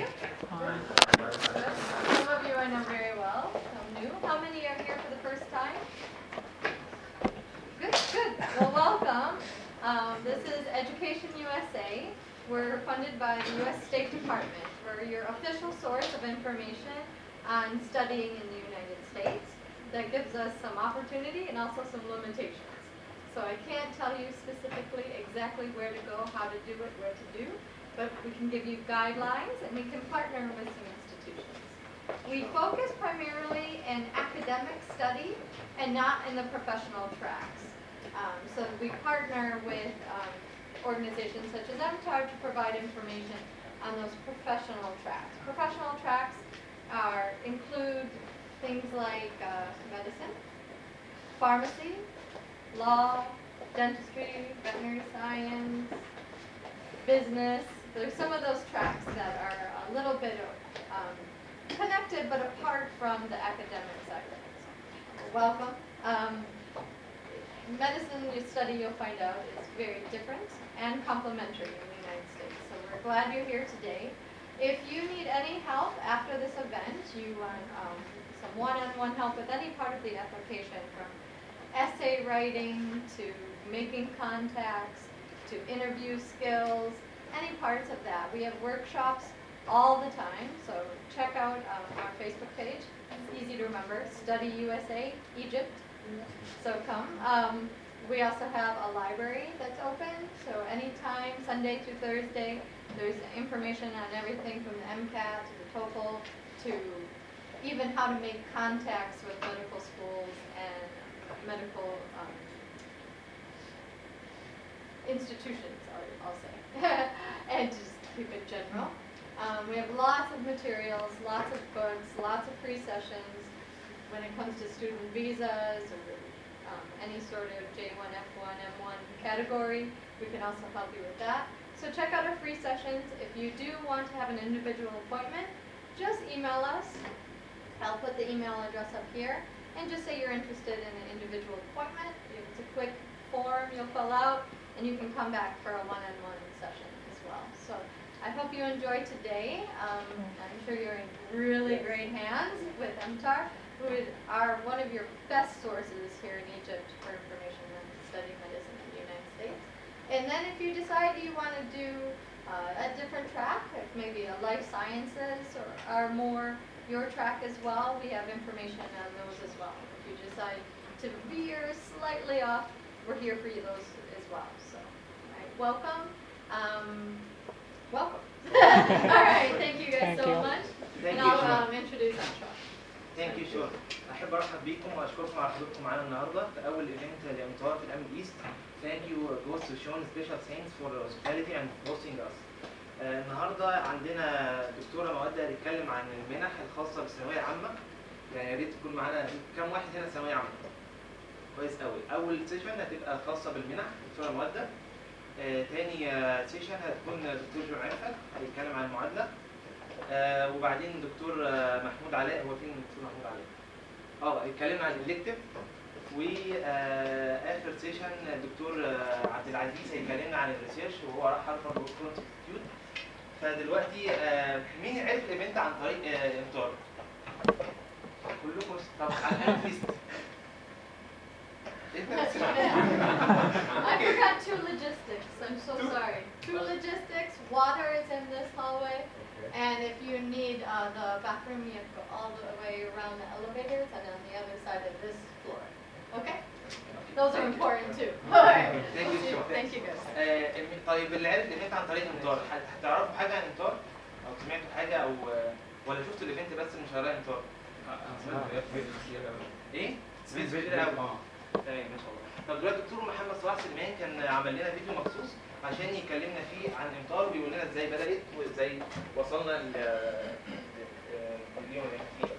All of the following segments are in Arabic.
Some of you I know very well, some new. How many are here for the first time? Good, good. Well, welcome. Um, this is Education USA. We're funded by the U.S. State Department. We're your official source of information on studying in the United States. That gives us some opportunity and also some limitations. So I can't tell you specifically exactly where to go, how to do it, where to do, but we can give you guidelines and we can partner with some institutions. We focus primarily in academic study and not in the professional tracks. Um, so we partner with um, organizations such as MTAR to provide information on those professional tracks. Professional tracks are include things like uh, medicine, pharmacy, law, dentistry, veterinary science, business. There's some of those tracks that are a little bit um, connected but apart from the academic side of. So, welcome. Um, medicine you study, you'll find out, is very different and complementary in the United States. So we're glad you're here today. If you need any help after this event, you want um, some one-on-one help with any part of the application from essay writing to making contacts to interview skills, any parts of that. We have workshops all the time, so check out um, our Facebook page. It's easy to remember, Study USA Egypt. So come. Um, we also have a library that's open, so anytime, Sunday through Thursday, there's information on everything from the MCAT to the TOEFL to even how to make contacts with medical schools and medical um, institutions, I'll, I'll say, and just keep it general. Um, we have lots of materials, lots of books, lots of free sessions when it comes to student visas or um, any sort of J1, F1, M1 category. We can also help you with that. So check out our free sessions. If you do want to have an individual appointment, just email us. I'll put the email address up here and just say you're interested in an individual appointment. It's a quick form you'll fill out and you can come back for a one-on-one. So I hope you enjoy today. Um, I'm sure you're in really great hands with MTAR, who are one of your best sources here in Egypt for information on studying medicine in the United States. And then if you decide you want to do uh, a different track, like maybe a life sciences or, or more your track as well, we have information on those as well. If you decide to veer slightly off, we're here for you those as well. So, all right, welcome. Um, welcome. all right, thank you guys Thank so you. much. Thank and you, I'll Sean. um, introduce Ashra. ثانك يو شون أحب أرحب بيكم وأشكركم على حضوركم معانا النهارده في أول ايفنت لامطار في الأمن ايست thank you جوز تو شون special thanks for hospitality and hosting us آه، النهارده عندنا دكتورة مودة هتتكلم عن المنح الخاصة بالثانوية عامه يعني يا ريت تكون معانا كم واحد هنا ثانوية عامة كويس قوي أول session هتبقى خاصة بالمنح دكتورة مودة آه، تاني آه، session هتكون دكتور جو عفت هيتكلم عن المعادلة. آه وبعدين دكتور آه محمود علاء. هو فين دكتور محمود علاء؟ آه اتكلمنا عن ال elective واخر session الدكتور آه عبد العزيز هيكلمنا عن ال research وهو راح هارفارد وكرون institute فدلوقتي آه مين عرف ال event عن طريق آه امطار؟ كلكم طب على last I forgot two logistics. I'm so sorry. Two logistics. Water is in this hallway, and if you need uh, the bathroom, you have to go all the way around the elevators and on the other side of this floor. Okay? Those are important too. All right. Thank you, Joe. Thank you, guys. آه الم- طيب اللي عرف الايفنت عن طريق امطار هت- هتعرفوا حاجه عن امطار؟ او سمعتوا حاجه او آه، ولا شفتوا الايفنت بس من شهرين امطار؟ ايه؟ سمعت كتير قوي طب دلوقتي دكتور محمد صلاح سليمان كان عمل لنا فيديو مخصوص عشان يكلمنا فيه عن إمطار ويقول لنا إزاي بدأت وإزاي وصلنا ل اليوم اللي فيه.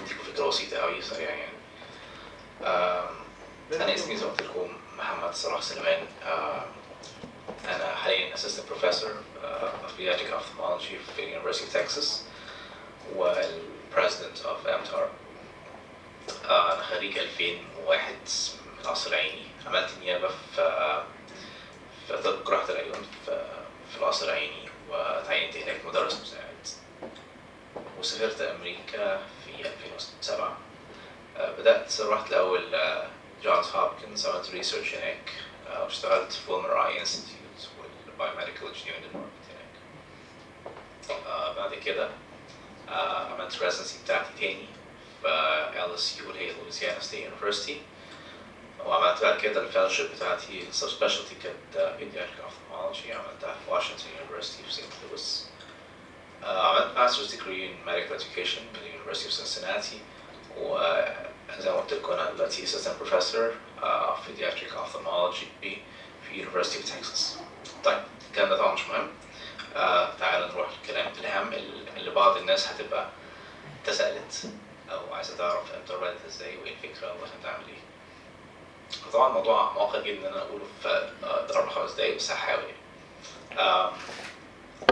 اديكم فكرة بسيطة قوي سريعة يعني. أنا اسمي قلت لكم محمد صلاح سليمان. آم، أنا حاليا assistant professor uh, of pediatric ophthalmology في University of Texas president of MTAR آه، أنا خريج 2001 من القصر العيني عملت نيابة في في طب جراحة العيون في في القصر العيني وتعينت هناك مدرس مساعد. وسافرت أمريكا في 2007 آه، بدأت رحت الأول Johns Hopkins عملت research هناك آه، واشتغلت في Wilmer Eye Institute وال biomedical engineering department هناك آه، بعد كده آه، عملت residency بتاعتي تاني في LSU اللي هي Louisiana State University وعملت بعد كده ال fellowship بتاعتي ال subspecialty كانت pediatric ophthalmology. عملتها في Washington University في Saint Louis آه، عملت master's degree in medical education بال university في سنسناتي وزي ما قلت لكم أنا دلوقتي assistant professor uh, pediatric ophthalmology في University of Texas. طيب الكلام ده طبعا مش مهم. آه تعالوا نروح للكلام الأهم اللي بعض الناس هتبقى تسألت أو عايزة تعرف أنت اتولدت إزاي وإيه الفكرة وعشان تعمل إيه. طبعا الموضوع معقد جدا إن أنا أقوله في أربع خمس دقايق بس هحاول. آه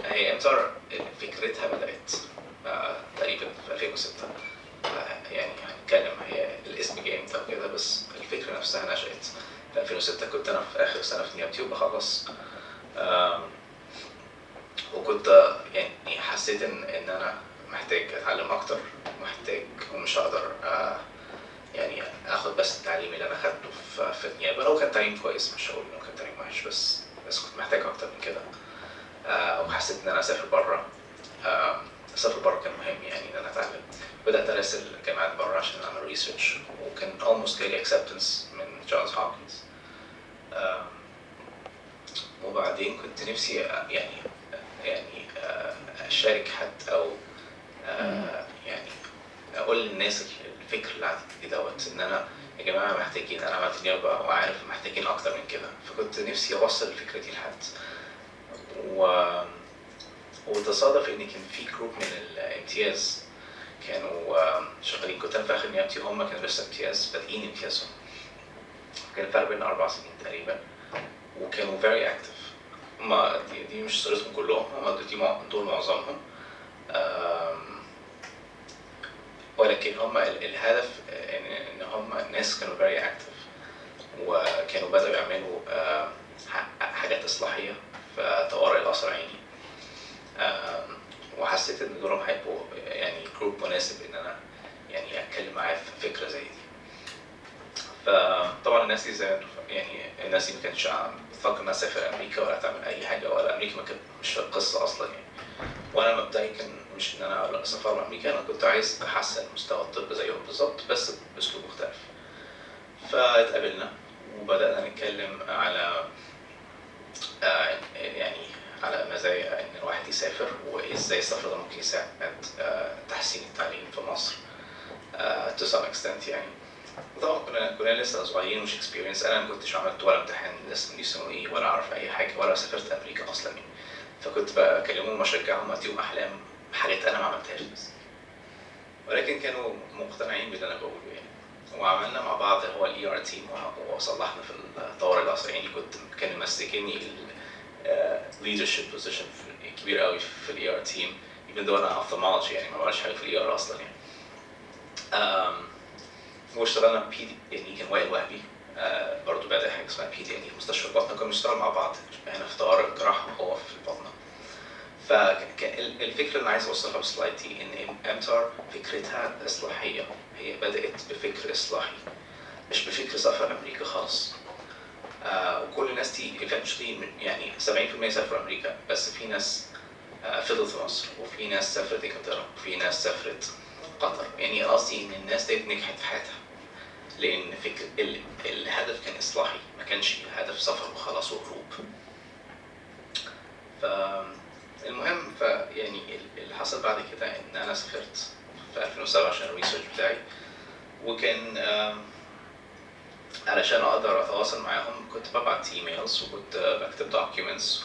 هي امتار فكرتها بدأت آه تقريبا في 2006 آه يعني هنتكلم هي الاسم جاي إمتى وكده بس الفكرة نفسها نشأت في 2006 كنت أنا في آخر سنة في نيابتي وبخلص وكنت يعني حسيت إن إن أنا محتاج أتعلم أكتر محتاج ومش هقدر آه، يعني آخد بس التعليم اللي أنا خدته في في النيابة. لو كان تعليم كويس مش هقول إنه كان تعليم وحش بس بس كنت محتاج أكتر من كده. آه، وحسيت إن أنا أسافر بره السفر بره كان مهم يعني إن أنا أتعلم. بدأت أراسل جامعات بره عشان أعمل research وكان almost جالي acceptance من Johns Hopkins وبعدين كنت نفسي يعني يعني أشارك حد آه، يعني أقول للناس الفكر اللي عندي دوت إن أنا يا جماعة محتاجين أنا عملت نيابة وعارف محتاجين أكتر من كده. فكنت نفسي أوصل الفكرة دي لحد. و وتصادف إن كان في جروب من الامتياز كانوا شغالين كنت آخر نيابتي وهم كانوا لسه امتياز بادئين امتيازهم. كان الفرق بين أربع سنين تقريبا وكانوا very active. هما دي, دي مش صورتهم كلهم هما دي دول معظمهم. ولكن ال- الهدف إن إن هما ناس كانوا very active وكانوا بدأوا يعملوا حاجات إصلاحية في طوارئ القصر العيني آم، وحسيت إن دورهم هيبقوا يعني جروب مناسب إن أنا يعني أتكلم معاه في فكرة زي دي. فطبعا الناس دي زي يعني الناس دي ما كانتش بتفكر إنها تسافر أمريكا ولا تعمل أي حاجة ولا أمريكا ما كانت مش في القصة أصلا يعني. وأنا مبدئي كان مش إن أنا اسافر أمريكا أنا كنت عايز أحسن مستوى الطب زيهم بالظبط بس بأسلوب مختلف. فاتقابلنا وبدأنا نتكلم على آه، يعني على مزايا إن الواحد يسافر وإزاي السفر ده ممكن يساعد آه، تحسين التعليم في مصر آه، to some extent يعني. طبعا كنا كنا لسه صغيرين مش اكسبيرينس أنا ما كنتش عملت ولا امتحان لسه من ثانوي ولا أعرف أي حاجة ولا سافرت أمريكا أصلا يعني. فكنت بكلمهم وأشجعهم اديهم أحلام حاجات أنا ما عملتهاش بس. ولكن كانوا مقتنعين باللي أنا بقوله يعني. وعملنا مع بعض هو ال ER team وصلحنا في الطوارئ القصر العيني. كنت كان ماسكني leadership position في- كبير قوي في ال ER team even though أنا ophthalmology يعني ما بعملش حاجة في ال ER أصلا يعني. أم، واشتغلنا بي دي يعني كان وائل وهبي آه، برضه بادئ حاجة اسمها بي دي يعني مستشفى البطنة. كنا بنشتغل مع بعض. إحنا في طوارئ الجراحه وهو في البطنه فالفكرة اللي أنا عايز أوصلها بالسلايد دي إن إمتار فكرتها إصلاحية. هي بدأت بفكر إصلاحي مش بفكر سفر أمريكا خالص. وكل الناس دي eventually يعني 70% سافروا أمريكا بس في ناس آه فضلت في مصر وفي ناس سافرت إنجلترا وفي ناس سافرت قطر. يعني قصدي إن الناس ديت نجحت في حياتها لأن فكر ال... الهدف كان إصلاحي ما كانش الهدف سفر وخلاص وهروب. فالمهم يعني ال- اللي حصل بعد كده إن أنا سافرت في 2007 عشان ال research بتاعي وكان علشان أقدر أتواصل معاهم كنت ببعت emails وكنت بكتب documents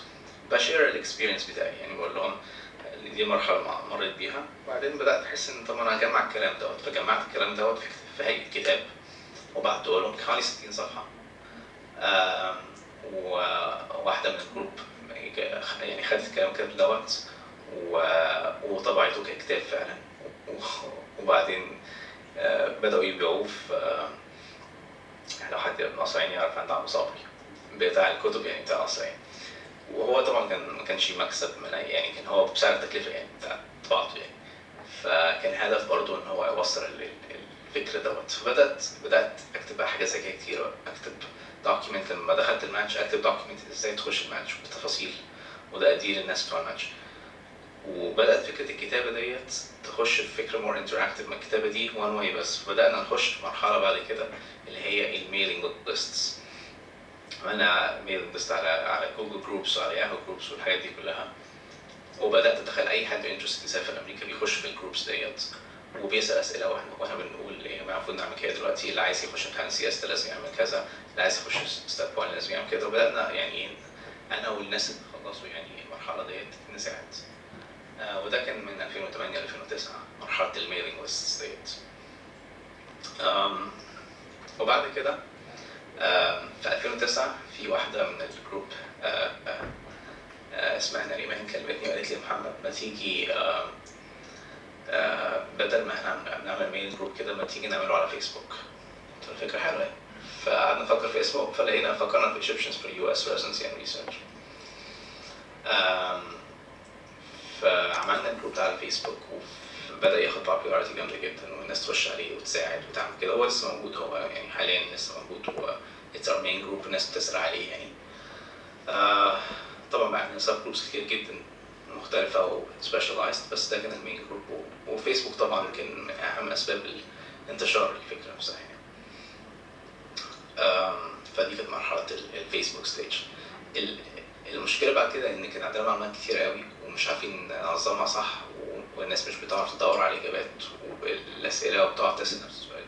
ب share ال experience بتاعي. يعني بقول لهم دي مرحلة مريت بيها. وبعدين بدأت أحس إن طب أنا هجمع الكلام دوت. فجمعت الكلام دوت في هيئه كتاب وبعته لهم. حوالي 60 صفحة. وواحدة من الجروب يعني خدت الكلام كده دوت وطبعته ككتاب فعلا. وبعدين آه، بدأوا يبيعوه في آه، لو حد من قصر عيني يعرف عند عم صبري بتاع الكتب يعني بتاع قصر عيني وهو طبعا كان ما كانش مكسب من يعني كان هو بسعر التكلفة يعني بتاع طباعته يعني فكان هدف برضه ان هو يوصل ال- ال- الفكر دوت فبدات بدات اكتب بقى حاجات زي كده كتير اكتب document لما دخلت الماتش اكتب document إزاي تخش الماتش بالتفاصيل وده اديه للناس بتوع الماتش وبدات فكره الكتابه ديت تخش في فكره more interactive من الكتابه دي one way بس فبدانا نخش في مرحله بعد كده اللي هي ال mailing lists عملنا mailing list على على Google Groups وعلى Yahoo Groups والحاجات دي كلها. وبدأت أتخيل أي حد interested يسافر أمريكا بيخش في ال groups ديت وبيسأل أسئلة وإحنا وإحنا بنقول إيه ما المفروض نعمل كده دلوقتي اللي عايز يخش امتحان CSA لازم يعمل كذا اللي عايز يخش Step 1 لازم يعمل كده. وبدأنا يعني إيه، أنا والناس اللي خلصوا يعني المرحلة ديت نساعد آه وده كان من 2008 ل 2009 مرحلة ال mailing list ديت. وبعد كده في 2009 في واحدة من ال group آه، آه، آه، اسمها نريمان كلمتني وقالت لي محمد ما تيجي بدل ما إحنا نعمل mail group كده ما تيجي نعمله على فيسبوك قلت له فكرة حلوة. فقعدنا نفكر في اسمه فلقينا فكرنا في Egyptians for US Residency and Research آم، فعملنا ال group ده على الفيسبوك وبدا ياخد popularity جامدة جدا والناس تخش عليه وتساعد وتعمل كده. هو لسه موجود هو يعني حاليا لسه موجود هو it's our main group الناس بتسأل عليه يعني. آه طبعا بقى عندنا subgroups كتير جدا مختلفة و specialized بس ده كان ال main group وفيسبوك طبعا كان من أهم أسباب الانتشار الفكرة نفسها يعني. فدي كانت مرحلة ال- الفيسبوك stage ال- المشكلة بعد كده إن كان عندنا معلومات كتير قوي ومش عارفين ننظمها صح و- والناس مش بتعرف تدور على إجابات والأسئلة وبتقعد تسأل نفس السؤال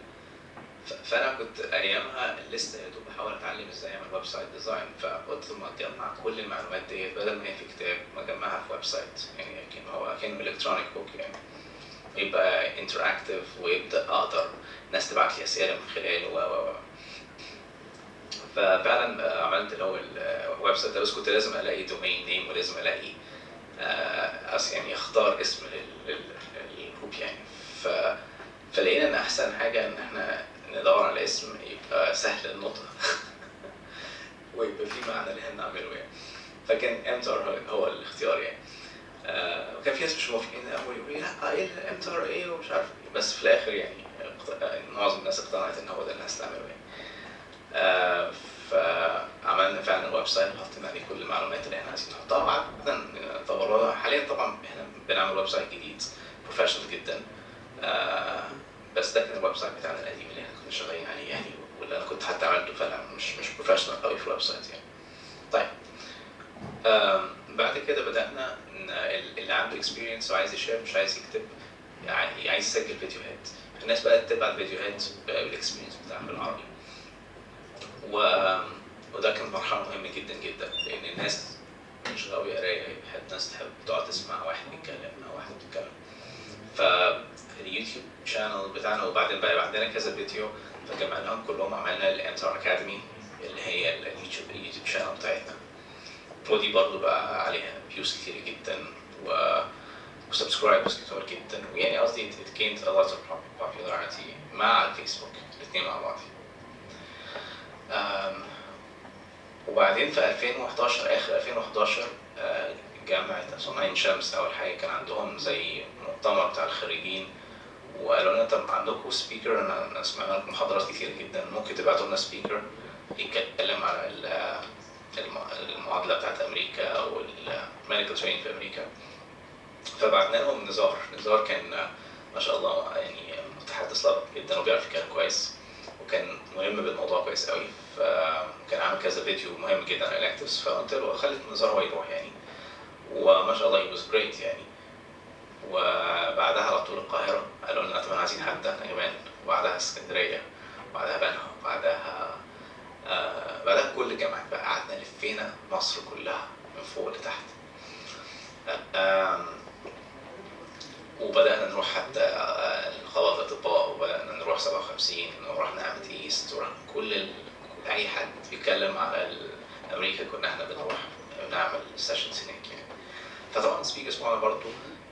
فأنا كنت أيامها لسه يا دوب بحاول أتعلم إزاي أعمل website design فقلت ما اجمع كل المعلومات ديت بدل ما هي في كتاب ما اجمعها في website يعني كان هو كان electronic book يعني. يبقى interactive ويبدأ أقدر ناس تبعت لي أسئلة من خلاله و و ففعلا عملت الأول website بس كنت لازم ألاقي domain name ولازم ألاقي يعني اختار اسم لل- لل- لل group يعني. ف فلقينا إن أحسن حاجة إن إحنا ندور على اسم يبقى سهل النطق. ويبقى في معنى اللي إحنا بنعمله يعني. فكان إمتر هو الاختيار يعني. آه وكان في ناس مش موافقين قوي يقولوا لا إيه الامتر إيه ومش عارف إيه. بس في الآخر يعني آه، معظم الناس اقتنعت إن هو ده اللي هستعمله يعني. آه فعملنا فعلا website وحطينا عليه كل المعلومات اللي إحنا عايزين نحطها. وقعدنا نطورها حاليا طبعا إحنا بنعمل website جديد professional جدا. آه بس ده كان ال website بتاعنا القديم اللي إحنا كنا شغالين عليه يعني واللي أنا كنت حتى عملته فعلا مش مش professional قوي في ال website يعني. طيب. بعد كده ال- اللي عنده experience وعايز ي share مش عايز يكتب يعني عايز يسجل فيديوهات. الناس بدأت تبعت فيديوهات بال experience بتاعها بالعربي. و... وده كان مرحلة مهمة جدا جدا لأن الناس مش غاوية قراية بحب ناس تحب تقعد تسمع واحد بيتكلم أو واحدة بتتكلم فاليوتيوب channel بتاعنا وبعدين بقى عندنا كذا فيديو فجمعناهم كلهم عملنا الامتر academy اللي هي اليوتيوب اليوتيوب channel بتاعتنا. ودي برضو بقى عليها views كتير جدا و و subscribers كتير جدا ويعني قصدي it gained a lot of popularity مع الفيسبوك الاثنين مع بعض. وبعدين في 2011 آخر 2011 آه، جامعة أسوان عين شمس أول حاجة كان عندهم زي مؤتمر بتاع الخريجين وقالوا لنا طب عندكم speaker إحنا سمعنا لكم محاضرات كتير جدا ممكن تبعتوا لنا speaker يتكلم على ال- الم- المعادلة بتاعت أمريكا أو ال medical training في أمريكا. فبعتنا لهم نزار نزار كان ما شاء الله يعني متحدث لبق جدا وبيعرف يتكلم كويس. وكان ملم بالموضوع كويس قوي فكان عامل كذا فيديو مهم جدا على ال activities فقلت له خليت نزار هو يروح يعني. وما شاء الله he was great يعني. وبعدها على طول القاهرة قالوا لنا طب عايزين حد إحنا كمان وبعدها اسكندرية وبعدها بنها وبعدها آه بعدها كل الجامعات بقى قعدنا لفينا مصر كلها من فوق لتحت. آم، وبدأنا نروح حتى نقابة الأطباء وبدأنا نروح 57 ورحنا نعمة إيست ورحنا كل ال... أي حد بيتكلم على ال- أمريكا كنا إحنا بنروح نعمل sessions هناك يعني. فطبعا ال speakers بتوعنا برضه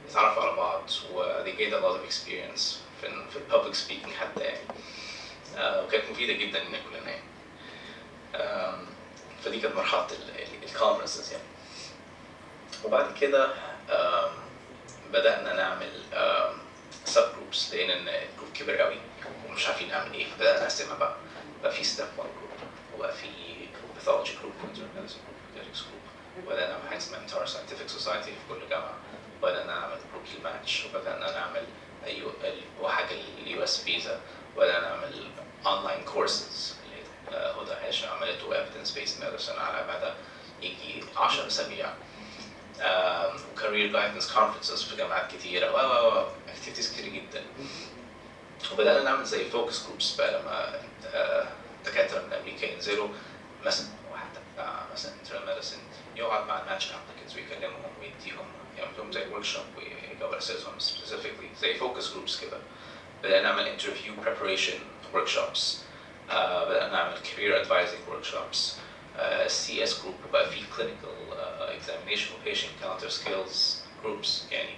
اتعرفوا على بعض و they gained a lot of experience في في ال public speaking حتى يعني. آه، وكانت مفيدة جدا لنا كلنا يعني فدي كانت مرحلة ال conferences يعني. وبعد كده آم، بدأنا نعمل subgroups لقينا إن ال group كبر قوي ومش عارفين نعمل إيه. فبدأنا نقسمها بقى. بقى في Step 1 group وبقى في pathology group group group وبدأنا نعمل حاجة اسمها امتار scientific society في كل جامعة. وبدأنا نعمل group لل match وبدأنا نعمل أيوة وحاجة ال US visa وبدأنا نعمل online courses اللي آه، هدى هاشم عملته evidence based medicine على مدى يجي 10 أسابيع. و career guidance conferences في جامعات كتيرة. و و و activities كتير جدا. وبدأنا نعمل زي focus groups بقى لما آه، دكاترة من أمريكا ينزلوا مثلا واحد بتاع مثلا internal medicine يقعد مع ال match applicants ويكلمهم ويديهم يعمل لهم زي workshop ويجاوب اسئلتهم specifically زي focus groups كده. بدأنا نعمل interview preparation workshops بدأنا نعمل career advising workshops CS group وبقى في clinical uh, examination و patient encounter skills groups يعني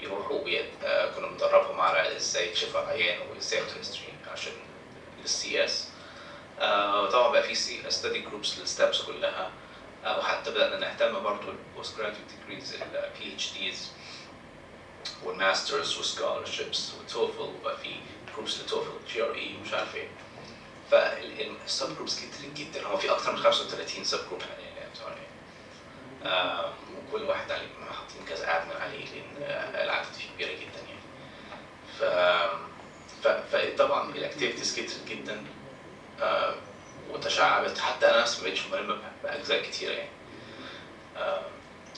بيروحوا بي... uh, كنا بندربهم على إزاي يكشفوا العيان وإزاي ياخدوا history عشان ال CS. طبعا بقى في study groups لل steps كلها. Uh, وحتى بدأنا نهتم برضه بال postgraduate degrees ال PhDs وال masters وال scholarships وال TOEFL وبقى في groups لل TOEFL GRE ومش عارف إيه. فال subgroups كتير جدا. هو في أكتر من 35 subgroup حاليا. آه وكل واحد عليه حاطين كذا admin عليه لأن العدد فيه كبيره جدا يعني. ف فطبعا ال activities كتير جدا وتشعبت حتى أنا نفسي ما بقتش ملم باجزاء كتيرة يعني.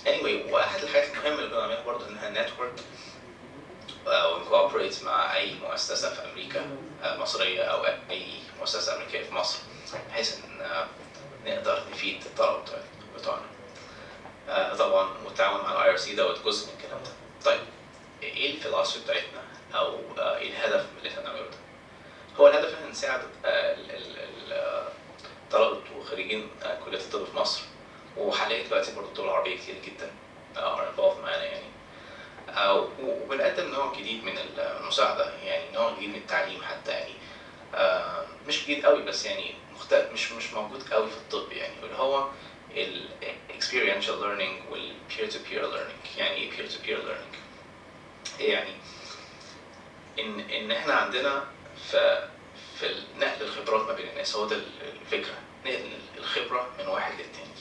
anyway واحد الحاجات المهمة اللي كنا بنعملها برضه إنها ن network ون cooperate مع أي مؤسسة في أمريكا آه، مصرية أو أي مؤسسة أمريكية في مصر بحيث إن آه، نقدر نفيد الطلبه بتوع- بتوعنا. آه، طبعا والتعاون مع ال IRC دوت جزء من الكلام ده. طيب إيه الفلسفه بتاعتنا أو آه، إيه الهدف من اللي إحنا بنعمله ده؟ هو الهدف إن نساعد آه، ال- ال- ال- آه، طلبة وخريجين آه، كلية الطب في مصر. وحاليا دلوقتي برضه الدول العربية كتير جدا are involved معانا يعني. وبنقدم نوع جديد من المساعدة يعني نوع جديد من التعليم حتى يعني آه، مش جديد قوي بس يعني مختلف مش مش موجود قوي في الطب يعني اللي هو ال experiential learning وال peer to peer learning يعني إيه peer to peer learning يعني إن إن إحنا عندنا في في نقل الخبرات ما بين الناس هو ده الفكرة نقل الخبرة من واحد للتاني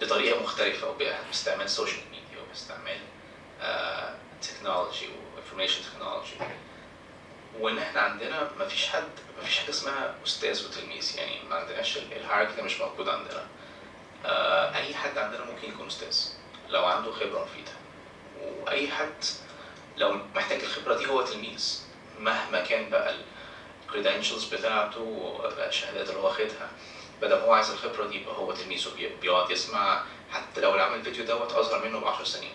بطريقة مختلفة وباستعمال social media وباستعمال technology و information technology وإن إحنا عندنا ما فيش حد ما فيش حاجة اسمها أستاذ وتلميذ يعني ما عندناش ال hierarchy ده مش موجود عندنا. آه، أي حد عندنا ممكن يكون أستاذ لو عنده خبرة مفيدة. وأي حد لو محتاج الخبرة دي هو تلميذ. مهما كان بقى ال credentials بتاعته الشهادات اللي هو واخدها بدل هو عايز الخبرة دي يبقى هو تلميذ وبيقعد يسمع. حتى لو اللي عمل الفيديو دوت أصغر منه ب 10 سنين.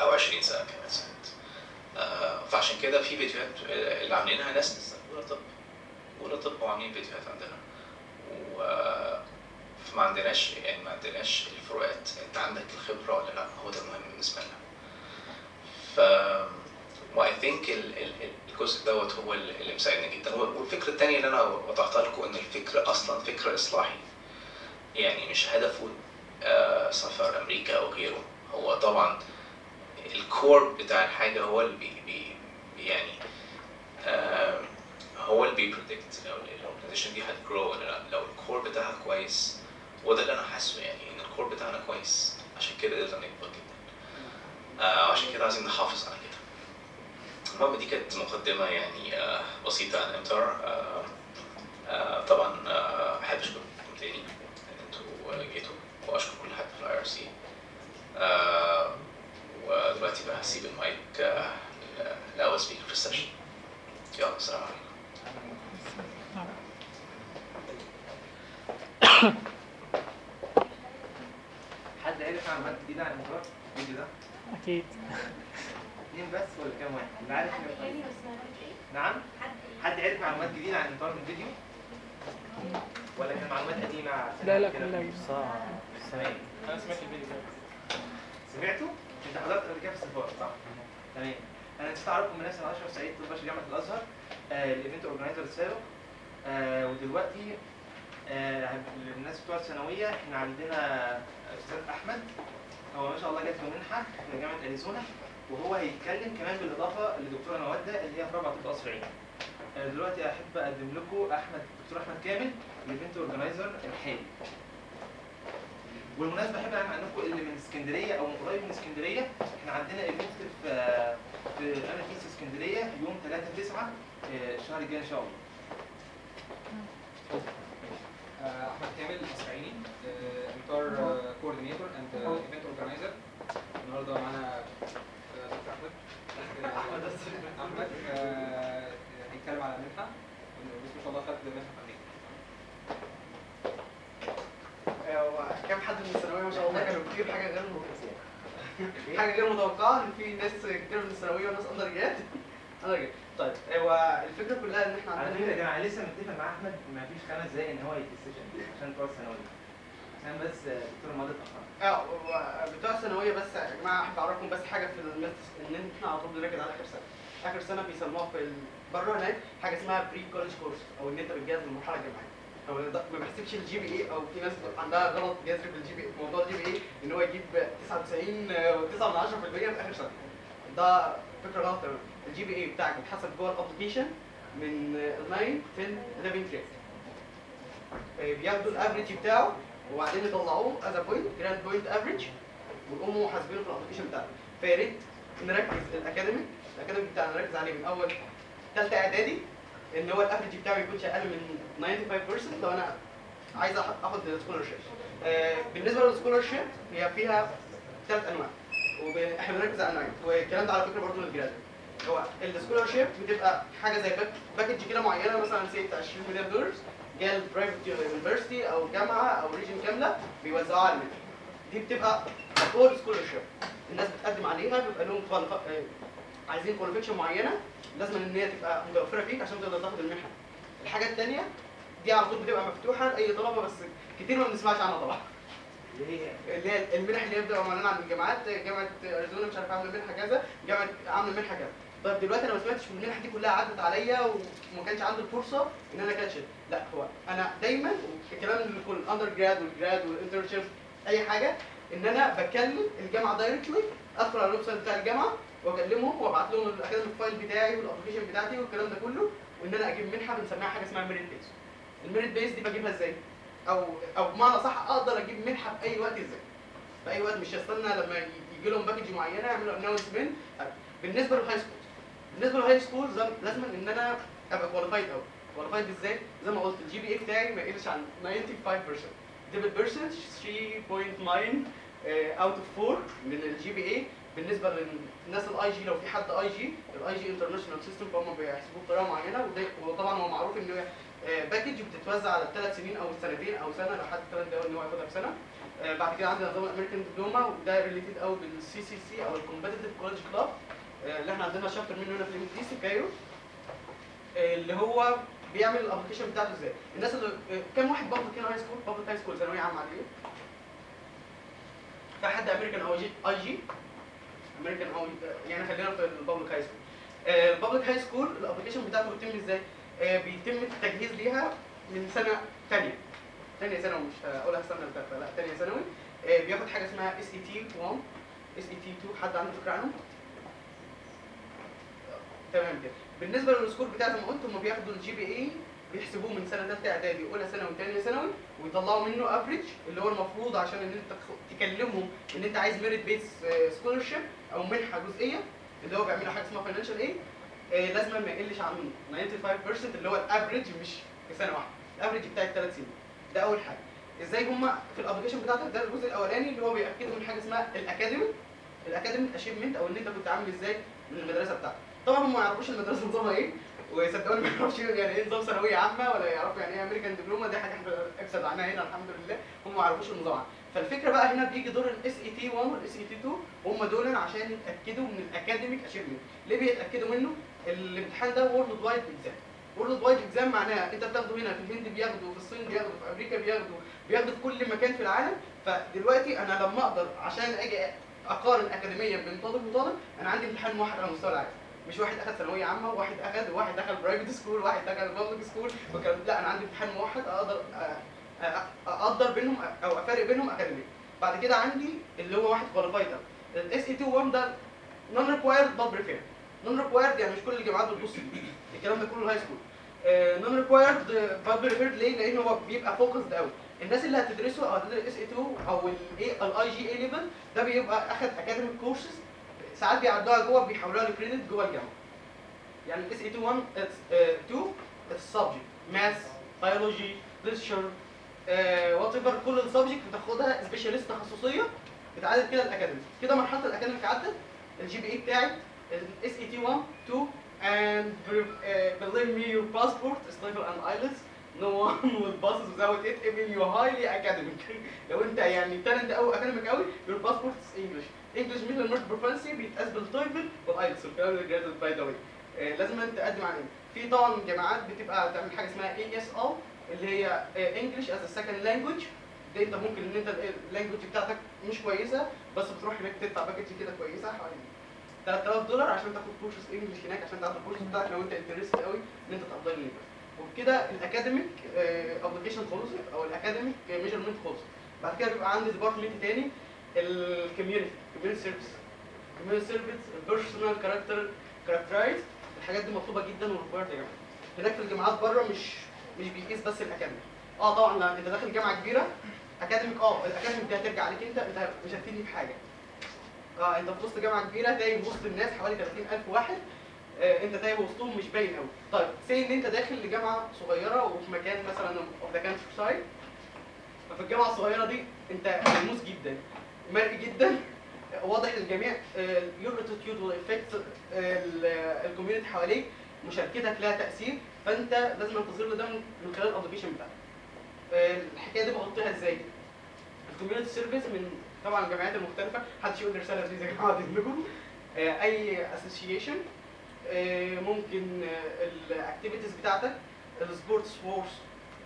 أو 20 سنة كمان سنة. آه فعشان كده في فيديوهات آه، اللي عاملينها ناس لسه أولى طب أولى طب وعاملين فيديوهات عندنا. و فما عندناش يعني ما عندناش الفروقات. أنت عندك الخبرة ولا لأ؟ هو ده المهم بالنسبة لنا. ف و I think الجزء دوت هو اللي مساعدنا جدا. والفكرة الثانية اللي أنا وضحتها لكم إن الفكر أصلا فكر إصلاحي. يعني مش هدفه آه، سفر أمريكا أو غيره. هو طبعا ال core بتاع الحاجة هو اللي بي بي يعني آه، هو اللي بي predict لو ال organization دي هت grow ولا لأ. لو ال core بتاعها كويس وده اللي أنا حاسه يعني إن ال core بتاعنا كويس. عشان كده قدرنا نكبر جدا. آه، عشان كده عايزين نحافظ على كده. المهم دي كانت مقدمة يعني آه، بسيطة عن امتار آه، آه، طبعا آه، احب اشكركم تاني. إن أنتوا جيتوا واشكر كل حد في ال IRC ودلوقتي بقى هسيب المايك آه، لاول speaker في ال session يلا السلام عليكم حد عرف معلومات جديده عن الموضوع الفيديو ده؟ أكيد اثنين بس ولا كام واحد؟ اللي عارف إنه- نعم؟ حد عرف معلومات جديده عن من الفيديو؟ ولا كان معلومات قديمة عشان لا لا؟ كلها تمام أنا سمعت الفيديو ده سمعتوا؟ انت حضرت قبل كده في السفارة صح؟ تمام. أنا نسيت اعرفكم من نفسي أنا اشرف سعيد طب جامعة الأزهر آه ال event organizer السابق آه ودلوقتي آه الناس بتوع الثانوية إحنا عندنا أستاذ أحمد هو ما شاء الله جات له منحه في جامعة أريزونا وهو هيتكلم كمان بالإضافة لدكتورة مودة اللي هي في رابعة طب قصر عيني. آه دلوقتي أحب أقدم لكم أحمد دكتور أحمد كامل ال event organizer الحالي. بالمناسبه أحب أعلن لكم اللي من اسكندرية أو من قريب من اسكندرية إحنا عندنا event في في أنا كيس اسكندرية يوم 3 9 الشهر الجاي إن شاء الله. آه، أحمد كامل اسماعيلي انتار coordinator and event organizer النهارده معانا آه، دكتور أحمد. آه، أحمد. أحمد آه، هيتكلم على منحه بس ما شاء الله خد منحه في أمريكا هو كام حد من الثانوية ما شاء الله كانوا كتير حاجة غير متوقعة. حاجة غير متوقعة. إن في ناس كتير من الثانوية وناس under grad طيب هو الفكرة كلها إن إحنا على فكرة يا عندنا جماعة لسه متفق مع أحمد ما فيش خمس دقايق إن هو ال session عشان بتوع الثانوية. عشان بس دكتور ماضي اتاخر آه بتوع الثانوية بس يا جماعة احب اعرفكم بس حاجة في الناس إن إحنا على طول بنركز على آخر سنة. آخر سنة بيسموها في بره هناك حاجة اسمها pre-college course أو إن أنت بتجهز للمرحلة الجامعية. هو ما بحسبش ال GPA أو في ناس عندها غلط جذري في ال GPA موضوع ال GPA إن هو يجيب 99 و9 من 10% في آخر سنه ده فكرة غلط. تماما ال GPA بتاعك بيتحسب جوه ال application من 9 10 11 grade بياخدوا ال average بتاعه وبعدين يطلعوه as point grade point average ويقوموا حاسبينه في ال application بتاعنا فيا ريت نركز ال academic ال academic بتاعنا نركز عليه من أول ثالثه إعدادي إن هو ال average بتاعه يكونش أقل من 95% لو أنا عايز أخد scholarship بالنسبة لل scholarship هي فيها ثلاث أنواع. وإحنا بنركز على انواعين والكلام ده على فكرة برضه لل grad هو ال scholarship بتبقى حاجة زي pack- package كده معينة مثلا say 20 مليون دولار جاية ال private university أو جامعة أو region كاملة بيوزعوها على دي بتبقى full scholarship الناس بتقدم عليها بيبقى لهم آه، عايزين qualification معينة لازم إن هي تبقى متوفرة فيك عشان تقدر تاخد المنحه الحاجة الثانية دي على طول بتبقى مفتوحة لأي طلبة بس كتير ما بنسمعش عنها طبعا. اللي هي اللي هي المنح اللي هي بتبقى معلنه عن الجامعات جامعة أريزونا مش عارف عاملة منحة كذا جامعة عاملة منحة كذا. طيب دلوقتي أنا ما سمعتش من المنح دي كلها عدت عليا وما كانش عندي الفرصة إن أنا catch لا هو أنا دايما الكلام لكل ال under grad وال grad وال internship أي حاجة إن أنا بكلم الجامعة directly أدخل على ال website بتاع الجامعة واكلمهم وابعت لهم ال academic file بتاعي وال application بتاعتي والكلام ده كله وان أنا أجيب منحة بنسميها حاجة اسمها merit based ال merit based دي بجيبها إزاي؟ أو أو بمعنى صح أقدر أجيب منحة في اي وقت إزاي؟ في اي وقت مش هستنى لما يجي لهم package معينة يعملوا announcement بالنسبة لل high school بالنسبة لل high school لازم ان أنا ابقى qualified قوي qualified إزاي؟ زي ما قلت ال GPA بتاعي ما يقلش عن 95% double percent 3.9 out of 4 من ال GPA بالنسبة للناس ال IG لو في حد IG ال IG international system فهم بيحسبوه بطريقة معينة وطبعا هو معروف إن هو package بتتوزع على الثلاث سنين أو السنتين أو سنة لو حد كمان ده إن هو ياخدها في سنة. آه، بعد كده عندنا نظام ال American diploma وده related قوي بال CCC أو ال Competitive College Club اللي إحنا عندنا chapter منه هنا في ال AMIDEAST في Cairo آه، اللي هو بيعمل ال application بتاعته إزاي. الناس اللي آه، كام واحد public هنا high school public high school ثانوية عامة عليه. في حد امريكان أو جي IG American يعني خلينا في ال public high school ال public high school ال application بتاعته بيتم إزاي؟ آه، بيتم التجهيز ليها من سنة ثانية ثانية ثانوي مش هقولها السنة اللي فاتت لا ثانية ثانوي. آه، بياخد حاجة اسمها اس اي تي 1 اس اي تي 2 حد عنده فكرة عنه؟ تمام كده. بالنسبة لل score بتاع زي ما قلت هم بياخدوا ال GPA بيحسبوه من سنة ثالثه إعدادي أولى ثانوي وثانيه ثانوي ويطلعوا منه average اللي هو المفروض عشان إن أنت تكلمهم إن أنت عايز merit based scholarship أو منحة جزئية اللي هو بيعملوا حاجة اسمها financial aid لازم ما يقلش عن 95% اللي هو ال average مش في سنة واحدة ال average بتاع الثلاث سنين. ده أول حاجة. إزاي هم في ال application بتاعتك؟ ده الجزء الأولاني اللي هو بيأكدوا من حاجة اسمها الأكاديمي. ال academic achievement أو إن أنت كنت عامل إزاي من المدرسة بتاعتك. طبعا هم ما يعرفوش المدرسة نظامها إيه وصدقوني ما يعرفوش يعني إيه نظام ثانوية عامة ولا يعرفوا يعني إيه American diploma دي حاجة إحنا اكسد عنها هنا الحمد لله. هم ما يعرفوش النظام عنها فالفكرة بقى هنا بيجي دور ال SAT 1 وال SAT 2 هم دول عشان يتأكدوا من ال academic achievement ليه بيتأكدوا منه؟ الامتحان ده world wide exam world wide exam معناها انت بتاخده هنا في الهند بياخده في الصين بياخده في أمريكا بياخده بياخده في كل مكان في العالم. فدلوقتي أنا لما أقدر عشان أجي أقارن اكاديميا بين طالب وطالب أنا عندي امتحان واحد على مستوى العالم. مش واحد أخد ثانوية عامة وواحد أخد وواحد دخل private school وواحد دخل public school وكان لا أنا عندي امتحان موحد أقدر أقدر بينهم أو افرق بينهم academic بعد كده عندي اللي هو واحد qualified ال SAT 2 1 ده non required but prefer non required يعني مش كل الجامعات بتبص فيه الكلام ده كله ال high school non required but prefer ليه؟ لأن هو بيبقى focused قوي الناس اللي هتدرسه أو هتدرس SAT 2 أو ال IG A level ده بيبقى أخد academic courses ساعات بيعدوها جوه بيحولوها ل credit جوه الجامعة. يعني ال SAT 2 1 2 ال subject math biology literature whatever كل ال subject بتاخدها specialist تخصصية بتعادل كده ال academic كده مرحلة الاكاديميك عدت ال GPA بتاعي ال SAT 1 2 and uh, believe me your passport is TOEFL and IELTS no one will pass without it. Even you highly academic. لو أنت يعني talent أو academic قوي your passport is English. English middle North proficiency بيتقاس بال TOEFL وال IELTS والكلام ده graduate by the way لازم أنت تقدم عليه في طبعا جامعات بتبقى تعمل حاجة اسمها ESL اللي هي English as second language ده أنت ممكن إن أنت ال language بتاعتك مش كويسة بس بتروح هناك تدفع package كده كويسة حوالي 3000 دولار عشان تاخد courses English هناك عشان تاخد ال course بتاعك لو أنت interested قوي إن أنت ت apply لل level وبكده ال academic application خلص أو ال academic measurement خلص بعد كده بيبقى عندي department تاني ال community community service community service personal character characterize الحاجات دي مطلوبة جدا و required يا جماعة. هناك في الجامعات بره مش مش بيقيس بس ال academic آه طبعا لأ أنت داخل جامعة كبيرة academic آه ال academic دي هترجع عليك أنت أنت مش هتفيدني بحاجه آه أنت في وسط جامعة كبيرة تايه وسط الناس حوالي 30000 واحد آه أنت تايه وسطهم مش باين قوي طيب see إن أنت داخل لجامعة صغيرة وفي مكان مثلا of the countryside ففي الجامعة الصغيرة دي أنت ملموس جدا. مرئي جدا. واضح للجميع your attitude وال effect ال community حواليك. مشاركتك لها تأثير. فأنت لازم تظهر ده من خلال ال application بتاعك. آه، الحكاية دي بغطيها إزاي؟ ال community service من طبعا الجامعات المختلفة. محدش يقول رساله please يا جماعة تهمكم أي association ممكن ال activities بتاعتك ال sports worth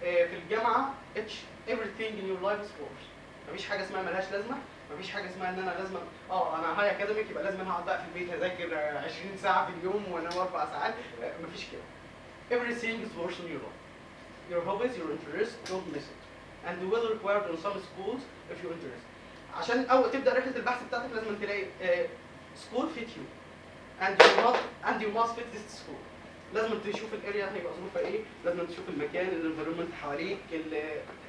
في الجامعة each everything in your life is worth مفيش حاجة اسمها ملهاش لازمة. مفيش حاجة اسمها إن أنا لازم آه أنا high academic يبقى لازم هقعد بقى في البيت هذاكر آه، 20 ساعة في اليوم وأنام أربع ساعات. آه، مفيش كده. Everything is worth in life your hobbies your interests don't miss it. And you will required in some schools if you're interested عشان أول تبدأ رحلة البحث بتاعتك لازم تلاقي school fit you. And you must and you must fit this school. لازم تشوف ال area هيبقى ظروفها إيه. لازم تشوف المكان ال environment حواليك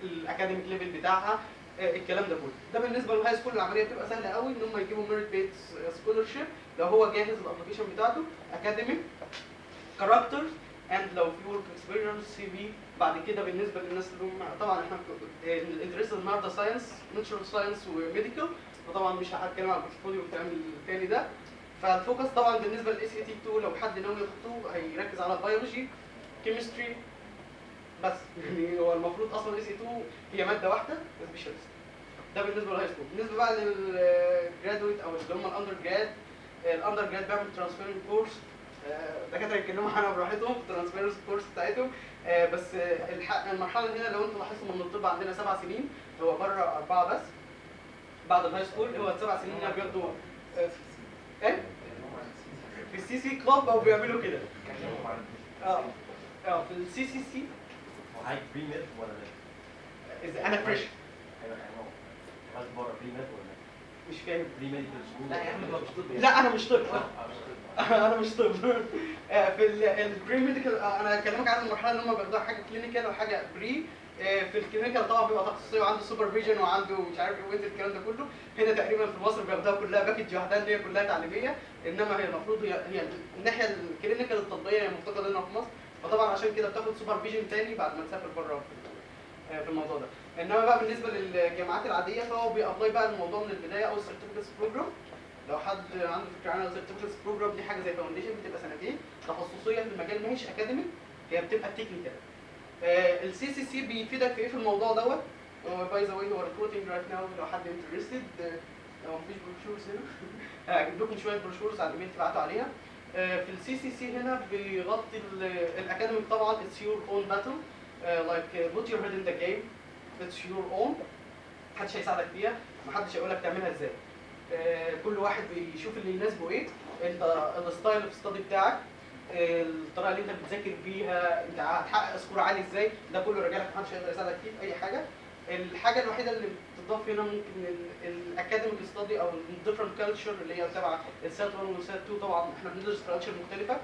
ال academic level بتاعها. الكلام ده كله. ده بالنسبة لل high school العملية بتبقى سهلة قوي إن هم يجيبوا merit based scholarship لو هو جاهز ال application بتاعته academic character and لو في work experience CV بعد كده بالنسبة للناس اللي هم طبعا إحنا ال interest النهارده science natural science و medical وطبعا مش هتكلم عن ال portfolio والكلام التاني ده. فال focus طبعا بالنسبة لل SAT 2 لو حد ناوي ياخده هيركز على ال biology chemistry بس يعني هو المفروض أصلا ال SAT 2 هي مادة واحدة specialist ده بالنسبة لل high school بالنسبة بقى لل graduate أو اللي هم ال undergrad ال undergrad بيعمل transferring course الدكاتره يتكلموا عنها براحتهم في الترانسفيرنج كورس بتاعتهم. آه، بس المرحلة هنا لو أنتوا لاحظتوا من الطب عندنا سبع سنين هو بره أربعة بس. بعد الهاي سكول هو السبع سنين هنا بياخدوا آه، إيه؟ في السي سي كلاب أو بيعملوا كده. آه آه في السي سي سي وهاي بري ميد ولا لا؟ إذا أنا فريش أيوه أيوه بره بري ميد ولا لا؟ مش فاهم بري ميديكال سكول لا يا عم ده مش طب. لا أنا مش طب آه مش طب. أنا مش طب آه، في ال pre-medical أنا هكلمك عن المرحلة اللي هم بياخدوها حاجة clinical وحاجة pre في ال clinical طبعا بيبقى تخصصيه وعنده supervision وعنده مش عارف إيه وينزل الكلام ده كله هنا تقريبا في مصر بياخدوها كلها package واحدة اللي هي كلها تعليمية إنما هي المفروض هي هي الناحية ال clinical الطبية هي مفتقدة لنا في مصر فطبعا عشان كده بتاخد supervision تاني بعد ما تسافر بره في- آه، في الموضوع ده. إنما بقى بالنسبة للجامعات العادية فهو بي apply بقى الموضوع من البداية أو ال certificates program لو حد عنده فكرة عنها ال certificates program دي حاجة زي foundation بتبقى سنتين. تخصصية في المجال ما هيش اكاديمي هي بتبقى technical ال CCC بيفيدك في إيه في الموضوع دوت؟ by the way هو recruiting right now لو حد interested لو مفيش brochures هنا. هجيب لكم شوية brochures على الإيميل تبعتوا عليها. آه، في ال CCC هنا بيغطي ال academic طبعا. it's your own battle like put your head in the game it's your own محدش هيساعدك فيها. محدش هيقول لك تعملها إزاي. آه، كل واحد بيشوف اللي يناسبه إيه. انت ال style of study بتاعك. الطريقة اللي أنت بتذاكر بيها. أنت هتحقق score عالي إزاي. ده كله راجع لك محدش هيقدر يساعدك فيه في أي حاجة. الحاجة الوحيدة اللي بتضاف هنا ممكن ال academic study أو ال different culture اللي هي تبع ال SAT 1 وال SAT 2 طبعا إحنا بندرس culture مختلفة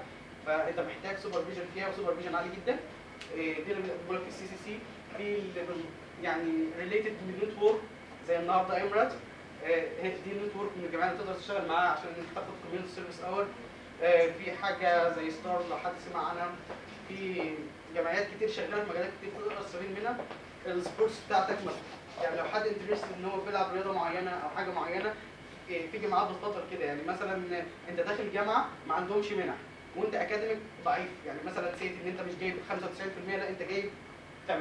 فإنت محتاج supervision فيها و supervision عالي جدا. إيه، دي اللي بنقول لك ال CCC بن- يعني related network زي النهارده ايمرات دي network من اللي تقدر تشتغل معاها عشان تاخد community service or في حاجة زي ستار لو حد سمع عنها. في جمعيات كتير شغالة في مجالات كتير تقدر تستفيد منها. ال sports بتاعتك مثلا. يعني لو حد interested إن هو بيلعب رياضة معينة أو حاجة معينة إيه، في جامعات بتفضل كده. يعني مثلا أنت داخل جامعة ما عندهمش منح وأنت academic ضعيف. يعني مثلا say إن أنت مش جايب 95% لأ أنت جايب 80%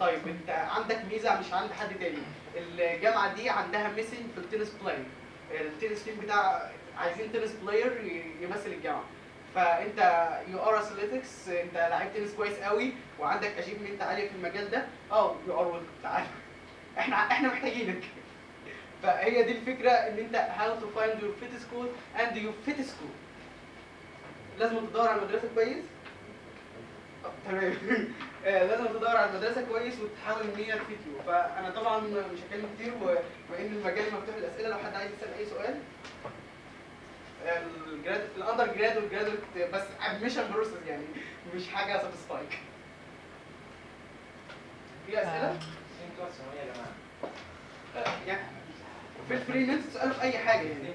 طيب أنت عندك ميزة مش عند حد تاني. الجامعة دي عندها missing في ال tennis play ال tennis team بتاع عايزين tennis player يمثل الجامعة. فانت you are athletics انت لعيب تنس كويس قوي وعندك achievement عاليه في المجال ده آه you are تعال. إحنا إحنا محتاجينك. فهي دي الفكرة إن أنت how to find your fit school and your fit school لازم تدور على المدرسة كويس. تمام. آه، لازم تدور على المدرسة كويس وتحاول إن هي تفيد فأنا طبعا مش هتكلم كتير و- وإن المجال مفتوح للأسئلة لو حد عايز يسأل أي سؤال. ال undergrad وال graduate بس admission process يعني مش حاجة satisfy ك في أسئلة؟ جماعة. آه، يعني feel free إن أنتوا تسألوا في أي حاجة يعني.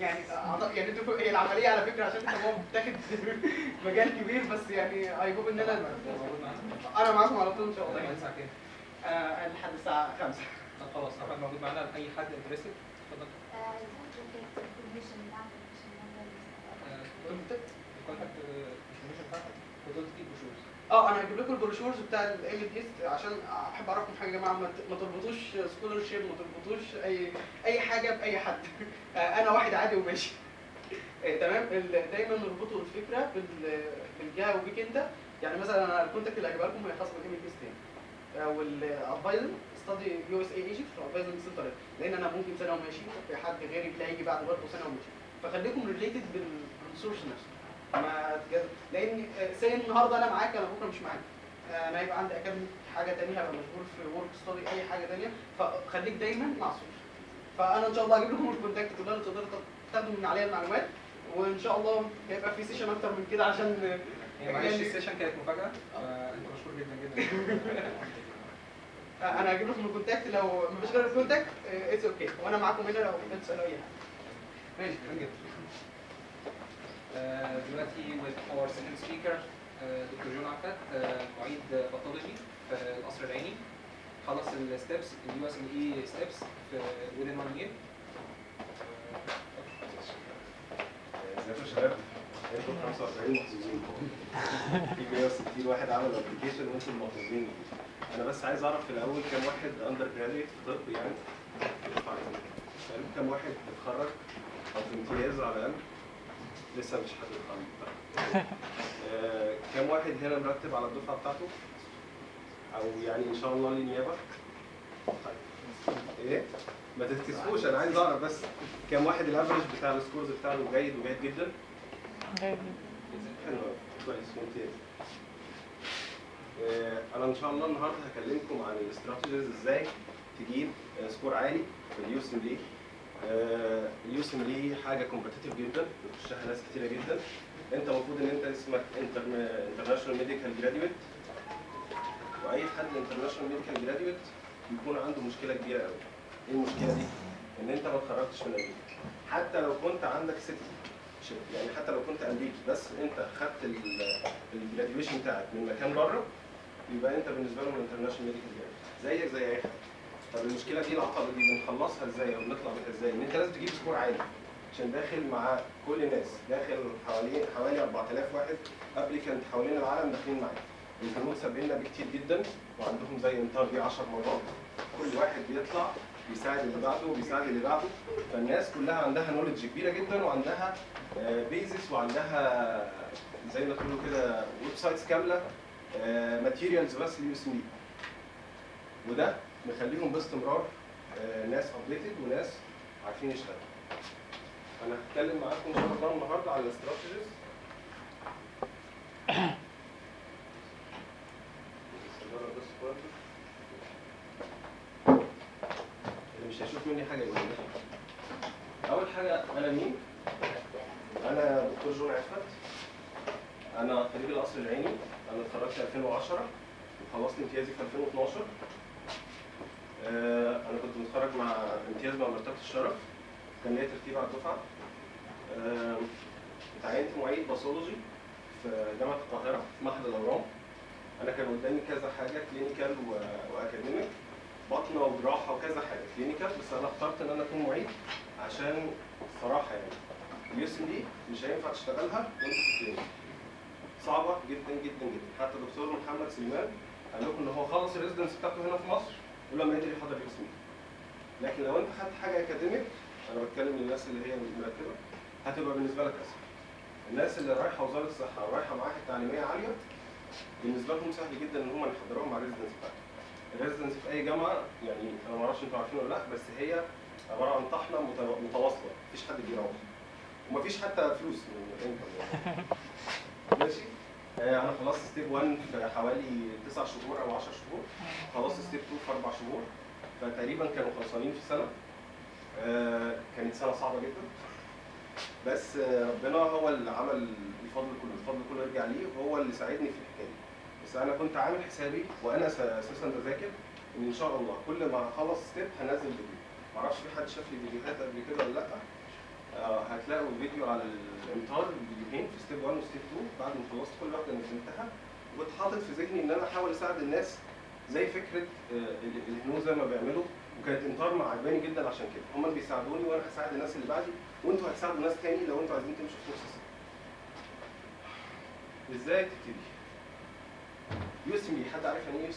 يعني أعتقد يعني أنتوا هي العملية على فكرة عشان أنت هو بتاخد مجال كبير بس يعني I hope ان أنا أنا معاكم على طول إن شاء الله. والله الساعة كام؟ آه، لحد الساعة 5 طب خلاص احمد موجود معانا أي حد interested آه أنا هجيب لكم ال brochures بتاع الأمديست عشان احب اعرفكم حاجة يا جماعة. ما تربطوش scholarship ما تربطوش أي أي حاجة بأي حد. آه، أنا واحد عادي وماشي. آه، تمام؟ دايما نربطوا الفكرة بال- بالجهة وبيك انت يعني مثلا أنا ال contact اللي هجيبها لكم هي خاصة بالأمديست تاني. وال adviser Study USA Egypt ال advising center لأن أنا ممكن سنة وماشي في حد غيري بيلاقي يجي بعد برضه سنة وماشي. فخليكم related بال resource نفسه. ما لأن see النهارده أنا معاك أنا بكرة مش معاك. أنا هيبقى عندي academic حاجة تانية هبقى مشغول في work study أي حاجة تانية. فخليك دايما مع source فأنا إن شاء الله هجيب لكم ال contact كلها اللي تقدروا تاخدوا من عليها المعلومات. وإن شاء الله هيبقى في session أكتر من كده عشان هي معلش ال session كانت مفاجأة. فانت مشكور جدا جدا. أنا هجيب لكم ال contact لو مفيش غير ال contact it's okay وأنا معاكم هنا لو حبيتوا تسالوا أي حاجة. ماشي جدا آه، دلوقتي with our second speaker آه، دكتور جون عفت آه، معيد pathology في القصر العيني. خلص ال steps ال USMLE steps في within one year. ازيكم يا شباب؟ أنتوا 45 محظوظين في 160 واحد عمل application وانتوا المحظوظين أنا بس عايز أعرف في الأول كام واحد undergraduate في طب يعني؟ يعني كام واحد اتخرج أو في امتياز على الأقل؟ لسه مش حد اتخرج آه، كام واحد هنا مرتب على الدفعة بتاعته؟ أو يعني إن شاء الله للنيابه طيب. إيه؟ ما تتكسفوش أنا عايز أعرف بس كام واحد ال average بتاع ال scores بتاعه جيد وجيد جدا. حلو أوي، كويس ممتاز. أنا إن شاء الله النهارده هكلمكم عن ال strategies إزاي تجيب آه، score عالي في ال USMLE ال USMLE حاجة competitive جدا بتخشها ناس كتيرة جدا. أنت المفروض إن أنت اسمك international medical graduate وأي حد international medical graduate بيكون عنده مشكلة كبيرة قوي إيه المشكلة دي؟ إن أنت ما اتخرجتش من أمريكا. حتى لو كنت عندك citizen يعني حتى لو كنت أمريكي بس أنت خدت ال graduation بتاعك من مكان بره يبقى انت بالنسبة لهم انترناشونال ميديكال جراديويت زيك زي اي حد. طب المشكلة دي العقبه دي بنخلصها إزاي أو بنطلع منها إزاي؟ ان انت لازم تجيب score عالي عشان داخل مع كل الناس. داخل حوالي حوالي 4000 واحد applicant حوالين العالم داخلين معاك. الهنود سابقينا بكتير جدا وعندهم زي انتار دي 10 مرات. كل واحد بيطلع بيساعد اللي بعده وبيساعد اللي بعده. فالناس كلها عندها knowledge كبيرة جدا وعندها basis وعندها زي ما تقولوا كده web sites كاملة materials بس لل US وده مخليهم باستمرار آه، ناس updated وناس عارفين يشتغلوا. أنا هتكلم معاكم إن شاء الله النهارده على ال strategies اللي مش هيشوف مني حاجة يقول أول حاجة أنا مين؟ أنا دكتور جون عفت. أنا خريج القصر العيني أنا اتخرجت في 2010 وخلصت امتيازي في 2012 آه، أنا كنت متخرج مع امتياز مع مرتبة الشرف كان ليا ترتيب على الدفعة. آه، اتعينت معيد pathology في جامعة القاهرة في معهد الأورام. أنا كان قدامي كذا حاجة clinical و academic بطنة وجراحة وكذا حاجة clinical بس أنا اخترت إن أنا أكون معيد عشان الصراحه يعني ال US دي مش هينفع تشتغلها وأنت في ال clinic. صعبة جدا جدا جدا. حتى دكتور محمد سليمان قال لكم إن هو خلص ال residency بتاعته هنا في مصر ولما يقدر يحضر U لكن لو أنت خدت حاجة academic أنا بتكلم للناس اللي هي مرتبه هتبقى بالنسبة لك أسهل. الناس اللي رايحة وزارة الصحة أو رايحه معاهد تعليميه عالية بالنسبة لهم سهل جدا إن هم يحضروهم مع ال residency بتاعتهم ال residency في أي جامعة يعني أنا ما أعرفش أنتوا عارفين ولا لأ بس هي عبارة عن طحنة مت- متواصلة. مفيش حد بيروح. ومفيش حتى فلوس من ال income يعني. ماشي؟ أنا خلصت step 1 في حوالي 9 شهور أو 10 شهور. خلصت step 2 في 4 شهور. فتقريبا كانوا خلصانين في سنة. آه، كانت سنة صعبة جدا. بس آه، ربنا هو اللي عمل الفضل كله. الفضل كله يرجع ليه؟ وهو اللي ساعدني في الحكاية دي. بس أنا كنت عامل حسابي وأنا أساسا بذاكر إن إن شاء الله كل ما اخلص step هنزل فيديو معرفش في حد شاف لي فيديوهات قبل كده ولا لأ؟ آه، هتلاقوا فيديو على الامتار فيديوهين في step 1 و step 2 بعد ما خلصت كل واحدة نزلتها وكنت حاطط في ذهني إن أنا أحاول أساعد الناس زي فكرة آه، ال- الهنود زي ما بيعملوا. وكانت امتار مع عجباني جدا عشان كده. هم اللي بيساعدوني وأنا هساعد الناس اللي بعدي وأنتوا هتساعدوا ناس تاني لو أنتوا عايزين تمشوا في نفس. إزاي تبتدي؟ USMLE حد عارف يعني إيه US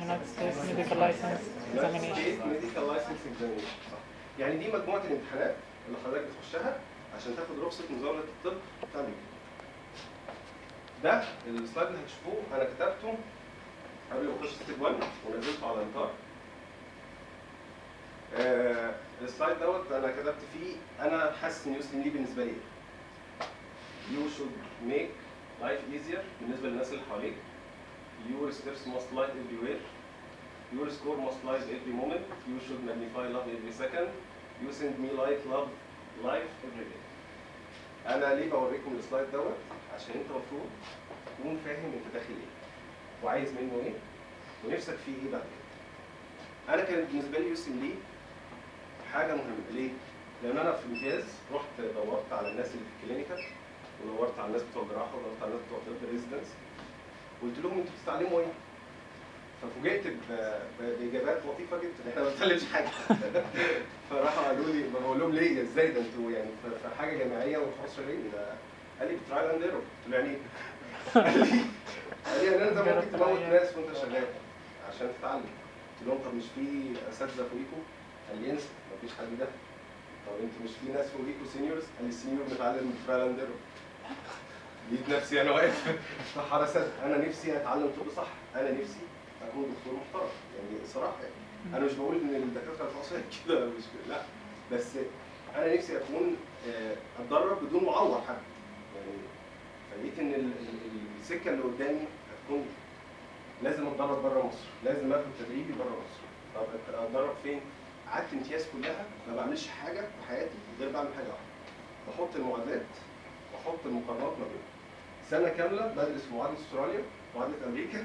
United States Medical License Examination. يعني دي مجموعة الامتحانات اللي حضرتك بتخشها. عشان تاخد رخصة مزاولة الطب أمريكا ده ال slide اللي هتشوفوه أنا كتبته قبل ما اخش step 1 ونزلته على انتار آه ال slide دوت أنا كتبت فيه أنا حاسس إن USMLE بالنسبة لي you should make life easier بالنسبة للناس اللي حواليك your steps must light everywhere Your score must light every moment. You should magnify love every second. You send me light, love, life every day. أنا ليه بوريكم ال slide دوت؟ عشان أنت المفروض تكون فاهم أنت داخل إيه وعايز منه إيه ونفسك فيه إيه بعد كده. أنا كانت بالنسبة لي USMLE حاجة مهمة، ليه؟ لأن أنا في امتياز رحت دورت على الناس اللي في ال clinical ودورت على الناس بتوع الجراحة ودورت على الناس بتوع طب residents قلت لهم أنتوا بتتعلموا إيه؟ ففوجئت بإجابات لطيفة جدا. إحنا ما بنتكلمش حاجة. فراحوا قالوا لي بقول لهم ليه إزاي ده أنتوا يعني في حاجة جامعيه وفي مصر ليه ده قال لي ب trial and error قلت له يعني إيه؟ قال لي قال لي يعني انت ممكن تموت ناس وأنت شغال عشان تتعلم. قلت لهم طب مش في اساتذه فوقيكوا؟ قال لي انسى مفيش حد ده. طب أنتوا مش في ناس فوقيكوا seniors؟ قال لي ال senior بيتعلم ب trial and error لقيت نفسي أنا واقف. في حرسات أنا نفسي أتعلم طب صح. أنا نفسي اكون دكتور محترم. يعني صراحة يعني. أنا مش بقول إن الدكاترة المصريه كده مش لا. بس أنا نفسي أكون آه، أتدرب بدون معوض حد يعني فلقيت إن ال- ال- السكة اللي قدامي هتكون لازم أتدرب بره مصر. لازم آخد تدريبي بره مصر. طب أتدرب فين؟ قعدت امتياز كلها ما بعملش حاجة في حياتي غير بعمل حاجة واحدة. بحط المعادلات واحط المقارنات ما بينهم. سنة كاملة بدرس معادلة أستراليا معادلة أمريكا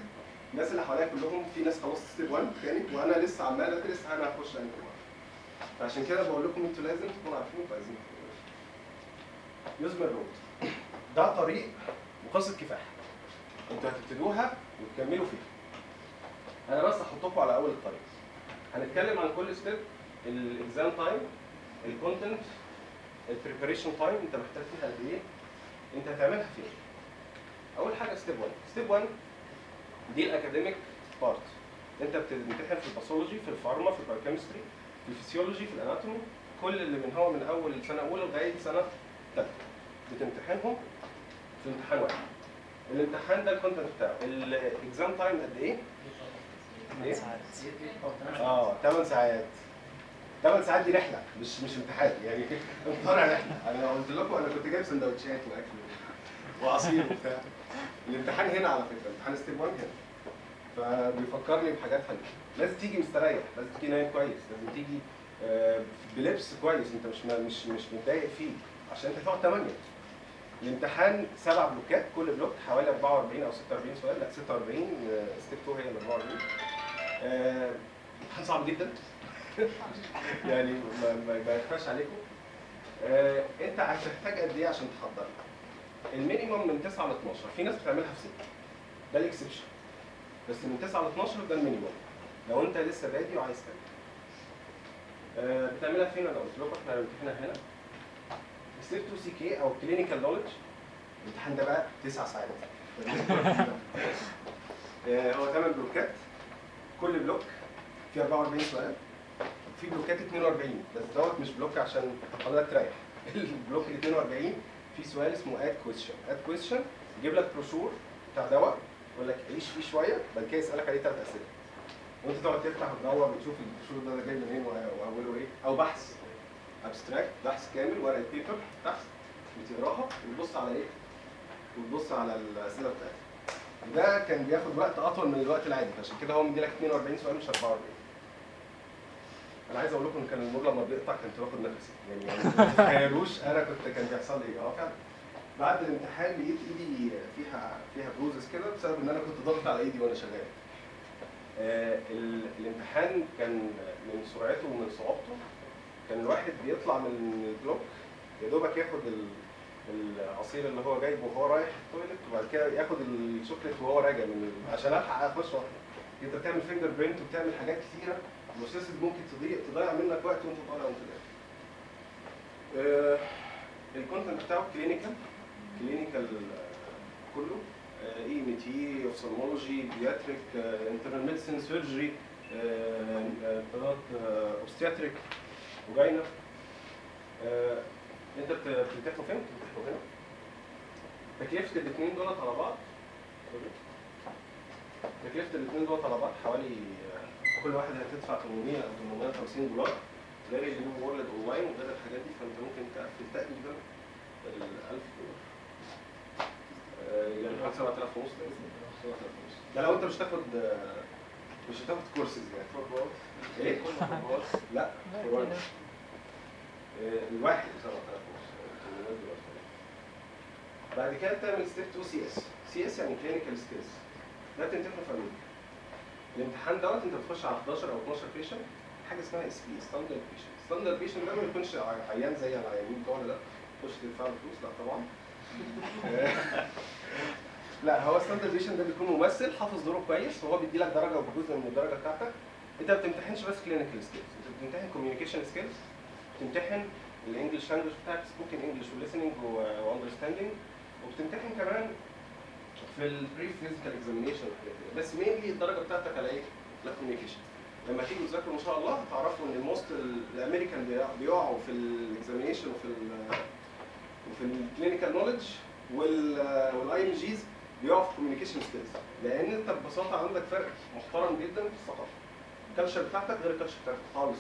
الناس اللي حواليا كلهم في ناس خلصت ستيب 1 كانت وأنا لسه عمال أدرس أنا هخش انهي واحد فعشان كده بقول لكم أنتوا لازم تكونوا عارفين أنتوا عايزين USMLE road ده طريق وقصه كفاح. أنتوا هتبتدوها وتكملوا فيها أنا بس هحطكم على أول الطريق. هنتكلم عن كل step ال exam time ال content ال preparation time انت محتاج فيها قد إيه؟ انت هتعملها فين؟ أول حاجة step 1 step 1 دي ال academic part أنت بتمتحن في ال pathology في ال pharma في ال biochemistry في الفسيولوجي في ال anatomy. كل اللي من هو من أول سنه أولى لغاية سنة ثالثه بتمتحنهم في امتحان واحد. الامتحان ده ال content بتاعه ال exam time قد إيه؟ إيه؟ آه 8 ساعات. 8 ساعات دي رحلة مش مش امتحان. يعني طالع رحلة. أنا قلت لكم أنا كنت جايب سندوتشات وأكل وعصير وبتاع. الامتحان هنا على فكرة. امتحان step 1 هنا. فبيفكرني بحاجات حلوة. لازم تيجي مستريح لازم تيجي نايم كويس لازم تيجي آه، بلبس كويس انت مش مش مش متضايق فيه عشان انت هتقعد 8 الامتحان سبع بلوكات كل block حوالي 44 أو 46 سؤال لا 46 آه، step 2 هي ال 44 آه، امتحان صعب جدا. يعني ما يخفاش عليكم. آه، انت هتحتاج قد إيه عشان تحضر؟ ال minimum من 9 ل 12 في ناس بتعملها في 6 ده ال exception بس من 9 ل 12 ده ال minimum لو انت لسه بادي وعايز تبدا آه، بتعملها فين أنا قلت لكم إحنا بنمتحنها هنا. step 2 CK أو clinical knowledge الامتحان ده بقى 9 ساعات. آه، هو 8 بلوكات. كل block فيه 44 سؤال. في بلوكات 42 بس دوت مش block عشان حضرتك تريح. ال block ال 42 في سؤال اسمه ad question ad question يجيب لك بروشور بتاع دواء. يقول لك عيش فيه شوية بعد كده يسألك عليه ثلاث أسئلة. وأنت تقعد تفتح وتدور وتشوف البروشور ده جاي منين وأوله إيه. أو بحث. abstract بحث كامل ورقة paper بحث. بتقراها وتبص على إيه؟ وتبص على الأسئلة بتاعتها ده كان بياخد وقت أطول من الوقت العادي عشان كده هو مديلك 42 سؤال مش 44 أنا عايز أقول لكم إن كان النور لما بيقطع كنت باخد نفسي. يعني ما تتخيلوش أنا كنت كان بيحصل لي آه فعلا. بعد الامتحان لقيت ايدي فيها فيها bruises كده بسبب إن أنا كنت ضاغط على ايدي وأنا شغال. آه ال- الامتحان كان من سرعته ومن صعوبته. كان الواحد بيطلع من ال block يا دوبك ياخد ال- العصير اللي هو جايبه وهو رايح ال toilet وبعد كده ياخد الشوكليت وهو راجع من عشان ألحق أخش واحد أنت بتعمل finger print وبتعمل حاجات كتيرة. process ممكن تضيع تضيع منك وقت وأنت طالع وأنت داخل. آه ال content بتاعه clinical clinical كله ENT ophthalmology pediatric internal medicine surgery obstetric و gyna انت بت- بتمتحنوا فين؟ بتمتحنوا هنا. تكلفة الاثنين دولت على بعض. تكلفة الاثنين دولت على بعض حوالي آه، كل واحد هتدفع 800 أو 850 دولار. غير ال UWorld online وغير الحاجات دي فأنت ممكن تقفل تقريبا ال 1000 دولار آه، يعني حوالي 7000 ونص تقريبا. 7000 ونص. ده لو انت مش تاخد مش هتاخد كورسز يعني. إيه؟ لا لا four كده. آه، الواحد 7000 ونص. 800 دولار بعد كده تعمل step 2 CS CS يعني clinical skills ده بتمتحنه في أمريكا الامتحان دوت انت بتخش على 11 أو 12 patient حاجة اسمها SP standard patient standard patient ده ما يكونش عيان زي العيانين بتوعنا ده. تخش تدفع له فلوس لا طبعا. لا هو standard patient ده بيكون ممثل حافظ دوره كويس وهو بيدي لك درجة وجزء من الدرجة بتاعتك. انت ما بتمتحنش بس clinical skills انت بتمتحن communication skills بتمتحن ال English language بتاعك spoken English و listening و understanding وبتمتحن كمان في ال brief physical examination بس mainly الدرجة بتاعتك على إيه؟ لا communication لما تيجوا تذاكروا إن شاء الله هتعرفوا إن ال most الأمريكان بيقع- بيقعوا في ال examination وفي وفي ال clinical knowledge وال IMGs بيقعوا في ال communication skills لأن أنت ببساطة عندك فرق محترم جدا في الثقافة. ال culture بتاعتك غير ال culture بتاعتك خالص.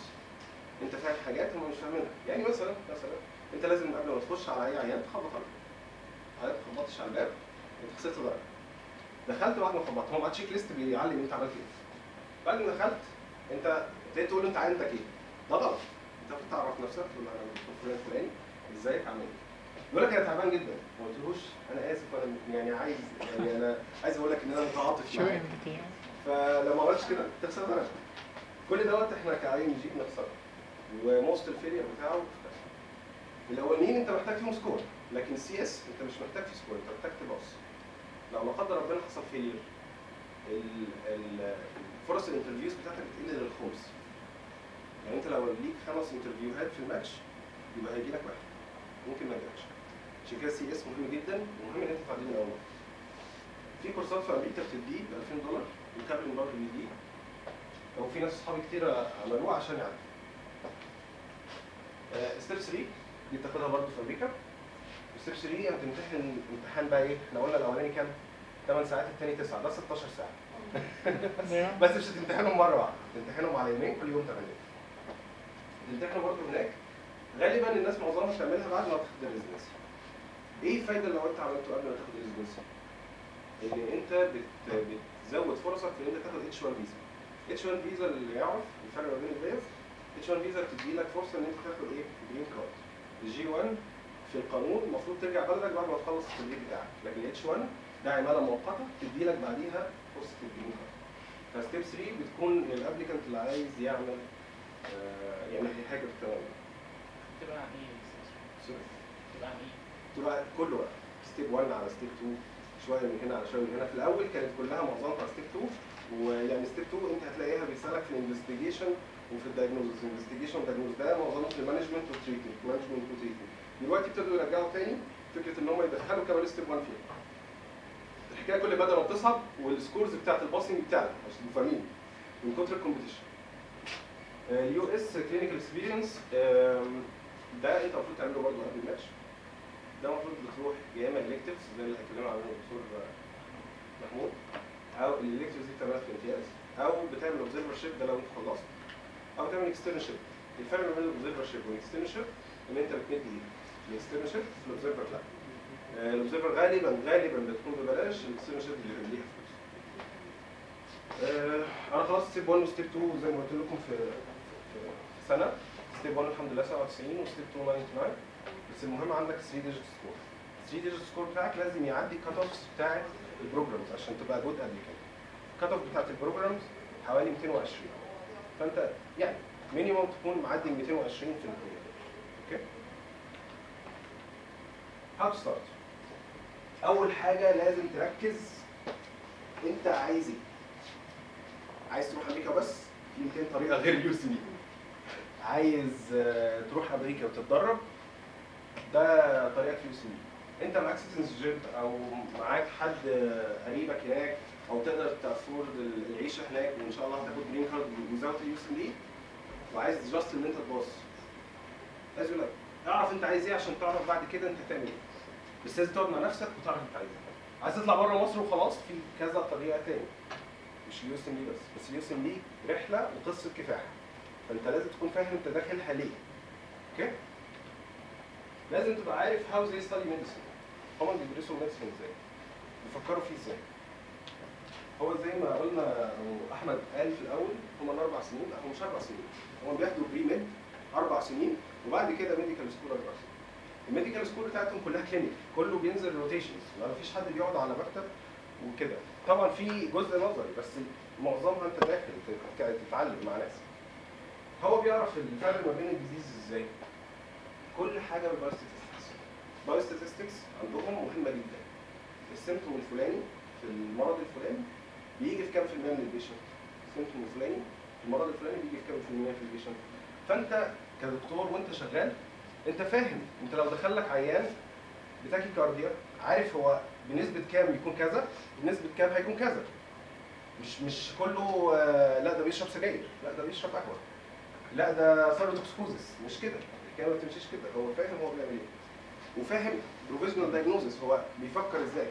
أنت فاهم حاجات هم مش فاهمينها. يعني مثلا مثلا أنت لازم قبل ما تخش على أي عيان تخبط عليه حضرتك ما خبطتش على الباب. أنت خسرت درجة. دخلت بعد ما خبطت. هو معاه check list بيعلم أنت عملت إيه. بعد ما دخلت أنت ابتديت تقول أنت عندك إيه. ده غلط. أنت المفروض تعرف نفسك تقول أنا الفلاني ازيك عامل إيه يقول لك أنا تعبان جدا. ما قلتلوش أنا آسف أنا يعني عايز يعني أنا عايز أقول لك إن أنا متعاطف show معاك. empathy فلو ما عملتش كده تخسر درجه كل دوت إحنا ك IMG بنخسره و most ال failure بتاعه. الأولانيين أنت محتاج فيهم score لكن ال CS أنت مش محتاج فيه score أنت محتاج ت pass. لو لا قدر ربنا حصل failure فرص ال interviews بتاعتك بتقل للخمس يعني أنت لو ليك خمس interviewهات في الماتش يبقى هيجي لك واحد. ممكن ما يجيلكش. عشان كده ال CS مهم جدا ومهم إن أنت تعديه من اول مرة. في كورسات في أمريكا بتديه ب 2000 دولار وكابلن برضه بيديه وفي ناس أصحابي كتير عملوه عشان يعدوا step 3 دي بتاخدها برضه في أمريكا step 3 هتمتحن امتحان بقى إيه؟ إحنا قلنا الأولاني كام؟ 8 ساعات الثاني 9 ده 16 ساعة Yeah. بس مش هتمتحنهم مرة واحدة هتمتحنهم على يومين كل يوم 8 تمتحنه برضه هناك غالبا الناس معظمها بتعملها بعد ما تاخد ال residency إيه الفايدة لو أنت عملته قبل ما تاخد ال residency؟ إن أنت بت... بتزود فرصك في إن أنت تاخد H1 visa H1 visa اللي يعرف الفرق ما بين ال visas H1 visa بتدي لك فرصة إن أنت تاخد إيه؟ green card ال J1 في القانون المفروض ترجع بلدك بعد ما تخلص التدريب بتاعك لكن ال H1 ده عمالة مؤقتة تدي لك بعديها فرصة ال green card ف step 3 بتكون لل applicant اللي عايز يعمل آه، يعمل حاجة في التمام تبقى عن إيه؟ sorry تبقى عن إيه؟ تبقى كله بقى step 1 على step 2 شوية من هنا على شوية من هنا. في الأول كانت كلها معظمها step 2 ويعني step 2 أنت هتلاقيها بيسألك في ال investigation وفي ال diagnosis ال investigation وال diagnosis ده معظمه في ال management وال treatment management و treatment دلوقتي ابتدوا يرجعوا تاني فكرة إن هم يدخلوا كمان step 1 فيها الحكاية كل مدى ما بتصعب وال scores بتاعت ال passing بتاعتك عشان فاهمين من كتر ال competition US clinical experience ده انت المفروض تعمله برضه قبل الماتش. ده المفروض بتروح يا إما electives زي اللي هيتكلموا عنه الدكتور محمود أو ال electives دي بتعملها في الامتياز أو بتعمل observership ده لو أنت خلصت أو تعمل externship الفرق ما بين ال observership وال externship إن أنت بتمد إيدك. ال externship ال observer لا. آه، ال observer غالبا غالبا بتكون ببلاش ال externship اللي ليها فلوس. آه، أنا خلاص step 1 و step 2 زي ما قلت لكم في سنة. step 1 الحمد لله 97 و step 2 99 بس المهم عندك 3 digit score 3 digit score بتاعك لازم يعدي ال cut offs بتاعت ال programs عشان تبقى good applicant ال cut off بتاعت ال programs حوالي 220 فانت يعني minimum تكون معدي ال 220 في ال program okay how start أول حاجة لازم تركز أنت عايز إيه. عايز تروح أمريكا بس؟ في 200 طريقة غير ال USMLE عايز آه، تروح أمريكا وتتدرب؟ ده طريقة USMLE انت معاك citizenship أو معاك حد قريبك هناك أو تقدر ت afford العيشة هناك وإن شاء الله هتاخد green card without ال USMLE دي وعايز just إن أنت تبص. لازم اعرف أنت عايز إيه عشان تعرف بعد كده أنت هتعمل إيه. بس لازم تقعد مع نفسك وتعرف أنت عايز إيه. عايز تطلع بره مصر وخلاص في كذا طريقة تاني مش ال USMLE بس بس ال USMLE رحلة وقصة كفاح. فأنت لازم تكون فاهم أنت داخلها ليه. okay؟ لازم تبقى عارف how they study medicine هما بيدرسوا medicine إزاي؟ بيفكروا فيه إزاي؟ هو زي ما قلنا أحمد قال في الأول هما الأربع سنين لا هو مش أربع سنين. هما بياخدوا pre-med أربع سنين وبعد كده medical school أربع سنين. ال medical school بتاعتهم كلها clinic كله بينزل rotations ما فيش حد بيقعد على مكتب وكده. طبعا في جزء نظري بس معظمها أنت داخل تت- تتعلم مع ناس. هو بيعرف الفرق ما بين ال disease إزاي؟ كل حاجة بال biostatistics biostatistics عندهم مهمة جدا. ال symptom الفلاني في المرض الفلاني بيجي في كام في المية من ال patient؟ ال symptom الفلاني في المرض الفلاني بيجي في كام في المية في ال patient؟ فأنت كدكتور وأنت شغال أنت فاهم. أنت لو دخل لك عيان ب tachycardia عارف هو بنسبة كام يكون كذا بنسبة كام هيكون كذا. مش مش كله آه، لا ده بيشرب سجاير لا ده بيشرب قهوة لا ده thyrotoxicosis مش كده. الحكاية ما بتمشيش كده هو فاهم هو بيعمل إيه. وفاهم provisional diagnosis هو بيفكر إزاي.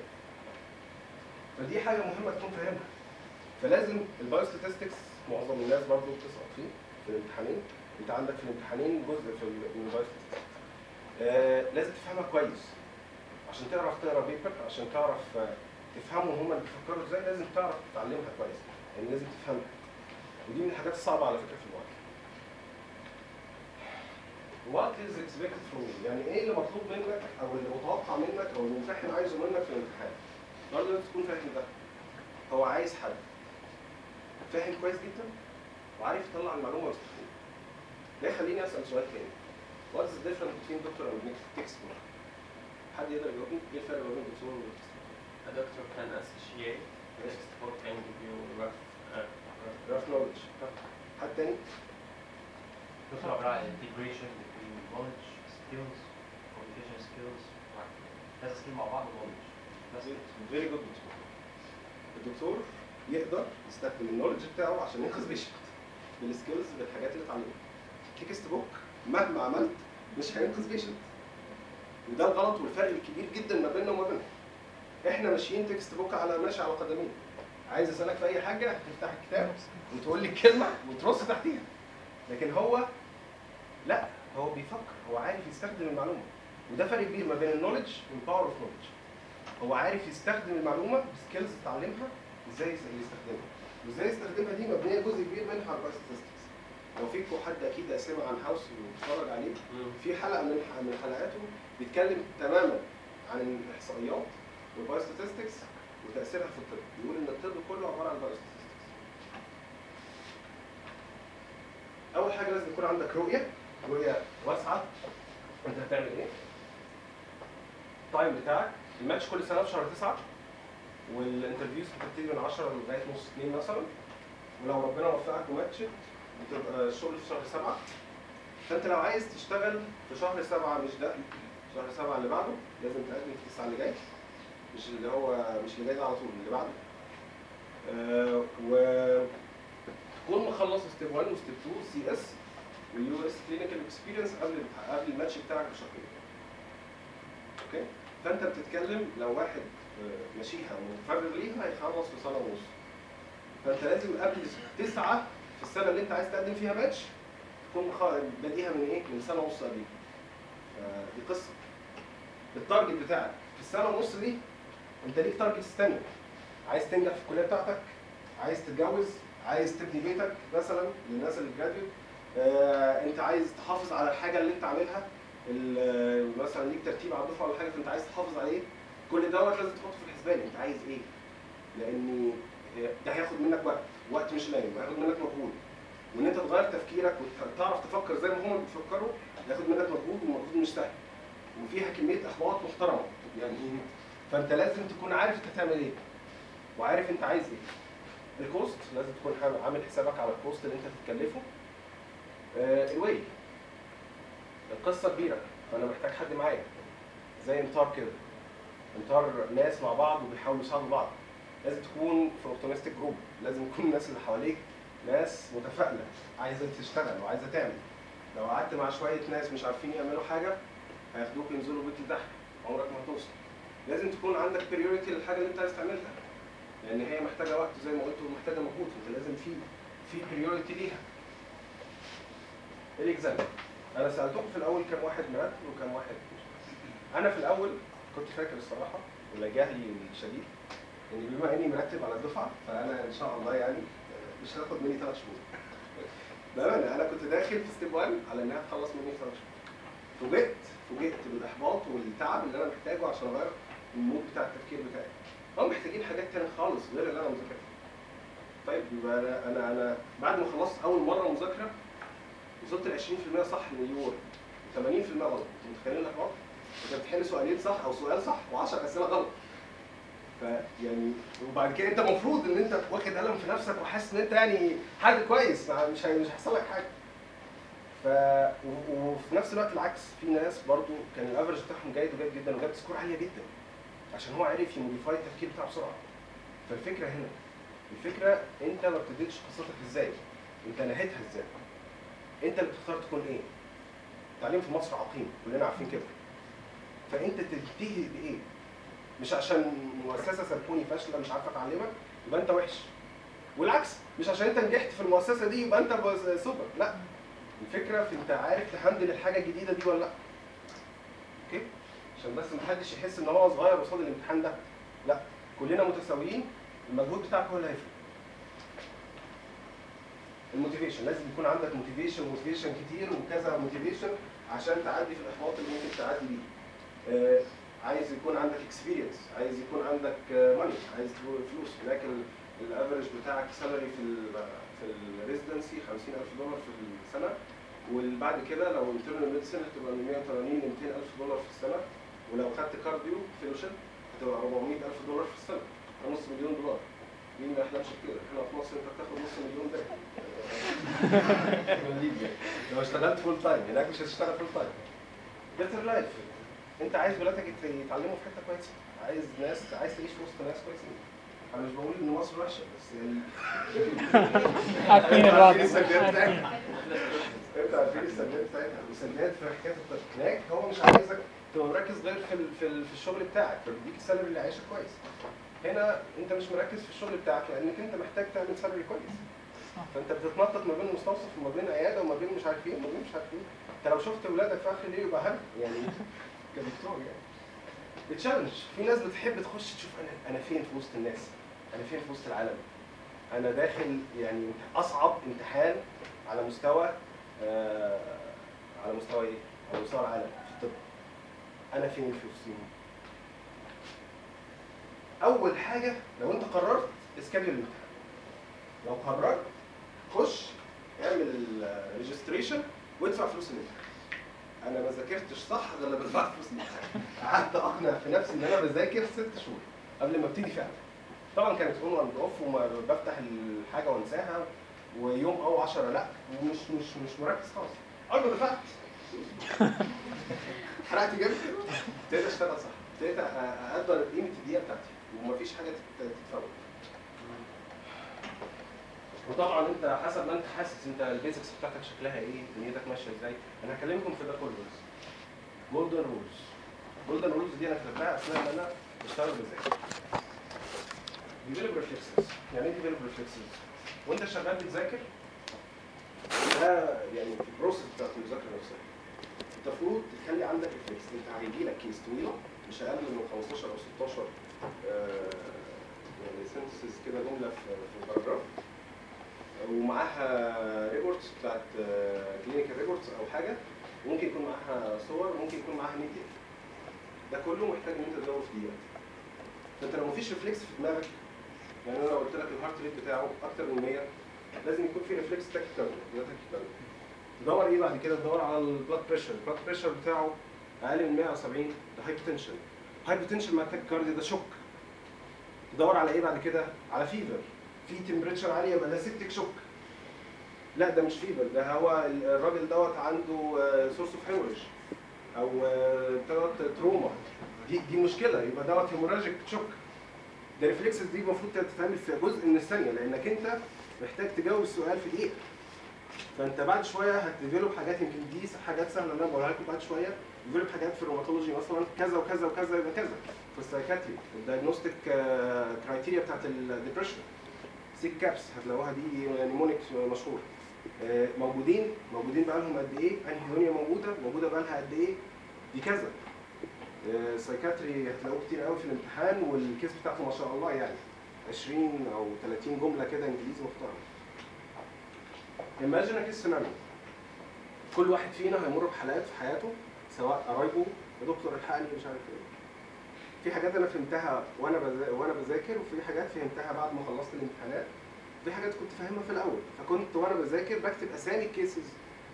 فدي حاجة مهمة تكون فاهمها. فلازم ال biostatistics معظم الناس برضه بتسقط فيه في الامتحانين. أنت عندك في الامتحانين جزء في من ال biostatistics. آه لازم تفهمها كويس. عشان تعرف تقرأ بيبر عشان تعرف آه، تفهمهم هم اللي بيفكروا إزاي لازم تعرف تتعلمها كويس. يعني لازم تفهمها. ودي من الحاجات الصعبة على فكرة في الوقت What is expected from you؟ يعني إيه اللي مطلوب منك أو اللي متوقع منك أو الممتحن عايزه منك في الامتحان؟ برضه لازم تكون فاهم ده. هو عايز حد فاهم كويس جدا وعارف يطلع المعلومة مستحيل. ده يخليني أسأل سؤال تاني. What is the difference between doctor and textbook؟ حد يقدر يجاوبني؟ إيه الفرق بين الدكتور وال text A doctor can associate the textbook and give you rough, uh, rough knowledge. حد تاني؟ دكتور عبارة عن integration knowledge, skills, communication skills, كذا skill مع بعض knowledge بس very good doctor. الدكتور يقدر يستخدم ال knowledge بتاعه عشان ينقذ patient بال skills بالحاجات اللي اتعلمها. textbook مهما عملت مش هينقذ patient. وده الغلط والفرق الكبير جدا ما بيننا وما بينهم. إحنا ماشيين textbook على ماشي على قدمين. عايز أسألك في أي حاجة هتفتح الكتاب وتقول لي كلمه وترص تحتيها. لكن هو لا هو بيفكر هو عارف يستخدم المعلومة. وده فرق كبير ما بين ال knowledge وال power of knowledge هو عارف يستخدم المعلومة ب skills اتعلمها إزاي يس- يستخدمها. وإزاي يستخدمها دي مبنية جزء كبير منها على statistics. لو فيكم حد أكيد سمع عن هاوس واتفرج عليه. في حلقة من من حلقاته بيتكلم تماما عن الإحصائيات وال biostatistics وتأثيرها في الطب. بيقول إن الطب كله عبارة عن biostatistics أول حاجة لازم يكون عندك رؤية. رؤيه واسعة. انت هتعمل إيه؟ ال time بتاعك الماتش كل سنة في شهر 9 وال interviews بتبتدي من 10 لغاية نص 2 مثلا. ولو ربنا وفقك وماتش بتبقى الشغل في شهر 7 فأنت لو عايز تشتغل في شهر 7 مش ده شهر 7 اللي بعده لازم تقدم في 9 اللي جاي مش اللي هو مش اللي جاي ده على طول اللي بعده. آه و تكون مخلص step 1 و step 2 CS وال US clinical experience قبل قبل الماتش بتاعك بشهرين. okay فأنت بتتكلم لو واحد آه، ماشيها ومتفرغ ليها هيخلص في سنة ونص. فأنت لازم قبل تسعة في السنة اللي أنت عايز تقدم فيها ماتش تكون بادئها من إيه؟ من سنة ونص قبليها. فدي قصة. ال target بتاعك في السنة ونص دي أنت ليك targets تانية. عايز تنجح في الكلية بتاعتك؟ عايز تتجوز؟ عايز تبني بيتك مثلا للناس اللي جراديوت آه، انت عايز تحافظ على الحاجة اللي انت عاملها مثلا ليك ترتيب على الدفعة ولا حاجة فانت عايز تحافظ عليه كل دوت لازم تحطه في الحسبان انت عايز إيه؟ لأن ده هياخد منك وقت وقت مش قليل وهياخد منك مجهود. وإن انت تغير تفكيرك وتعرف تفكر زي ما هم بيفكروا هياخد منك مجهود ومجهود مش سهل. وفيها كمية اخبارات محترمة يعني فانت لازم تكون عارف انت هتعمل إيه وعارف انت عايز إيه. ال cost لازم تكون عامل حسابك على ال cost اللي انت هتتكلفه آه الواي القصة كبيرة. فأنا محتاج حد معايا. زي انطار كده. انطار ناس مع بعض وبيحاولوا يساعدوا بعض. لازم تكون في optimistic group لازم يكون الناس اللي حواليك ناس متفائلة. عايزة تشتغل وعايزة تعمل. لو قعدت مع شوية ناس مش عارفين يعملوا حاجة هياخدوك ينزلوا بيك لتحت عمرك ما هتوصل. لازم تكون عندك priority للحاجة اللي انت عايز تعملها. لأن هي محتاجة وقت زي ما قلت ومحتاجة مجهود. فأنت لازم في في priority ليها. ال exam أنا سالتكم في الأول كم واحد مرتب وكم واحد. أنا في الأول كنت فاكر الصراحة ولا جهلي الشديد إن بما إني مرتب على الدفعة فأنا إن شاء الله يعني مش هتاخد مني ثلاث شهور. بأمانة أنا كنت داخل في step 1 على إنها تخلص مني ثلاث شهور. فوجئت فوجئت بالإحباط والتعب اللي أنا محتاجه عشان أغير ال mode بتاع التفكير بتاعي. هم محتاجين حاجات تانية خالص غير اللي أنا مذاكرها. طيب يبقى أنا أنا أنا بعد ما خلصت أول مرة مذاكرة وصلت ل 20% صح من ال UWorld 80% غلط. أنتوا متخيلين الاحباط؟ انت بتحل سؤالين صح أو سؤال صح و10 أسئلة غلط. فيعني وبعد كده انت المفروض ان انت واخد قلم في نفسك وحاسس ان انت يعني حد كويس مش مش هيحصل لك حاجة. ف وفي نفس الوقت العكس في ناس برضو كان ال average بتاعهم جيد وجيد جدا وجاب score عالية جدا. عشان هو عرف ي modify التفكير بتاعه بسرعة. فالفكرة هنا الفكرة انت ما ابتديتش قصتك إزاي انت نهيتها إزاي. انت اللي بتختار تكون إيه؟ التعليم في مصر عقيم كلنا عارفين كده. فانت تنتهي بايه؟ مش عشان مؤسسة سلكوني فاشلة مش عارفة تعلمك يبقى انت وحش. والعكس مش عشان انت نجحت في المؤسسة دي يبقى انت سوبر. لا. الفكرة في انت عارف تهندل الحاجة الجديدة دي ولا لا. okay؟ عشان بس محدش يحس ان هو صغير قصاد الامتحان ده. لا. كلنا متساويين المجهود بتاعك هو اللي هيفرق. ال motivation. لازم يكون عندك motivation motivation كتير وكذا motivation عشان تعدي في الإحباط اللي ممكن تعدي بيه. آه، عايز يكون عندك experience عايز يكون عندك money عايز فلوس. هناك ال average بتاعك salary في ال في ال residency 50000 دولار في السنة. وبعد كده لو internal medicine هتبقى من 180 ل 200000 دولار في السنة. ولو خدت cardio fellowship هتبقى 400000 دولار في السنة. نص مليون دولار. مين ما يحلمش بكده؟ إحنا في مصر أنت بتاخد نص مليون ده. لو اشتغلت full time هناك مش هتشتغل full time better life أنت عايز ولادك يت- يتعلموا في حتة كويسة. عايز ناس عايز تعيش في وسط ناس كويسين. أنا مش بقول إن مصر وحشة بس يعني عارفين السلبيات بتاعتها. أنت عارفين السلبيات بتاعتها. والسلبيات في حكاية هناك هو مش عايزك تبقى مركز غير في ال- في, ال- في الشغل بتاعك. فبيديك ال salary اللي عايشك كويس. هنا انت مش مركز في الشغل بتاعك لانك انت محتاج تعمل salary كويس. فانت بتتنطط ما بين مستوصف وما بين عيادة وما بين مش عارف إيه وما بين مش عارف إيه. انت لو شفت ولادك في آخر اليوم يبقى هم يعني كدكتور يعني. بتشالنج في ناس بتحب تخش تشوف أنا أنا فين في وسط الناس؟ أنا فين في وسط العالم؟ أنا داخل يعني أصعب امتحان على مستوى آه على مستوى إيه؟ على مستوى العالم في الطب. أنا فين في وسطهم؟ أول حاجة لو أنت قررت اسكابي الامتحان لو قررت خش اعمل ال registration وادفع فلوس الامتحان أنا ما ذاكرتش صح غير لما دفعت فلوس الامتحان قعدت أقنع في نفسي إن أنا بذاكر ست شهور قبل ما أبتدي فعلا. طبعا كانت on and off وبفتح الحاجة وانساها ويوم آه و10 لأ ومش مش مش مركز خالص. أول ما دفعت. حرقت جامد. ابتديت أشتغل صح. ابتديت أقدر قيمة الدقيقة بتاعتي. ومفيش حاجة تت- تتفوت. وطبعا انت حسب ما انت حاسس انت ال basics بتاعتك شكلها إيه؟ دنيتك ماشية إزاي؟ أنا هكلمكم في ده كله بس. golden rules golden rules دي أنا كتبتها اثناء ما أنا بشتغل بذاكر develop reflexes يعني إيه develop reflexes وانت شغال بتذاكر؟ ده يعني في ال process بتاعت المذاكرة نفسها. انت المفروض تخلي عندك reflex انت هيجي لك case طويلة مش أقل من 15 أو 16 آه، يعني sentences كده جملة في ال paragraph. ومعاها reports بتاعت clinical reports أو حاجة. ممكن يكون معاها صور ممكن يكون معاها ميديا ده كله محتاج إن أنت تدور في دقيقه فأنت لو مفيش reflex في دماغك يعني أنا لو قلت لك ال heart rate بتاعه أكتر من 100 لازم يكون في reflex tachycardia ده tachycardia تدور إيه بعد كده؟ تدور على ال blood pressure ال blood pressure بتاعه أقل من 170 ده hypotension hypotension مع ال tachycardia ده shock؟ تدور على إيه بعد كده؟ على fever. في temperature عالية يبقى ده septic shock لا ده مش fever ده هو الراجل دوت عنده source of hemorrhage أو آه، دوت trauma دي دي مشكلة. يبقى دوت hemorrhagic shock ده reflexes دي المفروض تتعمل في جزء من الثانية لأنك أنت محتاج تجاوب السؤال في دقيقة. فأنت بعد شوية هت develop حاجات يمكن دي حاجات سهلة أنا بقولها لكم بعد شوية. develop حاجات في ال rheumatology مثلا كذا وكذا وكذا يبقى كذا. في ال psychiatry ال diagnostic criteria بتاعت ال depression SIG E CAPS هتلاقوها دي mnemonic مشهور. آه، موجودين موجودين بقى لهم قد إيه؟ أنهي دنيا موجودة؟ موجودة بقى لها قد إيه؟ دي كذا. آه، psychiatry هتلاقوه كتير قوي في الامتحان وال case بتاعته ما شاء الله يعني 20 أو 30 جملة كده إنجليزي محترم. A case scenario. كل واحد فينا هيمر بحلقات في حياته سواء قرايبه يا دكتور الحقني مش عارف إيه. في حاجات أنا فهمتها وأنا وأنا بذاكر وفي حاجات فهمتها بعد ما خلصت الامتحانات. في حاجات كنت فاهمها في الأول. فكنت وأنا بذاكر بكتب أسامي الكيسز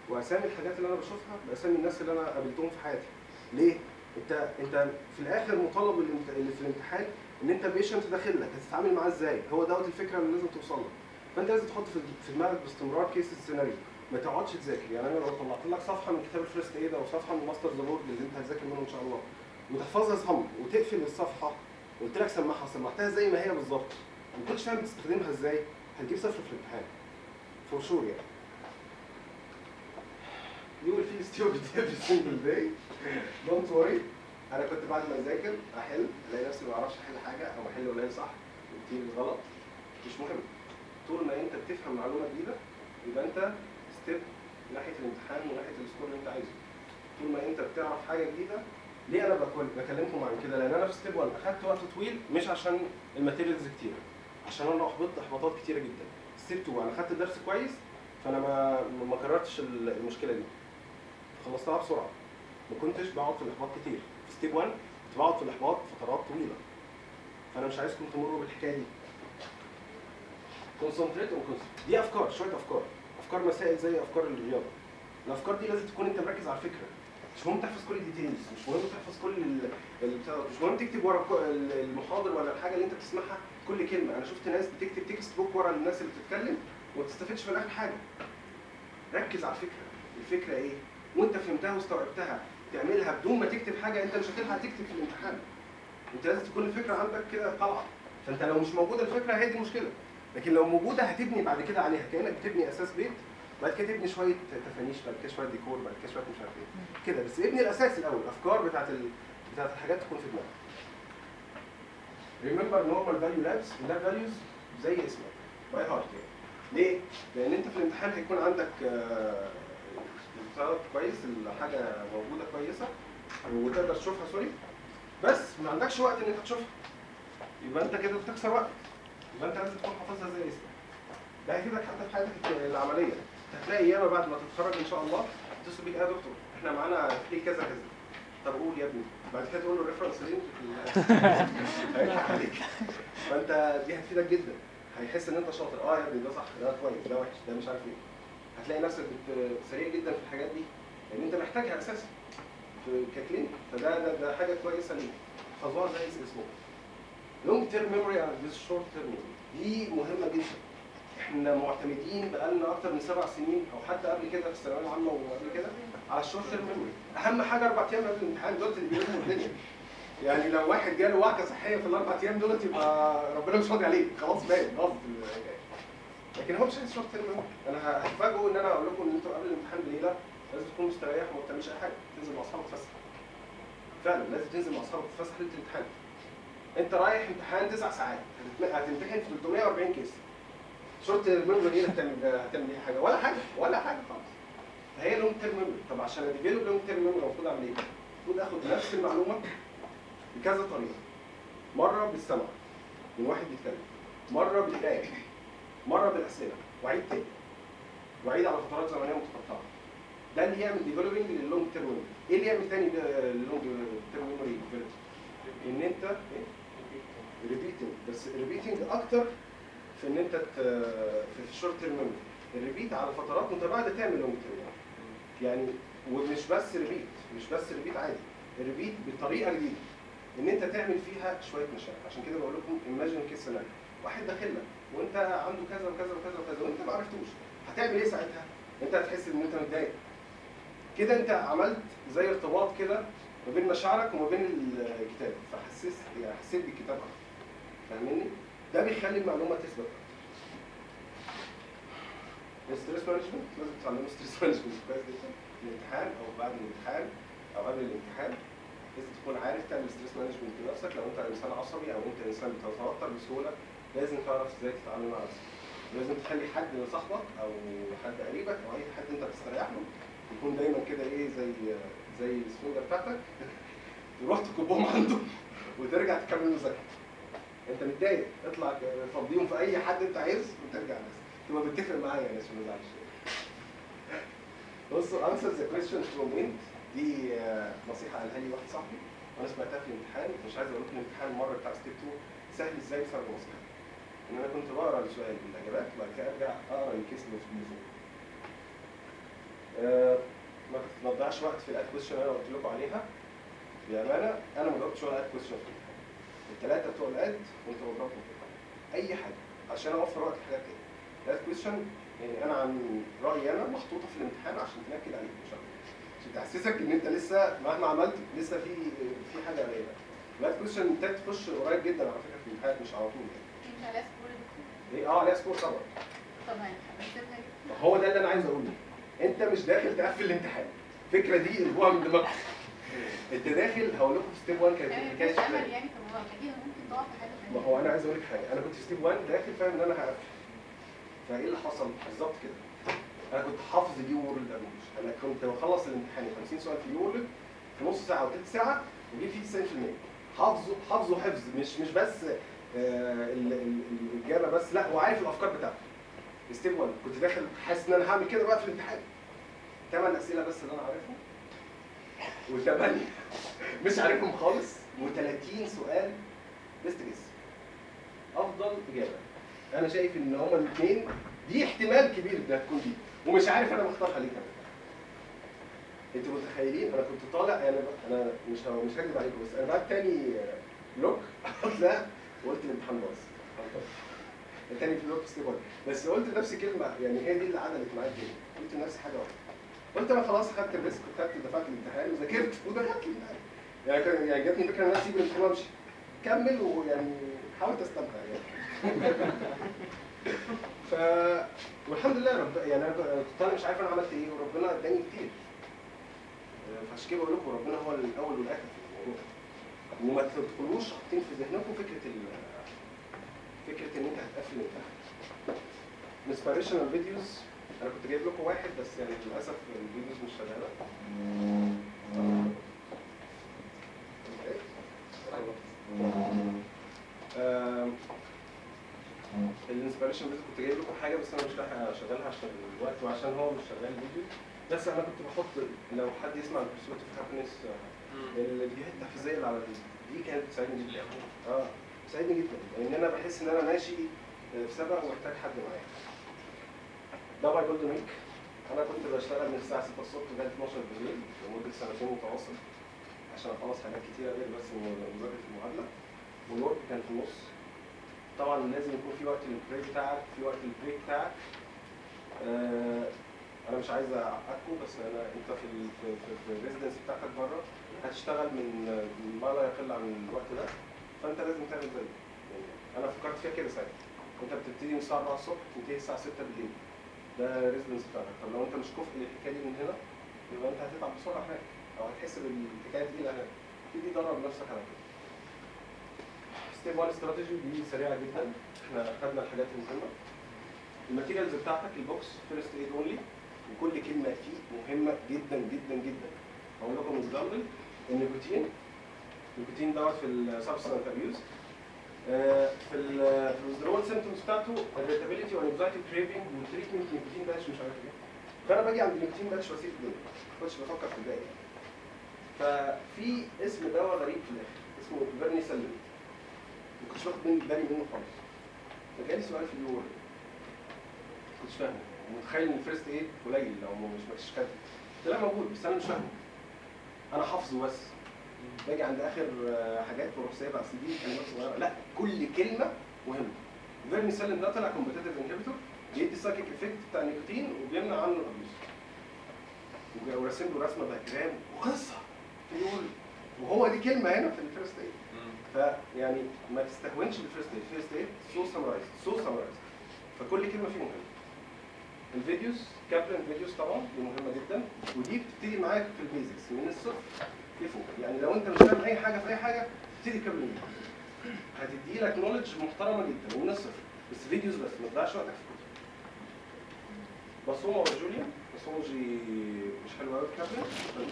وأسامي الحاجات اللي أنا بشوفها بأسامي الناس اللي أنا قابلتهم في حياتي. ليه؟ أنت أنت في الآخر مطالب اللي في الامتحان إن أنت patient داخل لك هتتعامل معاه إزاي؟ هو دوت الفكرة اللي لازم توصل لها فأنت لازم تحط في دماغك باستمرار case scenario ما تقعدش تذاكر يعني أنا لو طلعت لك صفحة من كتاب ال First Aid أو صفحة من Master the Boards اللي أنت هتذاكر منه إن شاء الله وتحفظها صم وتقفل الصفحة قلت لك سمعها سمعتها زي ما هي بالظبط ما كنتش فاهم بتستخدمها إزاي هتجيب صفر في الامتحان for sure يعني You will feel stupid single day. Don't worry. أنا كنت بعد ما أذاكر أحل ألاقي نفسي ما أعرفش أحل حاجة أو أحل قليل صح وكتير غلط مش مهم. طول ما أنت بتفهم معلومة جديدة يبقى أنت step ناحية الامتحان وناحية ال score اللي أنت عايزه. طول ما أنت بتعرف حاجة جديدة ليه أنا بكل- بكلمكم عن كده؟ لأن أنا في step 1 أخدت وقت طويل مش عشان ال materials كتيرة. عشان أنا أحبطت إحباطات كتيرة جدا. step 2 أنا خدت الدرس كويس فأنا ما ما كررتش ال- المشكلة دي. خلصتها بسرعة ما كنتش بقعد في الأحباط كتير في step 1 كنت بقعد في الأحباط فترات طويلة فأنا مش عايزكم تمروا بالحكاية دي concentrate دي أفكار شوية أفكار أفكار مسائل زي أفكار الرياضة. الأفكار دي لازم تكون أنت مركز على الفكرة. مش مهم تحفظ كل ال details مش مهم تحفظ كل ال- البتاع مش مهم تكتب ورا المحاضر ولا الحاجة اللي أنت بتسمعها كل كلمة. أنا شفت ناس بتكتب text book ورا الناس اللي بتتكلم وما تستفدش في الآخر حاجة. ركز على الفكرة. الفكرة إيه؟ وأنت فهمتها واستوعبتها. تعملها بدون ما تكتب حاجة أنت مش هتلحق تكتب في الامتحان. أنت لازم تكون الفكرة عندك كده قلعه فأنت لو مش موجودة الفكرة هي دي المشكلة لكن لو موجودة هتبني بعد كده عليها. كأنك بتبني أساس بيت بعد كده تبني شوية تفانيش بعد كده شوية ديكور بعد كده شوية مش عارف إيه. كده بس ابني الأساس الأول الافكار بتاعت ال... بتاعت الحاجات تكون في دماغك. Remember normal value labs lab values زي اسمك by heart يعني. ليه؟ لأن أنت في الامتحان هيكون عندك آه، كويس الحاجة موجودة كويسة وتقدر تشوفها sorry بس ما عندكش وقت ان انت تشوفها. يبقى أنت كده بتكسر وقت. يبقى انت لازم تكون حافظها زي اسمك ده هيفيدك حتى في حياتك العملية. هتلاقي ياما بعد ما تتخرج إن شاء الله اتصل بيك يا دكتور إحنا معانا في كذا كذا. طب قول يا ابني. بعد كده تقول له ال reference ليه هيضحك عليك. فأنت دي هتفيدك جدا. هيحس إن أنت شاطر. آه يا ابني ده صح ده كويس ده وحش ده مش عارف إيه. هتلاقي نفسك سريع جدا في الحاجات دي لأن أنت محتاجها أساسا في ك clinic فده ده, ده حاجة كويسة ليك. حفظوها زي اسمه. long term memory and short term دي مهمة جدا. إحنا معتمدين بقالنا أكتر من سبع سنين أو حتى قبل كده في الثانويه العامه وقبل كده على ال short term memory أهم حاجة أربع أيام قبل الامتحان دول اللي بيلموا الدنيا. يعني لو واحد جاله وعكة صحية في الأربع أيام دولت يبقى ربنا مش راضي عليه. خلاص باين الحكاية. لكن هو مش short term memory أنا هتفاجئوا إن أنا أقول لكم إن أنتوا قبل الامتحان بليلة لازم تكون مستريح وما بتعملش أي حاجة. تنزل مع أصحابك تفسح فعلا لازم تنزل مع أصحابك تفسح ليلة الامتحان. انت رايح امتحان تسع ساعات. هتمتحن في 340 case. short memory إيه اللي هتعمل إيه؟ حاجة؟ ولا حاجة ولا حاجة خالص. فهي long term memory طب عشان ا develop long term memory المفروض اعمل إيه؟ المفروض اخد نفس المعلومة بكذا طريقة. مرة بالسمع من واحد بيتكلم مرة بالقرايه مرة بالأسئلة. وعيد تاني. وعيد على فترات زمنية متقطعة. ده اللي يعمل developing لل long term memory إيه اللي يعمل تاني لل long term memory ان إنت إيه؟ repeating بس repeating أكتر في إن أنت في ال short term ال repeat على فترات متباعدة تعمل long term يعني ومش بس repeat مش بس repeat عادي. ال repeat بطريقة جديدة. إن أنت تعمل فيها شوية مشاكل. عشان كده بقول لكم imagine case scenario واحد داخل لك وأنت عنده كذا وكذا وكذا وكذا وأنت ما عرفتوش. هتعمل إيه ساعتها؟ أنت هتحس إن أنت متضايق. كده أنت عملت زي ارتباط كده ما بين مشاعرك وما بين الكتاب. فحسيت يعني حسيت بالكتاب أكتر. فاهمني؟ ده بيخلي المعلومة تثبت. ال stress management لازم تتعلموا stress management كويس جدا الامتحان أو بعد الامتحان أو قبل الامتحان. لازم تكون عارف تعمل stress management لنفسك لو أنت إنسان عصبي أو أنت إنسان بتتوتر بسهولة لازم تعرف إزاي تتعامل مع نفسك. لازم تخلي حد صاحبك أو حد قريبك أو أي حد أنت بتستريح له يكون دايما كده إيه زي زي السفنجه بتاعتك. تروح تكبهم عنده وترجع تكمل مذاكرة. انت متضايق اطلع فضيهم في أي حد أنت عايز وترجع بس. تبقى متفق معايا يا ناس ما تزعلش. بصوا answer the question from wind. دي آه، نصيحة قالها لي واحد صاحبي وأنا سمعتها في الامتحان مش عايز أقول لكم الامتحان المره بتاع Step 2 سهل إزاي بسبب النصيحه إن أنا كنت بقرأ السؤال بالإجابات وبعد كده أرجع أقرأ ال case اللي اللي فوق آه، ما تضيعش وقت في ال ad question أنا قلت لكم عليها. بأمانة أنا ما جاوبتش ولا ad question في الامتحان الثلاثه بتوع ال ad كنت بضربهم أي حاجة. عشان أوفر وقت في حاجات تانية ال ad question يعني أنا عن رأيي أنا محطوطة في الامتحان عشان تنكد عليك مش أكتر عشان تحسسك إن أنت لسه مهما عملت لسه في في حاجة قليلة. ال ad question محتاج تخش قريب جدا على فكرة في الامتحان مش على طول يعني. أنت على score إيه آه عليها score طبعا. طبعا. ما هو ده اللي أنا عايز أقوله. أنت مش داخل تقفل الامتحان. الفكرة دي الغوها من دماغك. انت داخل هقول لكم في Step 1 كانت الحكاية شكلها يعني طب هو أكيد ممكن تقع في حاجة ما هو أنا عايز أقول لك حاجة أنا كنت في Step 1 داخل فاهم إن أنا هقفل فإيه اللي حصل؟ بالظبط كده. أنا كنت حافظ ال UWorld أنا كنت بخلص الامتحان 50 سؤال في ال UWorld في نص ساعة وثلث ساعة وجيب فيه 90% حافظه حافظه حفظ مش مش بس آه، ال- ال- الاجابه بس لا وعارف الأفكار بتاعته. Step 1 كنت داخل حاسس إن أنا هعمل كده بقى في الامتحان. ثمان أسئلة بس اللي أنا عارفهم. وثمانية. مش عارفهم خالص. و30 سؤال. Best guess أفضل إجابة. أنا شايف إن هما الاثنين دي احتمال كبير إنها تكون دي. ومش عارف أنا مختارها ليه كمان أنتوا متخيلين؟ أنا كنت طالع أنا أنا مش مش هكذب عليكم بس أنا بعد تاني block. طلعت وقلت الامتحان باظ. التاني في block Step 1 بس قلت لنفسي كلمه يعني هي دي اللي عدلت معايا قلت لنفسي حاجة واحدة. قلت أنا خلاص خدت ال risk وخدت دفعت الامتحان وذاكرت ودخلت الامتحان يعني كان يعني جاتني فكرة إن أنا أسيب الامتحان وأمشي. كمل ويعني حاولت استمتع يعني. ف والحمد لله رب يعني أنا كنت- مش عارف أنا عملت إيه وربنا إداني كتير. فعشان كده بقول لكم ربنا هو الأول والآخر في الموضوع. وما تدخلوش حاطين في ذهنكم فكرة ال فكرة إن أنت هتقفل الامتحان inspirational videos أنا كنت جايب لكم واحد بس يعني للأسف ال videos مش شغاله ال inspiration video كنت جايب لكم حاجة بس أنا مش لاحق أشغلها عشان الوقت وعشان هو مش شغال الفيديو بس أنا كنت بحط لو حد يسمع ال Pursuit of Happyness الفيديوهات التحفيزية اللي على دي كانت بتساعدني جدا. آه بتساعدني جدا لأن أنا بحس إن أنا ماشي في سبق ومحتاج حد معايا. ده my golden week أنا كنت بشتغل من الساعة 6 الصبح لغايه 12 بالليل لمده سنتين متواصل عشان اخلص حاجات كتيره غير بس مذاكره المعادله وال work كان في النص طبعا لازم يكون في وقت لل break بتاعك في وقت لل break بتاعك آه أنا مش عايز اعقدكم بس أنا انت في في, ال residence بتاعتك بره هتشتغل من ما لا يقل عن الوقت ده فانت لازم تعمل يعني أنا فكرت فيها كده ساعتها انت بتبتدي من الساعة 4 الصبح تنتهي الساعة 6 بالليل ده ال residence بتاعتك طب لو انت مش كفء للحكايه دي من هنا يبقى انت هتتعب بسرعة هناك أو هتحس بالحكايه دي هناك. تبتدي تدرب نفسك على كده. Step 1 استراتيجي دي سريعة جدا. إحنا خدنا الحاجات المهمه ال materials بتاعتك ال books First Aid only وكل كلمة فيه مهمة جدا جدا جدا. هقول لكم example النيكوتين. النيكوتين دوت في ال substance abuse في ال في ال withdrawal symptoms بتاعته ال irritability وال anxiety craving وال treatment nicotine patch مش عارف إيه. فأنا باجي عند ال nicotine patch وأسيب الدنيا. ما كنتش بفكر في الباقي. ففي اسم دواء غريب في الآخر اسمه varenicline ما كنتش واخد بالي منه خالص. فجالي سؤال في ال UWorld ما كنتش فاهمه. متخيل إن ال First Aid قليل لو مش كاتب طلع موجود بس أنا مش فاهمه. أنا حافظه بس. باجي عند آخر آه، حاجات بروح سايبها اصل دي كلمات صغيرة. لا كل كلمة مهمة. varenicline ده طلع competitive inhibitor بيدي ال psychic effect بتاع النيكوتين وبيمنع عنه ال abuse وراسم له رسمة background وقصة يقول وهو دي كلمة هنا في ال First Aid فيعني ما تستهونش بال First Aid ال First Aid so summarized so summarized فكل كلمة فيه مهمة. ال videos Kaplan videos طبعا دي مهمة جدا. ودي بتبتدي معاك في ال basics من الصفر لفوق يعني لو انت مش فاهم اي حاجة في اي حاجة ابتدي Kaplan هتدي لك knowledge محترمة جدا ومن الصفر بس videos بس ما تضيعش وقتك. في الكتب Pathoma و Goljan pathology مش حلوة قوي Kaplan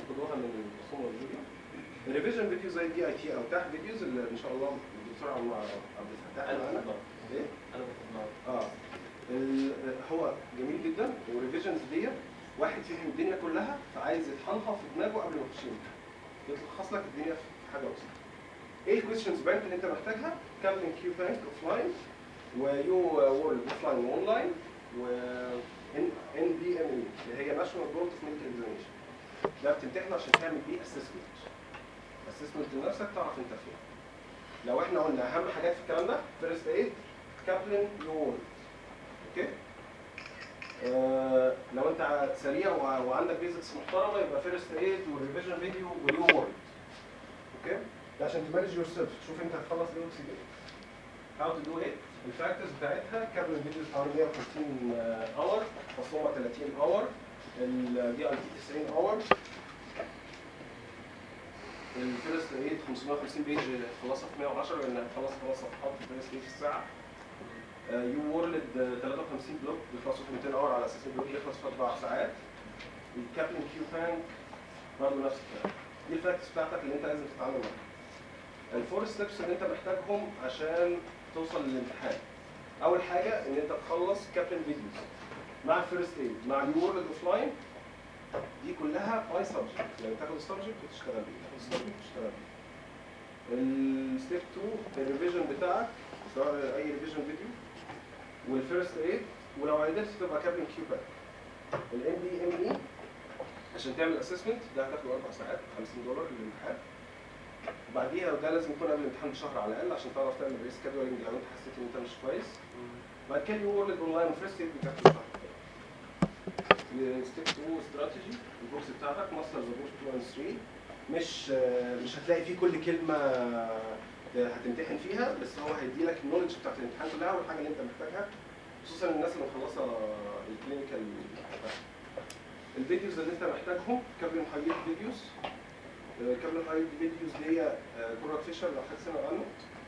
خدوها من Pathoma و Goljan. ال revision video زي DIT أو تحت videos اللي إن شاء الله الدكتور عبد عبد الفتاح أنا إيه؟ أنا آه. هو جميل جدا. وال revisions دي واحد فهم الدنيا كلها فعايز يطحنها في دماغه قبل ما يخش الامتحان يلخص لك الدنيا في حاجة بسيطة. إيه ال questions bank اللي انت محتاجها. كابلن كيو بانك اوف لاين ويو وورلد اوف لاين واون لاين و ان بي ام اي اللي هي National Board of Medical Examination ده بتمتحنه عشان تعمل بيه assessment assessment لنفسك تعرف انت فين. لو إحنا قلنا أهم حاجات في الكلام ده First Aid Kaplan UWorld okay لو انت سريع وع- وعندك basics محترمة يبقى First Aid وال revision video وال UWorld. okay ده عشان ت manage yourself شوف انت هتخلص إيه وتسيب إيه. how to do it ال factors بتاعتها Kaplan videos حوالي 150 hour Pathoma 30 hour ال DIT 90 hour ال First Aid 550 page خلصها في 110 لأن هتخلص خلاص صفحات في ال First Aid في الساعة. UWorld 53 block بيخلصوا في 200 hour على أساس ال block يخلص في أربع ساعات. ال Kaplan Qbank برضه نفس الكلام. دي ال facts بتاعتك اللي أنت لازم تتعامل معاها ال four steps اللي أنت محتاجهم عشان توصل للامتحان. أول حاجة إن أنت تخلص Kaplan videos مع ال First Aid مع ال UWorld offline دي كلها by subject يعني تاخد ال subject وتشتغل بيه تاخد ال subject وتشتغل بيه ال step 2 ال revision بتاعك. سواء أي revision video وال First Aid ولو قدرت تبقى Kaplan Qbank ال NBME عشان تعمل assessment ده هتاخد أربع ساعات 50 دولار للامتحان. وبعديها وده لازم يكون قبل الامتحان بشهر على الأقل عشان تعرف تعمل rescheduling لو انت حسيت إن انت مش كويس. بعد كده UWorld online و First Aid شهر Step 2 strategy ال books بتاعتك Master the Boards 2 and 3 مش مش هتلاقي فيه كل كلمة هتمتحن فيها بس هو هيدي لك ال knowledge بتاعت الامتحان كلها والحاجة اللي انت محتاجها خصوصا الناس اللي مخلصة ال clinical ال videos اللي انت محتاجهم Kaplan high yield videos Kaplan high yield videos دي هي Conrad Fischer لو حد سمع عنه.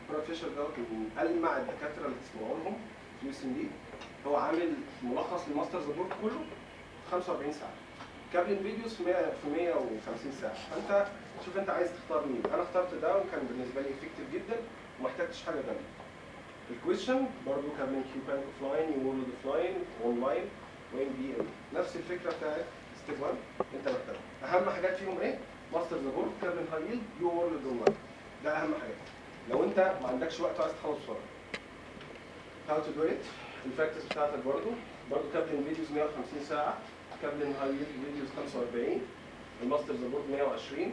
Conrad Fischer دوت من ألمع الدكاترة اللي تسمعوا لهم في USMLE هو عامل ملخص لل Master Boards كله في 45 ساعة. Kaplan videos في 100 في 150 ساعة. فأنت شوف انت عايز تختار مين. أنا اخترت ده وكان بالنسبة لي effective جدا وما احتاجتش حاجة جنبه ال question برضه كابلن كيو بانك اوف يو وورلد اوف لاين اون لاين وام بي ام نفس الفكرة بتاعت Step 1 انت محتاجها أهم حاجات فيهم إيه؟ Master the Boards high yield UWorld online ده أهم حاجات لو انت ما عندكش وقت وعايز تخلص بسرعة. how to do it ال factors بتاعتك برضه برضه Kaplan videos 150 ساعة. Kaplan high yield videos 45 ال Master the Boards 120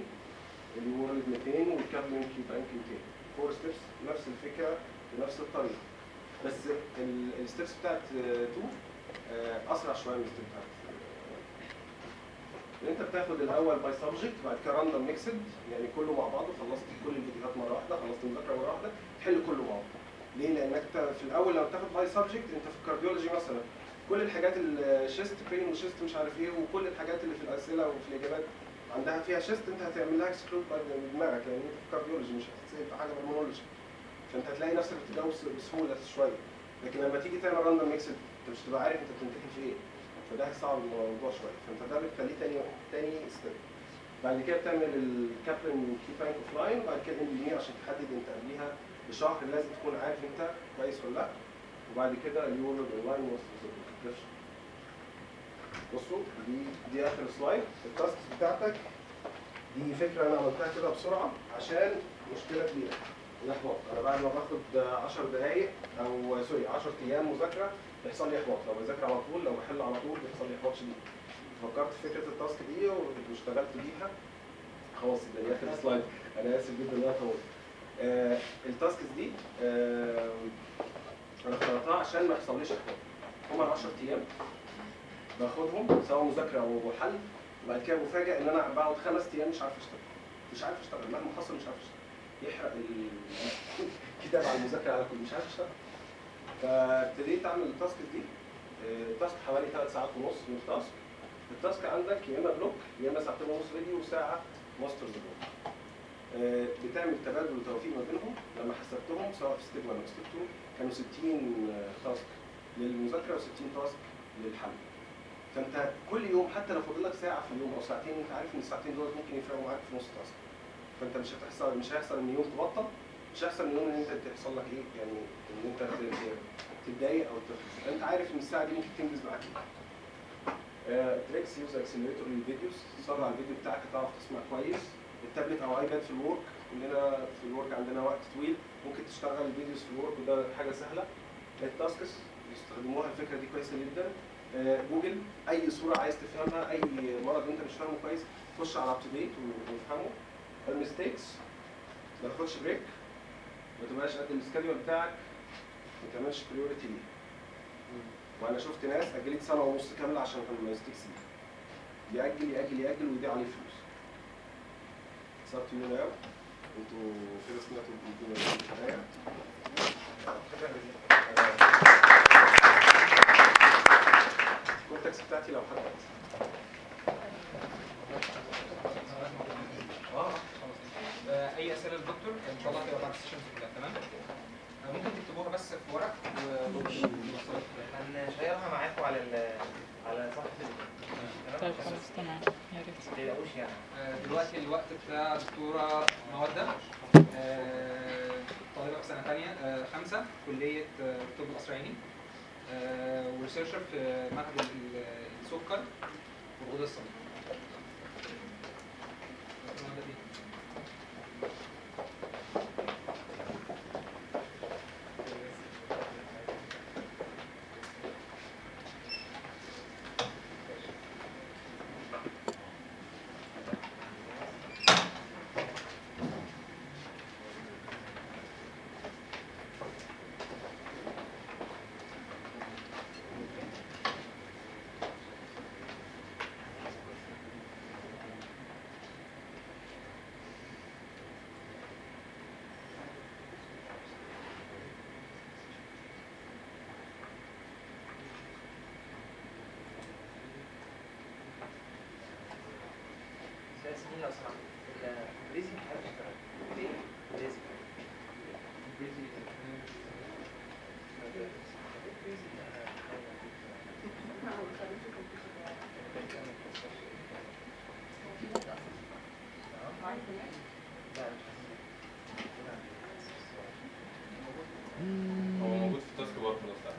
ال UWorld 200 وال Kaplan Qbank 200 four steps نفس الفكرة بنفس الطريقة. بس ال steps بتاعت 2 أسرع شوية من ال step بتاعت آه، أنت بتاخد الأول by subject بعد كده random mixed يعني كله مع بعضه خلصت كل الفيديوهات مرة واحدة خلصت المذاكرة مرة واحدة تحل كله مع بعض. ليه؟ لانك في الأول لما بتاخد by subject أنت في ال cardiology مثلا كل الحاجات ال chest pain و chest مش عارف إيه وكل الحاجات اللي في الأسئلة وفي الإجابات عندها فيها chest انت هتعمل لها exclude دماغك لأن انت في ال cardiology مش هتسال في حاجة pulmonology فانت هتلاقي نفسك بتجاوب بسهولة شوية. لكن لما تيجي تعمل random mix انت مش هتبقى عارف انت بتمتحن في إيه. فده هيصعب الموضوع شوية. فانت ده بتخليه تاني تاني step بعد كده بتعمل ال Kaplan Qbank offline وبعد كده NBME عشان تحدد انت قبليها بشهر لازم تكون عارف انت كويس ولا لأ. وبعد كده ال UWorld online وصل بصوا دي دي آخر slide ال task بتاعتك. دي فكرة أنا عملتها كده بسرعة عشان مشكلة كبيرة. الإحباط. أنا بعد ما باخد 10 دقائق أو سوري 10 أيام مذاكرة بيحصل لي إحباط. لو بذاكر على طول لو بحل على طول بيحصل لي إحباط شديد. فكرت في فكرة ال task دي واشتغلت بيها. خلاص ده دي آخر slide أنا آسف جدا إن أنا طولت. آه ال tasks دي آه أنا اخترتها عشان ما يحصليش إحباط. هما 10 أيام. باخدهم سواء مذاكرة أو حل. وبعد كده بفاجئ إن أنا بقعد خمس أيام مش عارف أشتغل. مش عارف أشتغل. مهما حصل مش عارف أشتغل. يحرق الكتاب على المذاكرة على كل مش عارف أشتغل. فابتديت أعمل ال task دي. آه، ال task حوالي ثلاث ساعات ونص من ال task. ال task عندك يا إما block يا إما ساعتين ونص فيديو وساعة master block آه، بتعمل تبادل وتوفيق ما بينهم. لما حسبتهم سواء في step 1 أو step 2 كانوا 60 task للمذاكرة و60 task للحل. فانت كل يوم حتى لو فاضل لك ساعة في اليوم أو ساعتين أنت عارف إن الساعتين دول ممكن يفرقوا معاك في نص task فانت مش هتحصل مش هيحصل إن يوم تبطل مش هيحصل ان يوم ان أنت تحصل لك إيه يعني إن أنت تتضايق أو تفلس انت عارف إن الساعة دي ممكن تنجز معاك. tricks use accelerator لل videos تسرع الفيديو بتاعك تعرف تسمع كويس. التابلت أو iPad في ال work كلنا في ال work عندنا وقت طويل. ممكن تشتغل ال videos في ال work وده حاجة سهلة. ال tasks يستخدموها الفكرة دي كويسة جدا. جوجل أي صورة عايز تفهمها أي مرض أنت مش فاهمه كويس خش على UpToDate وافهمه. الميستيكس ما تاخدش بريك ما تبقاش قد السكادول بتاعك. ما تعملش بريورتي ليه وأنا شفت ناس أجلت سنة ونص كاملة عشان كان الميستيكس دي. يأجل يأجل يأجل ويضيع عليه فلوس. صار تو يو ناو أنتوا كده سمعتوا الجمله ال contacts بتاعتي لو حد آه، أي أسئلة للدكتور؟ إن شاء الله هتبقى بعد ال sessions كلها تمام؟ آه، ممكن تكتبوها بس في ورق هنشيرها معاكم على ال على صفحة طيب خلاص تمام. يا ريت. ما تقلقوش يعني. آه، دلوقتي الوقت بتاع دكتورة مودة. آه، طالبة في سنة تانية آه، خمسة كلية آه، طب القصر العيني وريسيرشر في معهد ال- السكر والغدة الصماء سنين لو سمحت الانجليزي مش عارف اشتغل ليه؟ انجليزي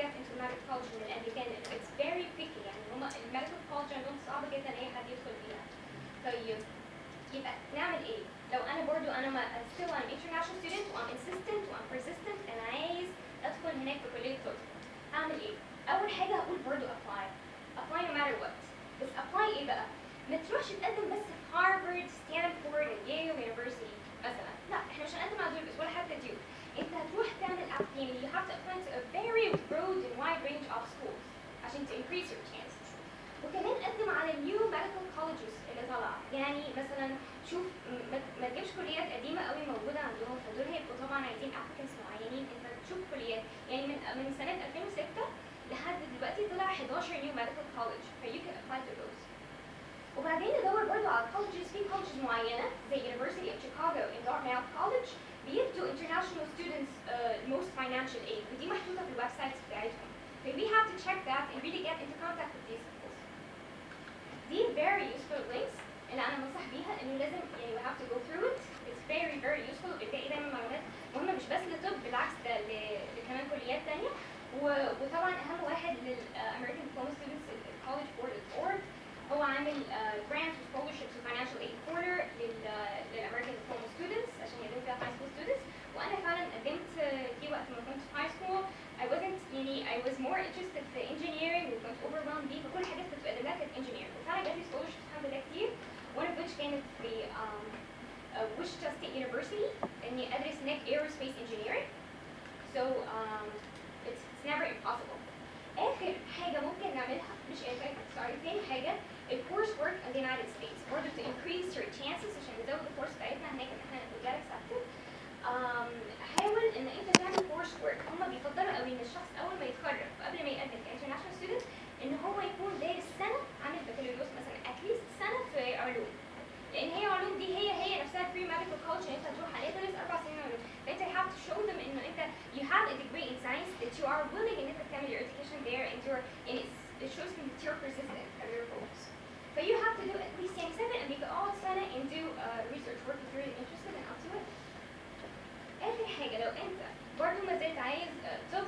get into medical college من الامريكان it's very picky. يعني هما ال medical college عندهم صعب جدا اي حد يدخل فيها طيب يبقى نعمل إيه؟ لو أنا برضو أنا ما still I'm international student و I'm insistent و I'm persistent أنا عايز ادخل هناك في كلية طب اعمل إيه؟ اول حاجة هقول برضو apply. Apply no matter what. بس apply إيه بقى؟ ما تروحش تقدم بس في هارفارد ستانفورد ييل University مثلا لا إحنا مش هنقدم على دول بس ولا حتى ديوك انت هتروح تعمل apply you have to apply to a very broad and wide range of schools عشان to increase your chances وكمان قدم على new medical colleges اللي طالعه يعني مثلا شوف ما تجيبش كليات قديمه قوي موجوده عندهم فدول هيبقوا طبعا عايزين applicants معينين انت تشوف كليات يعني من من سنه 2006 لحد دلوقتي طلع 11 new medical college ف you can apply to those وبعدين ندور برضو على colleges في colleges معينة زي University of Chicago and Dartmouth College بيدوا international students uh, most financial aid ودي محطوطة في الويب سايتس بتاعتهم. So we have to check that and really get into contact with these schools. دي very useful links اللي أنا بنصح بيها إنه لازم يعني we have to go through it. It's very very useful بتلاقي دايما معلومات مهمة مش بس لطب بالعكس ده ل- لكمان كليات تانية و- وطبعا أهم واحد لل uh, American Diploma Students ال- ال College Board of Org هو عامل grants و scholarships و financial aid corner لل للامريكان diploma students عشان يقدموا فيها high school students وانا فعلا قدمت آه، في وقت ما كنت في high school I wasn't يعني I was more interested في engineering وكنت overwhelmed بيه فكل الحاجات كنت بقدم لها كانت engineering وفعلا جات لي scholarships الحمد لله كتير one of which كانت في um, uh, Wichita State University اني ادرس هناك aerospace engineering so um, it's, it's never impossible اخر حاجه ممكن نعملها مش اخر sorry تاني حاجه الكورس work in the United States. Order to increase your chances عشان نزود الفرص بتاعتنا هناك ان إحنا نبقى get accepted. Um, حاول ان انت تعمل course work. هما بيفضلوا قوي ان الشخص اول ما يتخرج قبل ما يقدم ك international student ان هو يكون دارس سنه عامل بكالوريوس مثلا at least سنه في علوم لأن هي علوم دي هي هي نفسها pre-medical college انت هتروح عليها تدرس أربع سنين علوم فانت you have to show them انه انت you have a degree in science that you are willing ان انت تكمل your education there and you're and it's, it shows that you're persistent at your goals. But you have to do at least Yank 7 and make it all it and do uh, research work if you're really interested and I'll do it. آخر حاجة لو أنت برضه ما زلت عايز طب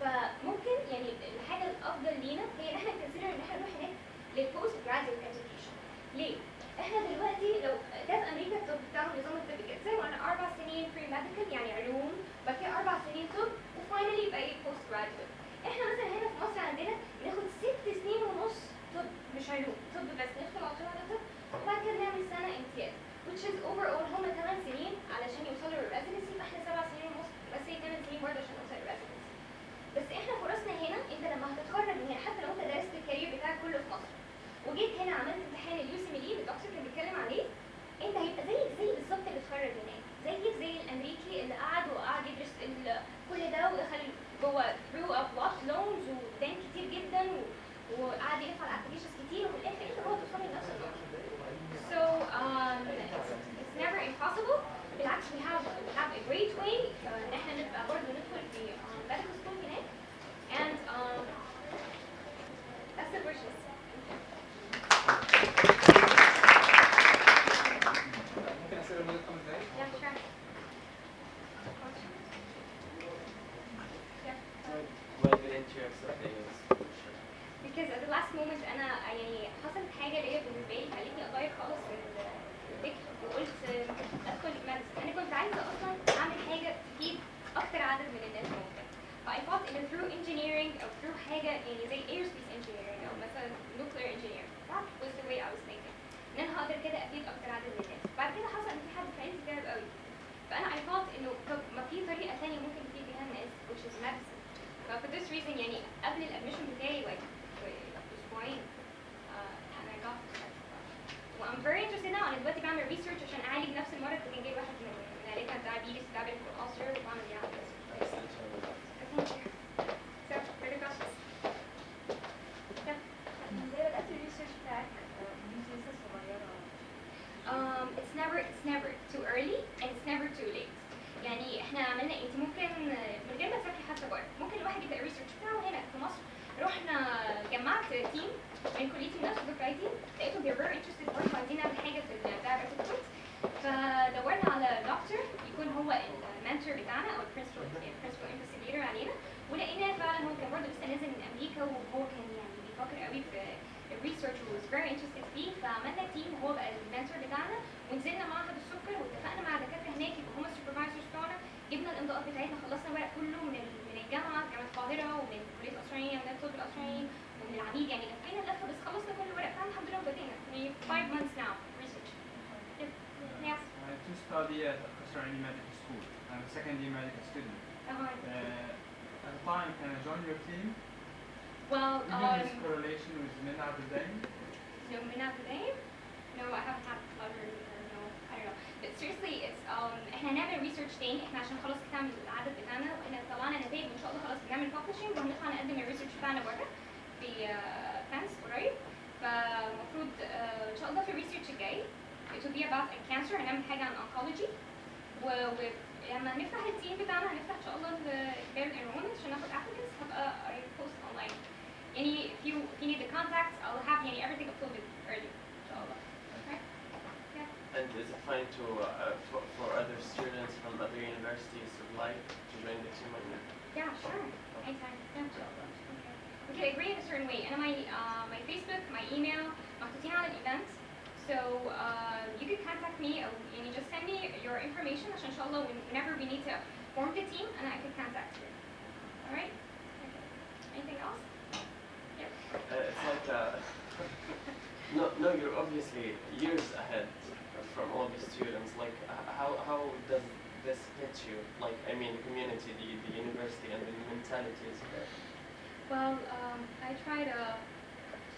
فممكن يعني الحاجة الأفضل لينا هي إن إحنا نكنسلر إن إحنا نروح هناك للبوست جراديويت education. ليه؟ إحنا دلوقتي لو ده في أمريكا الطب بتاعهم نظام الطب كده أنا أربع سنين pre-medical يعني علوم بعد كده أربع سنين طب و finally يبقى إيه postgraduate إحنا مثلا هنا في مصر عندنا بناخد ست سنين ونص شالوه طب بس ندخل على طول على طب وبعد كده نعمل سنة امتياز. Which is اول هم 8 سنين علشان يوصلوا لل residency فاحنا 7 سنين ونص. بس هي 8 سنين برضه عشان نوصل لل residency بس إحنا فرصنا هنا انت لما هتتخرج من هنا حتى لو انت درست ال career بتاعك كله في مصر وجيت هنا عملت امتحان اليو سي اللي الدكتور كان بيتكلم عليه انت هيبقى زيك زي بالظبط اللي اتخرج هناك. زيك زي الأمريكي اللي قعد وقعد يدرس كل ده ودخل جوه ثرو اب لونز وبان كتير جدا وقعد يرفع الابلكيشنز So um, it's, never impossible. we have have a great way uh, and uh, um, um, that's the version. ف I thought ان through engineering أو through حاجة يعني زي aerospace engineering. أو مثلا nuclear engineering. That was the way I was thinking. ان أنا هقدر كده افيد أكتر عدد من الناس بعد كده حصل ان في حد في عيلتي تعب قوي فانا I thought انه طب ما في طريقه ثانية ممكن تفيد بيها الناس which is medicine. ف for this reason يعني قبل الادميشن بتاعي like أسبوعين آه، أنا got و I'm very interested now أنا دلوقتي بعمل research عشان اعالج نفس المرض اللي كان جاي واحد من من عيلتنا diabetes diabetic ulcer وبعمل بيه عملية Thank you. So, further questions? إزاي بدأت ال research بتاعك من لسه صغيرة؟ Um, it's never it's never too early and it's never too late. يعني إحنا عملنا انت ممكن من غير ما تسافري حتى بره ممكن الواحد يبدا ال research بتاعه هنا في مصر رحنا جمعت team من كليتي من نفس دفعتي لقيتهم they're very interested برضه عايزين نعمل حاجة في ال diabetic foot فدورنا على دكتور يكون هو بتاعنا أو ال principal investigator علينا. ولقيناه فعلا هو كان برضه لسه نازل من أمريكا وهو كان يعني بيفكر قوي في ال research و was very interested فيه. فعملنا team هو بقى ال mentor بتاعنا ونزلنا معهد السكر واتفقنا مع دكاترة هناك يبقوا هم ال supervisors بتوعنا. جبنا الإمضاءات بتاعتنا خلصنا الورق كله من من الجامعة جامعة القاهرة ومن كلية الاسرائيليه ومن طب القصر العيني ومن العميد. يعني لفينا اللفه بس خلصنا كل الورق بتاعنا الحمد لله وبدينا يعني 5 months now research. Yep. Yes. I to study at Kasarani Medical second year medical student. Uh-huh. Uh, at the time, can I join your team? Well, Even this um, correlation with Minna Abdain? No, Minat name? No, I haven't had pleasure or no, I don't know. But seriously, it's um احنا هنعمل ريسيرش تاني احنا عشان خلاص كتاب العدد بتاعنا واحنا طلعنا نتائج وان شاء الله خلاص بنعمل ببلشنج وهنطلع نقدم الريسيرش بتاعنا بره في فرانس قريب فالمفروض آه، ان شاء الله في الريسيرش الجاي it will be about cancer هنعمل حاجه عن oncology و ولما هنفتح التيم بتاعنا هنفتح ان شاء الله اختبار الانرولمنت عشان ناخد applicants هبقى I post online يعني if you if you need the contacts I'll have يعني everything uploaded early ان شاء الله okay yeah And is it fine to uh, for, for other students from other universities who like to join the team on your yeah sure anytime yeah okay okay agree in a certain way and my uh, my Facebook my email محطوطين على الايفنت so uh, you can contact me or يعني just send me your information عشان ان شاء الله when- whenever we need to form the team and I can contact you alright okay anything else yeah Uh, it's like uh, no, no, you're obviously years ahead from all the students. Like, h- how how does this hit you? Like, I mean, the community, the, the university, and the mentality is there. Well, um, I try to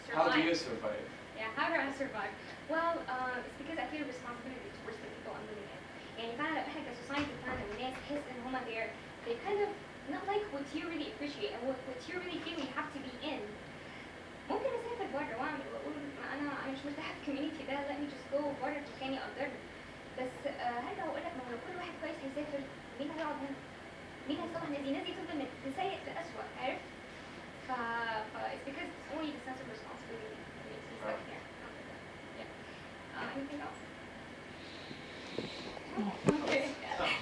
survive. How do you survive? Yeah, how do I survive? Well, uh, it's because I feel responsibility towards the people I'm living in. يعني فعلا إحنا كسوسايتي بتاعنا والناس تحس ان هما they're they kind of not like what you really appreciate and what, what you really feel you have to be in. ممكن اسافر بره واعمل واقول ما أنا أنا مش مرتاحه في الكوميونتي ده let me just go بره مكان يقدرني بس آه هرجع واقول لك ما هو لو كل واحد كويس هيسافر مين هيقعد هنا؟ مين هيصلح الناس دي؟ الناس دي تفضل من من سيء لأسوأ عارف؟ ف ف it's because it's only the sense of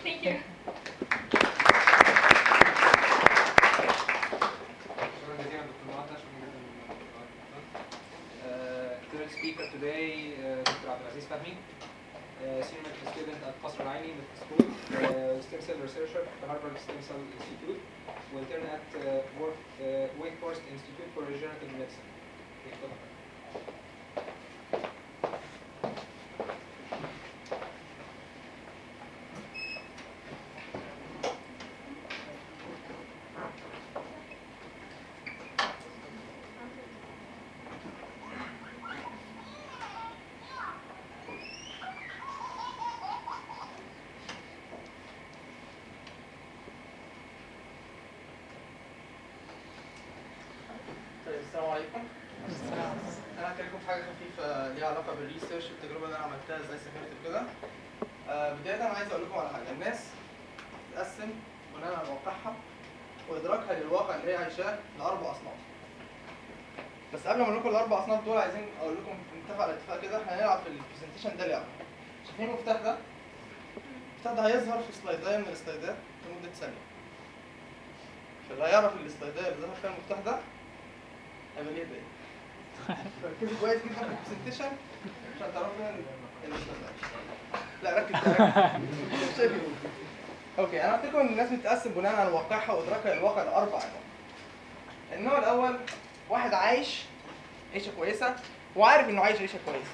Thank you. Speaker today, uh, Dr. Uh, senior at School, uh, stem cell researcher at the Harvard Stem Cell Institute, will turn at uh, Work, uh, Wake Forest Institute for Regenerative Medicine. اصناف دول عايزين أقول لكم نتفق على اتفاق كده إحنا هنلعب في ال presentation ده لعبة. شايفين المفتاح ده؟ المفتاح ده هيظهر في سلايدايه من السلايدات لمدة ثانية. فاللي هيعرف السلايدايه اللي ظهر فيها المفتاح ده هيبقى ليه باقي ركزوا كويس جدا في ال presentation عشان تعرفوا السلايدات لا ركز. شايف okay أنا قلت لكم إن الناس بتتقسم بناء على واقعها وادراكها للواقع لاربع انواع النوع الأول واحد عايش عيشة كويسة وعارف إنه عايش عيشة كويسة.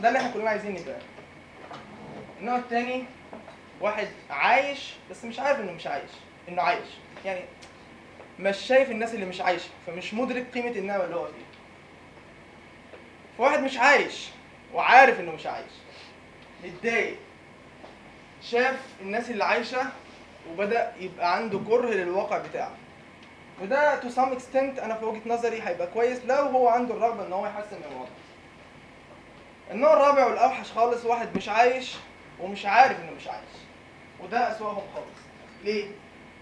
ده اللي إحنا كلنا عايزين نبقى النوع الثاني واحد عايش بس مش عارف إنه مش عايش إنه عايش. يعني مش شايف الناس اللي مش عايشة فمش مدرك قيمة النعمه اللي هو فيها فواحد مش عايش وعارف إنه مش عايش. متضايق. شاف الناس اللي عايشة وبدأ يبقى عنده كره للواقع بتاعه. وده to some extent أنا في وجهة نظري هيبقى كويس لو هو عنده الرغبة إن هو يحسن من الوضع. النوع الرابع والأوحش خالص واحد مش عايش ومش عارف إنه مش عايش. وده أسوأهم خالص. ليه؟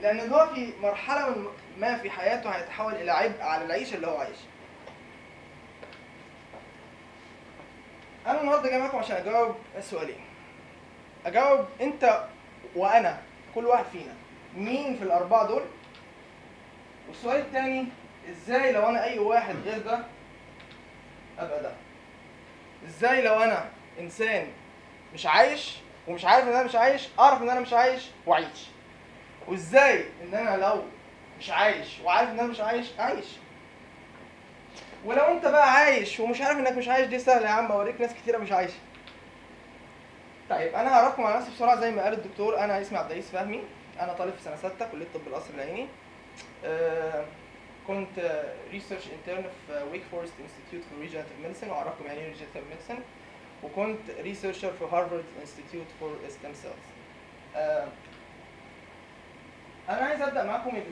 لأن هو في مرحلة ما في حياته هيتحول إلى عبء على العيشه اللي هو عايشها أنا النهارده جاي معاكم عشان أجاوب سؤالين أجاوب أنت وأنا كل واحد فينا مين في الأربعة دول والسؤال الثاني إزاي لو أنا أي واحد غير ده أبقى ده؟ إزاي لو أنا إنسان مش عايش ومش عارف إن أنا مش عايش أعرف إن أنا مش عايش وأعيش؟ وإزاي إن أنا لو مش عايش وعارف إن أنا مش عايش أعيش؟ ولو أنت بقى عايش ومش عارف إنك مش عايش دي سهلة يا عم أوريك ناس كتيرة مش عايشة. طيب أنا هعرفكم على نفسي بسرعة زي ما قال الدكتور أنا اسمي عبد العزيز فهمي أنا طالب في سنة ستة كلية طب القصر العيني. كنت research intern في Wake Forest Institute for Regenerative Medicine وأعرفكم يعني إيه regenerative medicine وكنت researcher في Harvard Institute for Stem Cells أنا عايز أبدأ معاكم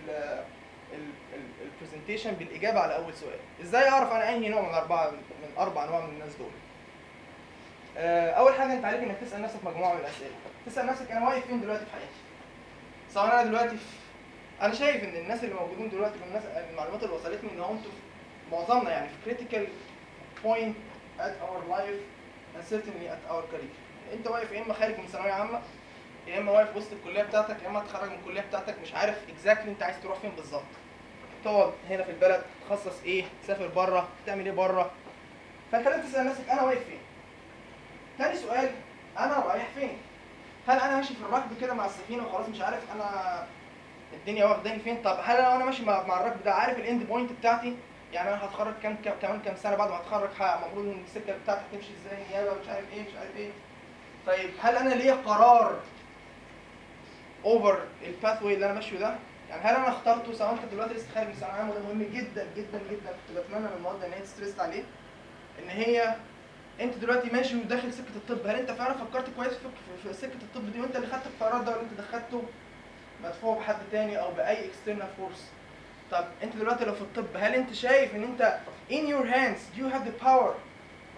البرزنتيشن بالإجابة على أول سؤال. إزاي أعرف أنا أنهي نوع من الاربعه من أربع انواع من الناس دول؟ آه، أول حاجة أنت عليك إنك تسأل نفسك مجموعة من الأسئلة. تسأل نفسك أنا واقف فين دلوقتي في حياتي؟ سواء أنا دلوقتي في أنا شايف إن الناس اللي موجودين دلوقتي من الناس المعلومات اللي وصلتني ان أنتوا معظمنا يعني في critical point at our life and certainly at our career. أنت واقف يا إما خارج من ثانوية عامة يا إما واقف وسط الكلية بتاعتك يا إما تخرج من الكلية بتاعتك مش عارف exactly أنت عايز تروح فين بالظبط. تقعد هنا في البلد تخصص إيه تسافر بره تعمل إيه بره فأنت لازم تسأل نفسك أنا واقف فين؟ تاني سؤال أنا رايح فين؟ هل أنا ماشي في الركب كده مع السفينة وخلاص مش عارف أنا الدنيا واخداني فين؟ طب هل أنا وأنا ماشي مع, الركب ده عارف ال end point بتاعتي؟ يعني أنا هتخرج كام كمان كام سنة بعد ما أتخرج المفروض إن السكة بتاعتي هتمشي إزاي؟ نيابه مش عارف إيه مش عارف إيه. طيب هل أنا ليا قرار over ال pathway اللي أنا ماشيه ده؟ يعني هل أنا اخترته؟ سواء أنت دلوقتي لسه خارج من ثانوية عامة مهم جدا جدا جدا. كنت بتمنى من المواد إن هي ت stress عليه. إن هي أنت دلوقتي ماشي وداخل سكة الطب هل أنت فعلا فكرت كويس في سكة الطب دي وأنت اللي خدت القرار ده ولا أنت دخلته؟ مدفوع بحد تاني أو بأي external force طب أنت دلوقتي لو في الطب هل أنت شايف إن أنت in your hands you have the power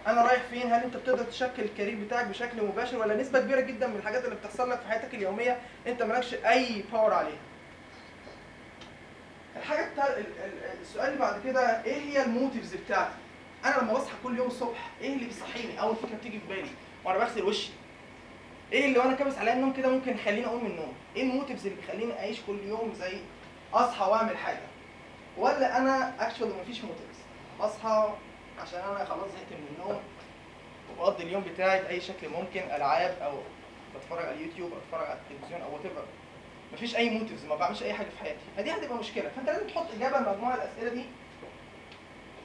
أنا رايح فين؟ هل أنت بتقدر تشكل ال career بتاعك بشكل مباشر ولا نسبة كبيرة جدا من الحاجات اللي بتحصل لك في حياتك اليومية أنت مالكش أي power عليها؟ الحاجة ال- السؤال اللي بعد كده إيه هي ال motives بتاعتي؟ أنا لما بصحى كل يوم الصبح إيه اللي بيصحيني؟ أول فكرة بتيجي في بالي وأنا بغسل وشي. إيه اللي وأنا كابس عليا النوم كده ممكن يخليني أقوم من النوم؟ إيه ال motives اللي بيخليني اعيش كل يوم زي اصحى واعمل حاجة؟ ولا أنا actually مفيش motives. بصحى عشان أنا خلاص زهقت من النوم وبقضي اليوم بتاعي بأي شكل ممكن ألعاب أو بتفرج على اليوتيوب أو بتفرج على التلفزيون أو وات مفيش أي motives ما بعملش أي حاجة في حياتي. فدي هتبقى مشكلة. فأنت لازم تحط إجابة لمجموعه الأسئلة دي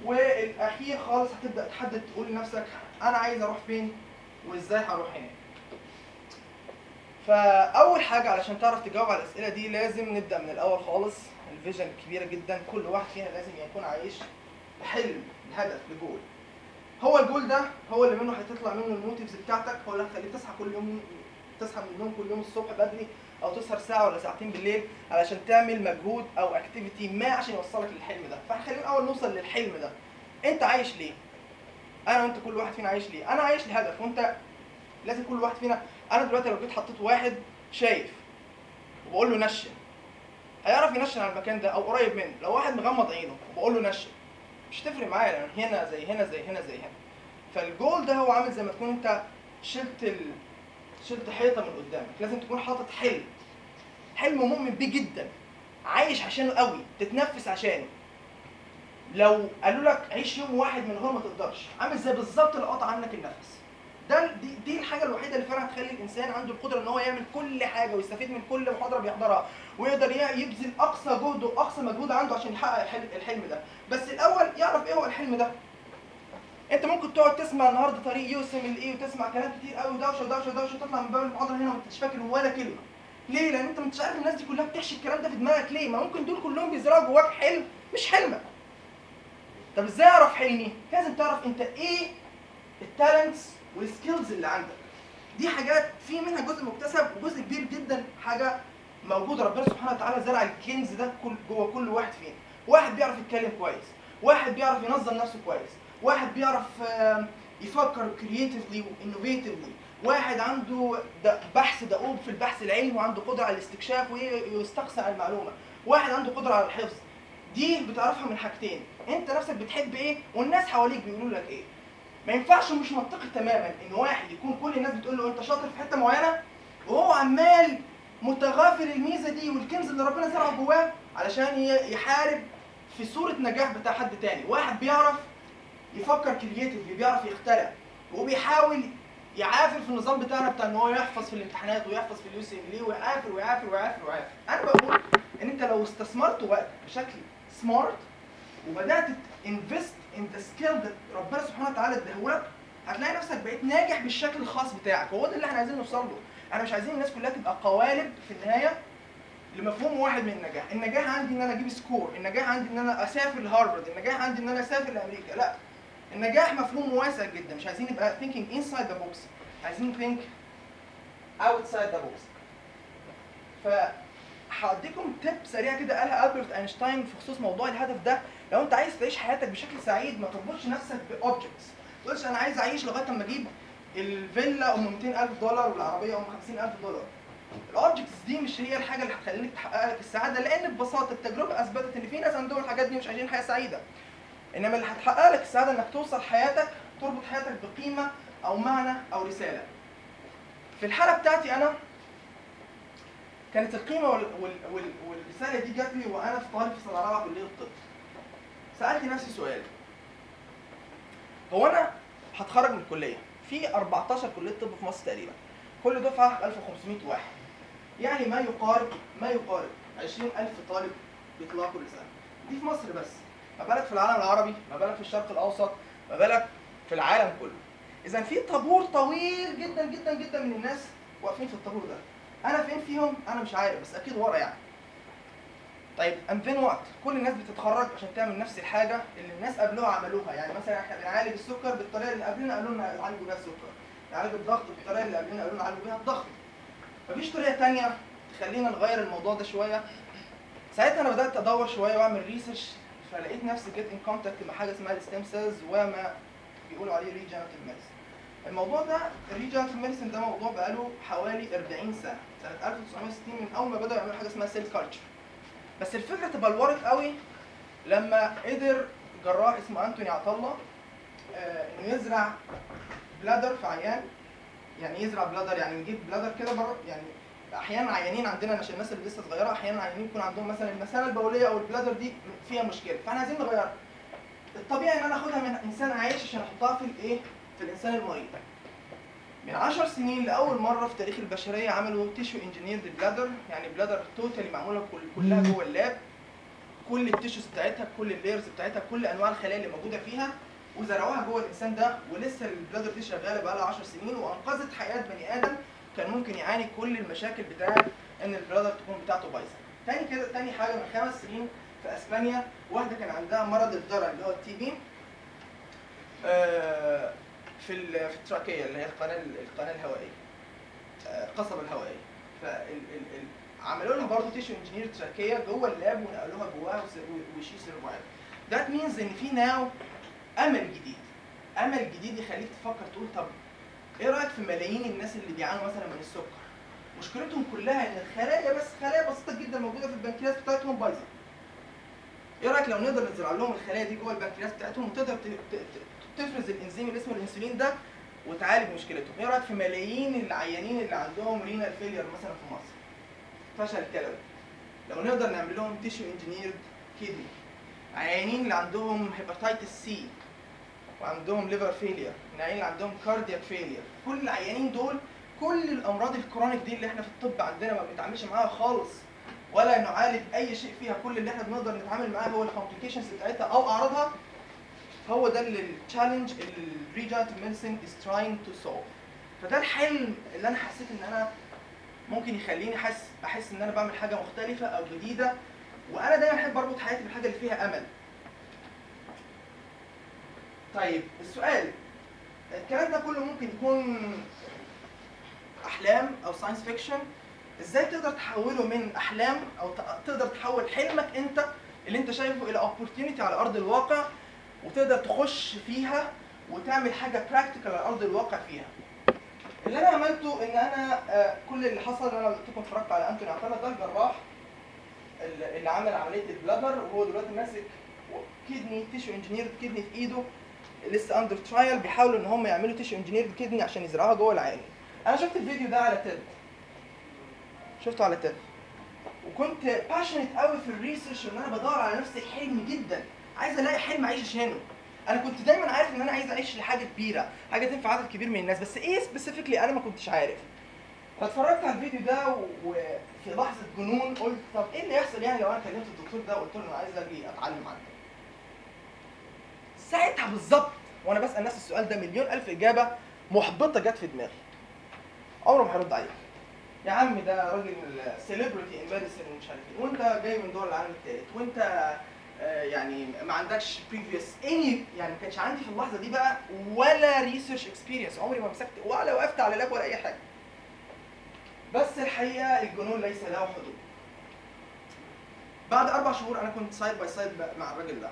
والأخير خالص هتبدأ تحدد تقول لنفسك أنا عايز أروح فين وإزاي هروح هناك فأول حاجة علشان تعرف تجاوب على الأسئلة دي لازم نبدأ من الأول خالص. ال vision الكبيره جدا كل واحد فينا لازم يكون عايش بحلم بهدف بجول هو الجول ده هو اللي منه هتطلع منه ال motives بتاعتك هو اللي هتخليك تصحى كل يوم تصحى من النوم كل يوم الصبح بدري أو تسهر ساعة ولا ساعتين بالليل علشان تعمل مجهود أو activity ما عشان يوصلك للحلم ده. فخلينا الأول نوصل للحلم ده. أنت عايش ليه؟ أنا وأنت كل واحد فينا عايش ليه؟ أنا عايش لهدف وأنت لازم كل واحد فينا أنا دلوقتي لو جيت حطيت واحد شايف وبقول له نشن هيعرف ينشن على المكان ده أو قريب منه. لو واحد مغمض عينه وبقول له نشن مش هتفرق معايا لأن هنا زي هنا زي هنا زي هنا. فالجول ده هو عامل زي ما تكون أنت شلت ال... شلت حيطة من قدامك. لازم تكون حاطط حلم. حلم مؤمن بيه جدا. عايش عشانه قوي. تتنفس عشانه. لو قالوا لك عيش يوم واحد من غير ما تقدرش عامل زي بالظبط اللي قطع عنك النفس. ده دي, دي الحاجة الوحيدة اللي فعلا هتخلي الإنسان عنده القدرة إن هو يعمل كل حاجة ويستفيد من كل محاضرة بيحضرها ويقدر يبذل أقصى جهد وأقصى مجهود عنده عشان يحقق الحلم, ده بس الأول يعرف إيه هو الحلم ده أنت ممكن تقعد تسمع النهارده طريق يوسم الإيه وتسمع كلام كتير قوي ودوشة ودوشة ودوشة وتطلع من باب المحاضرة هنا وأنت مش فاكر ولا كلمة ليه؟ لأن أنت مش عارف الناس دي كلها بتحشي الكلام ده في دماغك ليه؟ ما ممكن دول كلهم بيزرعوا جواك حلم مش حلمك. طب إزاي أعرف حلمي؟ لازم تعرف أنت إيه ال talents وال skills اللي عندك. دي حاجات في منها جزء مكتسب وجزء كبير جدا حاجة موجودة ربنا سبحانه وتعالى زرع الكنز ده كل جوه كل واحد فينا. واحد بيعرف يتكلم كويس، واحد بيعرف ينظم نفسه كويس، واحد بيعرف يفكر creatively و innovatively واحد عنده بحث دؤوب في البحث العلمي وعنده قدرة على الاستكشاف ويستقصى على المعلومة. واحد عنده قدرة على الحفظ. دي بتعرفها من حاجتين. انت نفسك بتحب إيه والناس حواليك بيقولوا لك إيه؟ ما ينفعش ومش منطقي تماما إن واحد يكون كل الناس بتقول له أنت شاطر في حتة معينة وهو عمال متغافل الميزة دي والكنز اللي ربنا زرعه جواه علشان يحارب في صورة نجاح بتاع حد تاني. واحد بيعرف يفكر creatively بيعرف يخترع وبيحاول يعافر في النظام بتاعنا بتاع إن هو يحفظ في الامتحانات ويحفظ في ال USMLE ويعافر ويعافر ويعافر ويعافر. أنا بقول إن أنت لو استثمرت وقتك بشكل smart وبدأت invest in the skill ده ربنا سبحانه وتعالى اداهولك هتلاقي نفسك بقيت ناجح بالشكل الخاص بتاعك. هو ده اللي إحنا عايزين نوصل له. إحنا مش عايزين الناس كلها تبقى قوالب في النهاية لمفهوم واحد من النجاح. النجاح عندي إن أنا أجيب score النجاح عندي إن أنا أسافر لهارفارد النجاح عندي إن أنا أسافر لأمريكا. لا النجاح مفهوم واسع جدا. مش عايزين نبقى thinking inside the box عايزين think outside the box. ف هديكم تip سريع كده قالها ألبرت أينشتاين في خصوص موضوع الهدف ده. لو انت عايز تعيش حياتك بشكل سعيد ما تربطش نفسك ب objects ما تقولش أنا عايز أعيش لغاية أما أجيب الفيلا أم 200000 دولار والعربية أم 50000 دولار. ال objects دي مش هي الحاجة اللي هتخليك تحقق لك السعادة لأن ببساطة التجربة أثبتت إن في ناس عندهم الحاجات دي مش عايشين حياة سعيدة. إنما اللي هتحقق لك السعادة إنك توصل حياتك تربط حياتك بقيمة أو معنى أو رسالة. في الحالة بتاعتي أنا كانت القيمة وال... وال... وال... والرسالة دي جات لي وأنا في طالب في سنة رابعة كلية الطب سالت نفسي سؤال. هو أنا هتخرج من الكلية. في 14 كلية طب في مصر تقريبا. كل دفعة 1500 واحد. يعني ما يقارب ما يقارب 20000 طالب بيطلعوا كل سنة. دي في مصر بس. ما بالك في العالم العربي ما بالك في الشرق الأوسط ما بالك في العالم كله. اذا في طابور طويل جدا جدا جدا من الناس واقفين في الطابور ده. أنا فين فيهم؟ أنا مش عارف بس أكيد ورا يعني. طيب أم فين وقت؟ كل الناس بتتخرج عشان تعمل نفس الحاجة اللي الناس قبلها عملوها. يعني مثلا إحنا بنعالج السكر بالطريقة اللي قبلنا قالوا لنا عالجوا بيها السكر. نعالج الضغط بالطريقة اللي قبلنا قالوا لنا عالجوا بيها الضغط. مفيش طريقة تانية تخلينا نغير الموضوع ده شوية. ساعتها أنا بدأت أدور شوية وأعمل ريسيرش فلقيت نفسي جيت in contact مع حاجة اسمها ال stem cells وما بيقولوا عليه regenerative medicine الموضوع ده ال regenerative medicine ده موضوع بقاله حوالي 40 سنة سنة 1960 من أول ما بدأوا يعملوا حاجة اسمها cell culture بس الفكرة تبلورت قوي لما قدر جراح اسمه أنتوني عطالة آه إنه يزرع bladder في عيان. يعني يزرع bladder يعني نجيب bladder كده بره. يعني أحيانا عيانين عندنا عشان الناس اللي لسه صغيرة أحيانا عيانين يكون عندهم مثلا المثانه البولية أو ال bladder دي فيها مشكلة. فإحنا عايزين نغيرها. الطبيعي إن أنا آخدها من إنسان عايش عشان أحطها في الإيه؟ في الإنسان المريض. من عشر سنين لأول مرة في تاريخ البشرية عملوا tissue engineered bladder يعني bladder totally معمولة كل كلها جوه ال lab. كل ال tissues بتاعتها كل ال layers بتاعتها كل أنواع الخلايا اللي موجودة فيها وزرعوها جوه الإنسان ده ولسه ال bladder دي شغالة بقى لها 10 سنين وأنقذت حياة بني آدم كان ممكن يعاني كل المشاكل بتاعة إن ال bladder تكون بتاعته بايظة. تاني كده تاني حاجة من خمس سنين في أسبانيا واحدة كان عندها مرض الدرن اللي هو ال TB. في في ال trachea اللي هي القناة القناة الهوائية. آه، القصبه الهوائيه فعملوا لها برضه tissue engineered trachea جوه ال lab ونقلوها جواها و she survived that means إن في now أمل جديد. أمل جديد يخليك تفكر تقول طب إيه رأيك في ملايين الناس اللي بيعانوا مثلا من السكر؟ مشكلتهم كلها إن الخلايا بس خلايا بسيطة جدا موجودة في البنكرياس بتاعتهم بايظة. إيه رأيك لو نقدر نزرع لهم الخلايا دي جوه البنكرياس بتاعتهم وتقدر تفرز الإنزيم اللي اسمه الإنسولين ده وتعالج مشكلتهم إيه رأيك في ملايين العيانين اللي عندهم renal failure مثلا في مصر؟ فشل كلوي لو نقدر نعمل لهم tissue engineered kidney عيانين اللي عندهم hepatitis C وعندهم liver failure العيانين اللي عندهم cardiac failure كل العيانين دول كل الأمراض ال chronic دي اللي إحنا في الطب عندنا ما بنتعاملش معاها خالص ولا نعالج أي شيء فيها. كل اللي إحنا بنقدر نتعامل معاه هو ال complications بتاعتها أو أعراضها هو ده ال challenge اللي ال regenerative medicine is trying to solve فده الحلم اللي أنا حسيت إن أنا ممكن يخليني احس أحس إن أنا بعمل حاجة مختلفة أو جديدة وأنا دايما أحب أربط حياتي بالحاجة اللي فيها أمل. طيب السؤال الكلام ده كله ممكن يكون أحلام أو science fiction إزاي تقدر تحوله من أحلام أو تقدر تحول حلمك أنت اللي أنت شايفه إلى opportunity على أرض الواقع وتقدر تخش فيها وتعمل حاجة practical على أرض الواقع فيها. اللي أنا عملته إن أنا آه، كل اللي حصل إن أنا قلت اتفرجت على أنتوني عطالة ده الجراح اللي عمل عملية ال bladder وهو دلوقتي ماسك kidney tissue engineered kidney في إيده لسه under trial بيحاولوا إن هم يعملوا tissue engineered kidney عشان يزرعوها جوه العيان أنا شفت الفيديو ده على TED شفته على TED وكنت patient قوي في ال research ان أنا بدور على نفس الحلم جدا. عايز الاقي حلم اعيش عشانه. أنا كنت دايما عارف إن أنا عايز أعيش لحاجة كبيرة حاجة تنفع عدد كبير من الناس بس إيه specifically أنا ما كنتش عارف. فاتفرجت على الفيديو ده وفي لحظة جنون قلت طب إيه اللي يحصل يعني لو أنا كلمت الدكتور ده وقلت له أنا عايز أجي أتعلم عنك ساعتها بالظبط وأنا بسأل نفس السؤال ده مليون ألف إجابة محبطة جت في دماغي. عمره ما هيرد عليك. يا عم ده راجل celebrity ان ومش عارف إيه. وأنت جاي من دول العالم الثالث وأنت يعني ما عندكش previous any يعني ما كانش عندي في اللحظة دي بقى ولا research experience عمري ما مسكت ولا وقفت على lab ولا أي حاجة. بس الحقيقة الجنون ليس له حدود. بعد أربع شهور أنا كنت side by side مع الراجل ده.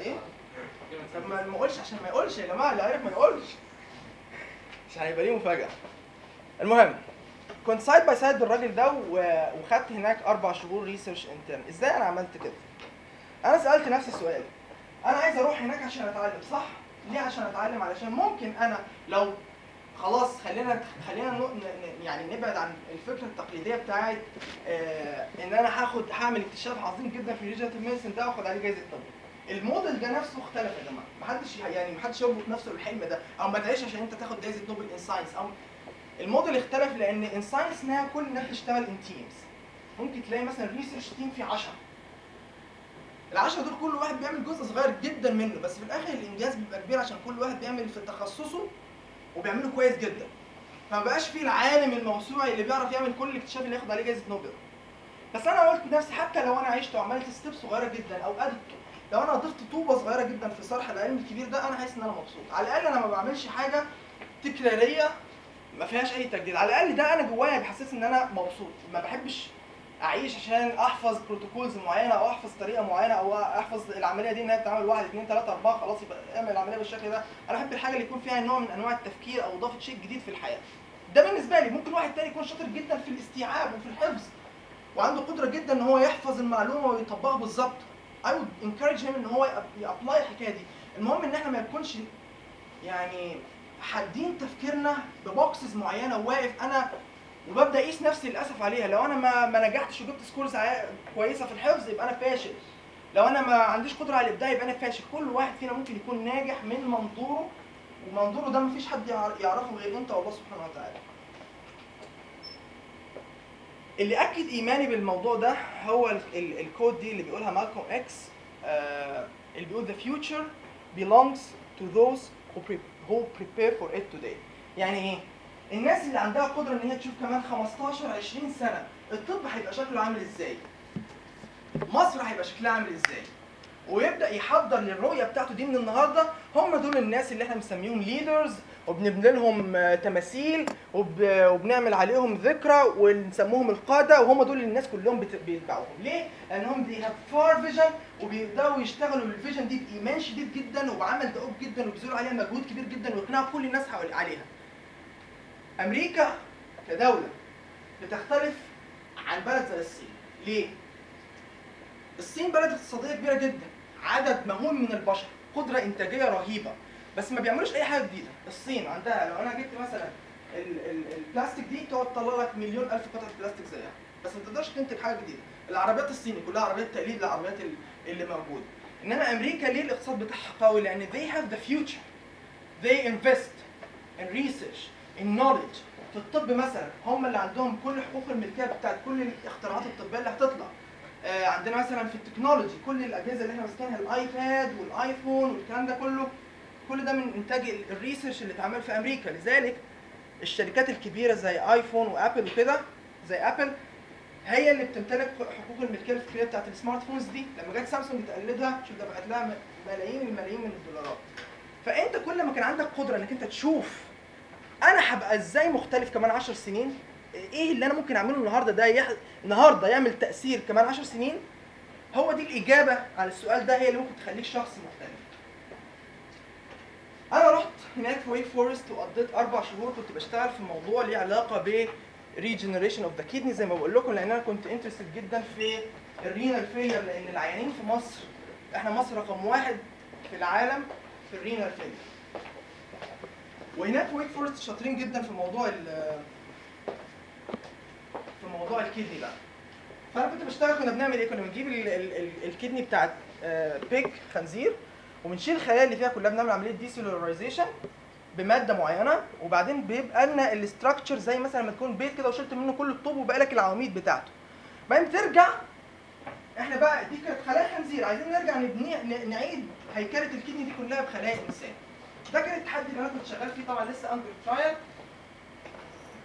إيه؟ طب ما ما اقولش عشان ما يقولش يا جماعة اللي عارف ما يقولش. مش هيبقى ليه مفاجأة. المهم كنت side by side بالراجل ده وخدت هناك أربع شهور research intern إزاي أنا عملت كده؟ أنا سألت نفسي السؤال أنا عايز أروح هناك عشان أتعلم صح؟ ليه عشان أتعلم؟ علشان ممكن أنا لو خلاص خلينا خلينا يعني نبعد عن الفكرة التقليدية بتاعت آه إن أنا هاخد هعمل اكتشاف عظيم جدا في ال regenerative medicine ده وأخد عليه جايزة نوبل. الموديل ده نفسه اختلف يا جماعة. محدش يعني محدش يربط نفسه بالحلم ده أو ما تعيش عشان أنت تاخد جايزة نوبل in science أو الموديل اختلف لأن in science انها كل الناس بتشتغل in teams ممكن تلاقي مثلا research team فيه 10 العشرة دول كل واحد بيعمل جزء صغير جدا منه بس في الآخر الإنجاز بيبقى كبير عشان كل واحد بيعمل في تخصصه وبيعمله كويس جدا. فما بقاش فيه العالم الموسوعي اللي بيعرف يعمل كل الاكتشاف اللي ياخد عليه جائزه نوبل. بس أنا قلت لنفسي حتى لو أنا عشت وعملت step صغيرة جدا أو قد لو أنا ضفت طوبة صغيرة جدا في صرح العلم الكبير ده أنا حاسس إن أنا مبسوط. على الأقل أنا ما بعملش حاجة تكرارية ما فيهاش أي تجديد. على الأقل ده أنا جوايا بيحسسني إن أنا مبسوط. ما بحبش أعيش عشان أحفظ protocols معينة أو أحفظ طريقة معينة أو أحفظ العملية دي انها بتتعمل واحد اثنين ثلاثة أربعة خلاص يبقى اعمل العملية بالشكل ده. أنا بحب الحاجة اللي يكون فيها نوع من أنواع التفكير أو إضافة شيء جديد في الحياة. ده بالنسبة لي. ممكن واحد تاني يكون شاطر جدا في الاستيعاب وفي الحفظ وعنده قدرة جدا إن هو يحفظ المعلومة ويطبقها بالظبط. I would encourage him إن هو ي apply الحكاية دي. المهم إن إحنا ما نكونش يعني حادين تفكيرنا ب boxes معينة وواقف أنا وببدأ أقيس نفسي للأسف عليها. لو أنا ما ما نجحتش وجبت scores كويسة في الحفظ يبقى أنا فاشل. لو أنا ما عنديش قدرة على الإبداع يبقى أنا فاشل. كل واحد فينا ممكن يكون ناجح من منظوره ومنظوره ده مفيش حد يعر- يعرفه غير أنت والله سبحانه وتعالى. اللي أكد إيماني بالموضوع ده هو ال- ال- الكود دي اللي بيقولها مالكوم إكس آه اللي بيقول the future belongs to those who, pre- who prepare for it today. يعني إيه الناس اللي عندها قدرة إن هي تشوف كمان 15 20 سنة الطب هيبقى شكله عامل إزاي؟ مصر هيبقى شكلها عامل إزاي؟ ويبدأ يحضر للرؤية بتاعته دي من النهارده. هم دول الناس اللي إحنا بنسميهم leaders وبنبني لهم تماثيل وب... وبنعمل عليهم ذكرى ونسموهم القادة وهم دول الناس كلهم. بيتبعوهم ليه؟ لأنهم دي have far vision وبيبداوا يشتغلوا بال vision دي بإيمان شديد جدا وبعمل دؤوب جدا وبيبذلوا عليها مجهود كبير جدا ويقنعوا كل الناس عليها أمريكا كدولة بتختلف عن بلد زي الصين ليه الصين بلد اقتصادية كبيرة جدا عدد مهول من البشر قدرة إنتاجية رهيبة بس ما بيعملوش أي حاجة جديدة. الصين عندها لو أنا جبت مثلا ال- ال- البلاستيك دي تقعد تطلع لك مليون ألف قطعة بلاستيك زيها. بس ما تقدرش تنتج حاجة جديدة. العربيات الصيني كلها عربيات تقليد للعربيات ال- اللي موجودة. إنما أمريكا ليه الاقتصاد بتاعها قوي؟ لأن they have the future. They invest in research in knowledge. في الطب مثلا هم اللي عندهم كل حقوق الملكية بتاعت كل الاختراعات الطبية اللي هتطلع. آه، عندنا مثلا في ال technology كل الأجهزة اللي إحنا ماسكينها الآيباد والآيفون والكلام ده كله كل ده من إنتاج ال- ال research اللي اتعمل في أمريكا. لذلك الشركات الكبيرة زي آيفون وآبل وكده زي آبل هي اللي بتمتلك حقوق الملكيه الفكريه بتاعت ال smart phones دي. لما جت سامسونج تقلدها شوف ده بقت لها ملايين الملايين من الدولارات. فأنت كل ما كان عندك قدرة إنك أنت تشوف أنا هبقى إزاي مختلف كمان 10 سنين إيه اللي أنا ممكن أعمله النهارده ده يح... النهارده يعمل تأثير كمان 10 سنين؟ هو دي الإجابة على السؤال ده هي اللي ممكن تخليك شخص مختلف. أنا رحت هناك في Wake Forest وقضيت أربع شهور كنت بشتغل في موضوع ليه علاقة ب regeneration of the kidney زي ما بقول لكم لأن أنا كنت interested جدا في ال renal failure لأن العيانين في مصر إحنا مصر رقم واحد في العالم في ال renal failure وهناك Wake Forest شاطرين جدا في موضوع في موضوع ال kidney بقى. فأنا كنت بشتغل كنا بنعمل إيه؟ كنا بنجيب ال- ال- ال- ال kidney بتاعت pig خنزير وبنشيل الخلايا اللي فيها كلها بنعمل عملية decellularization بمادة معينة وبعدين بيبقى لنا ال structure زي مثلا لما تكون بيت كده وشلت منه كل الطوب وبقى لك العواميد بتاعته. بعدين ترجع إحنا بقى دي كانت خلايا خنزير عايزين نرجع نبني نعيد هيكلة ال kidney دي كلها بخلايا انسان ده كان التحدي اللي أنا كنت شغال فيه طبعا لسه under trial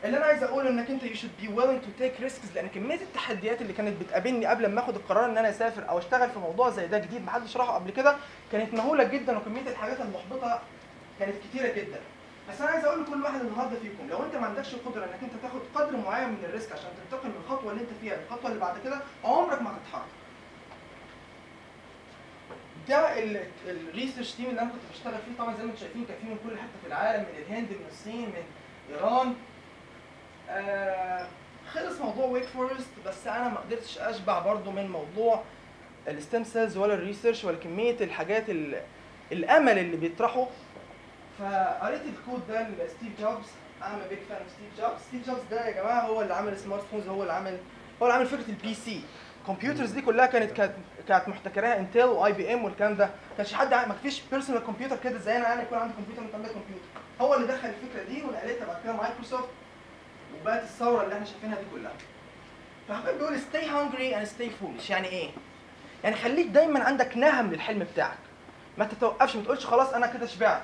اللي أنا عايز أقوله إنك أنت you should be willing to take risks لأن كمية التحديات اللي كانت بتقابلني قبل ما آخد القرار إن أنا أسافر أو أشتغل في موضوع زي ده جديد محدش راحه قبل كده كانت مهولة جدا وكمية الحاجات المحبطة كانت كتيرة جدا. بس أنا عايز أقول لكل واحد النهارده فيكم لو أنت ما عندكش القدرة إنك أنت تاخد قدر معين من ال risk عشان تنتقل من الخطوة اللي أنت فيها للخطوة اللي بعد كده عمرك ما هتتحرك. ده ال research team اللي أنا كنت بشتغل فيه طبعا زي ما أنتم شايفين كان فيه من كل حتة في العالم من الهند من الصين من إيران. خلص موضوع Wake Forest بس أنا ما قدرتش أشبع برضو من موضوع ال stem cells ولا ال research ولا كمية الحاجات ال- الأمل اللي بيطرحه. فقريت ال quote ده لستيف جوبز أنا big fan ستيف جوبز ستيف جوبز ده يا جماعة هو اللي عمل smart phones هو اللي عمل هو اللي عمل فكرة ال PC ال computers دي كلها كانت كانت كانت محتكراها Intel و IBM والكلام ده. ما كانش حد ما فيش personal computer كده زينا يعني يكون عندي كمبيوتر وانت عندك كمبيوتر هو اللي دخل الفكرة دي ونقلتها بعد كده مايكروسوفت وبقت الثورة اللي إحنا شايفينها دي كلها. فحبيب بيقول stay hungry and stay foolish. يعني إيه؟ يعني خليك دايما عندك نهم للحلم بتاعك. ما تتوقفش ما تقولش خلاص أنا كده شبعت.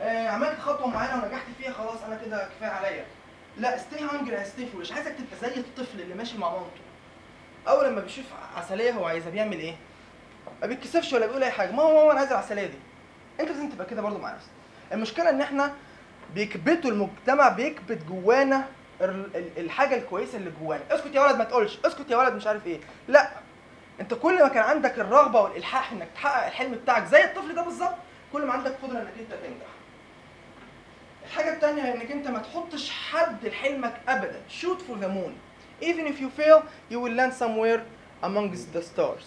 آه عملت خطوة معينة ونجحت فيها خلاص أنا كده كفاية عليا. لا stay hungry and stay foolish. عايزك تبقى زي الطفل اللي ماشي مع مامته. أول لما بيشوف عسلية هو عايزها بيعمل إيه؟ ما بيتكسفش ولا بيقول أي حاجة. ماما ماما أنا عايز العسلية دي. أنت لازم تبقى كده برضو مع نفسك. المشكلة إن إحنا بيكبتوا المجتمع بيكبت جوانا الحاجة الكويسة اللي جوانا. اسكت يا ولد ما تقولش. اسكت يا ولد مش عارف إيه. لا انت كل ما كان عندك الرغبة والإلحاح انك تحقق الحلم بتاعك زي الطفل ده بالظبط كل ما عندك قدرة انك انت تنجح. الحاجة الثانية انك انت ما تحطش حد لحلمك ابدا. Shoot for the moon. Even if you fail you will land somewhere amongst the stars.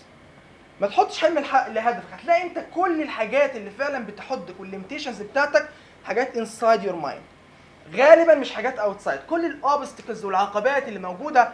ما تحطش حلم الحق لهدفك. هتلاقي انت كل الحاجات اللي فعلا بتحدك والليمتيشنز بتاعتك حاجات inside your mind. غالبا مش حاجات outside كل ال obstacles والعقبات اللي موجودة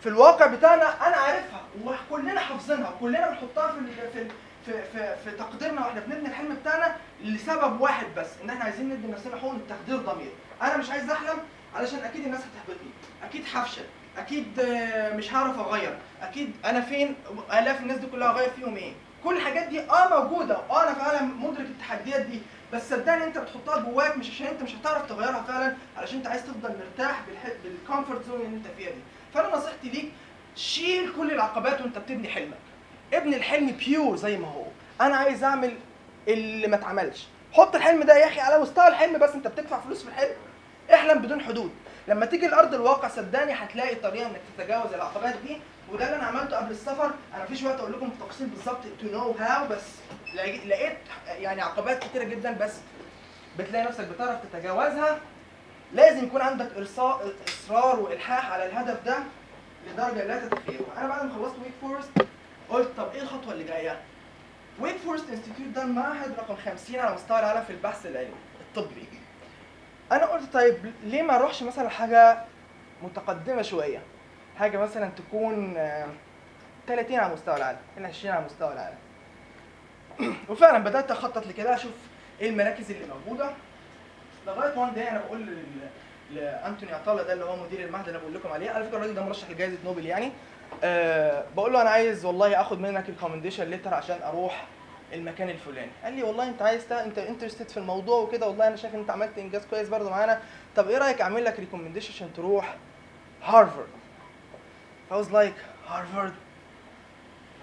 في الواقع بتاعنا أنا عارفها وكلنا حافظينها وكلنا بنحطها في في في في, في تقديرنا وإحنا بنبني الحلم بتاعنا لسبب واحد بس إن إحنا عايزين ندي لنفسنا حقنة تخدير ضمير. أنا مش عايز أحلم علشان أكيد الناس هتحبطني أكيد هفشل أكيد آه، مش هعرف أغير أكيد أنا فين آلاف الناس دي كلها هغير فيهم إيه؟ كل الحاجات دي آه موجودة آه أنا فعلا مدرك التحديات دي بس صدقني انت بتحطها جواك مش عشان انت مش هتعرف تغيرها فعلا علشان انت عايز تفضل مرتاح بال comfort zone اللي انت فيها دي. فأنا نصيحتي ليك شيل كل العقبات وانت بتبني حلمك. ابني الحلم pure زي ما هو. أنا عايز أعمل اللي ما اتعملش. حط الحلم ده يا أخي على مستوى الحلم بس أنت بتدفع فلوس في الحلم. احلم بدون حدود. لما تيجي الأرض الواقع صدقني هتلاقي طريقة إنك تتجاوز العقبات دي. وده اللي أنا عملته قبل السفر. أنا مفيش وقت أقول لكم التفاصيل بالظبط to know how بس لقيت يعني عقبات كتيرة جدا بس بتلاقي نفسك بتعرف تتجاوزها. لازم يكون عندك إصرار وإلحاح على الهدف ده لدرجة لا تتخيلها. أنا بعد ما خلصت Wake Forest قلت طب إيه الخطوة اللي جاية؟ Wake Forest Institute ده المعهد رقم 50 على مستوى العالم في البحث العلمي الطبي. أنا قلت طيب ليه ما أروحش مثلا حاجة متقدمة شوية؟ حاجة مثلا تكون آه، 30 على مستوى العالم 20 على مستوى العالم. وفعلا بدأت أخطط لكده أشوف إيه المراكز اللي موجودة. لغاية one day أنا بقول لأنتوني أتالا ده اللي هو مدير المعهد اللي أنا بقول لكم عليه. على فكرة الراجل ده مرشح لجائزة نوبل يعني. أه بقول له أنا عايز والله آخد منك recommendation letter عشان أروح المكان الفلاني. قال لي والله أنت عايز. أنت interested في الموضوع وكده والله أنا شايف إن أنت عملت إنجاز كويس برضه معانا. طب إيه رأيك أعمل لك recommendation عشان تروح هارفارد؟ Was like هارفارد؟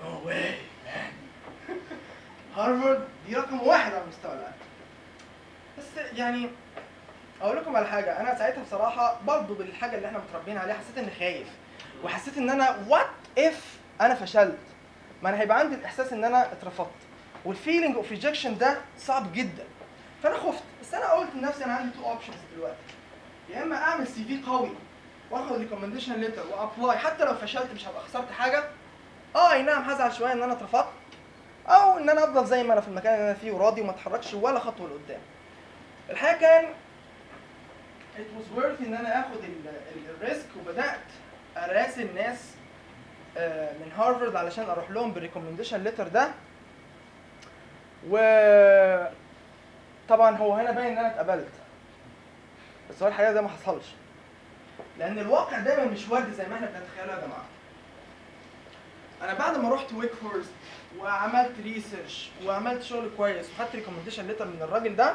No way man. هارفارد دي رقم واحد على مستوى العالم بس يعني أقول لكم على حاجة أنا ساعتها بصراحة برضه بالحاجة اللي إحنا متربيين عليها حسيت إني خايف وحسيت إن أنا what if أنا فشلت؟ ما أنا هيبقى عندي الإحساس إن أنا اترفضت وال feeling of rejection ده صعب جدا. فأنا خفت بس أنا قلت لنفسي أنا عندي two options دلوقتي. يا إما أعمل CV قوي وآخد recommendation letter و apply حتى لو فشلت مش هبقى خسرت حاجة. آه أي نعم هزعل شوية إن أنا اترفضت. أو إن أنا أفضل زي ما أنا في المكان اللي أنا فيه وراضي وما أتحركش ولا خطوة لقدام. الحقيقة كان it was worth إن أنا آخد ال risk وبدأت اراسل ناس آه، من هارفارد علشان أروح لهم بال recommendation letter ده. و طبعا هو هنا باين إن أنا اتقبلت. بس هو الحقيقة ده ما حصلش. لأن الواقع دايما مش وردي زي ما إحنا بنتخيله يا جماعة. أنا بعد ما رحت Wake Forest وعملت research وعملت شغل كويس وخدت recommendation letter من الراجل ده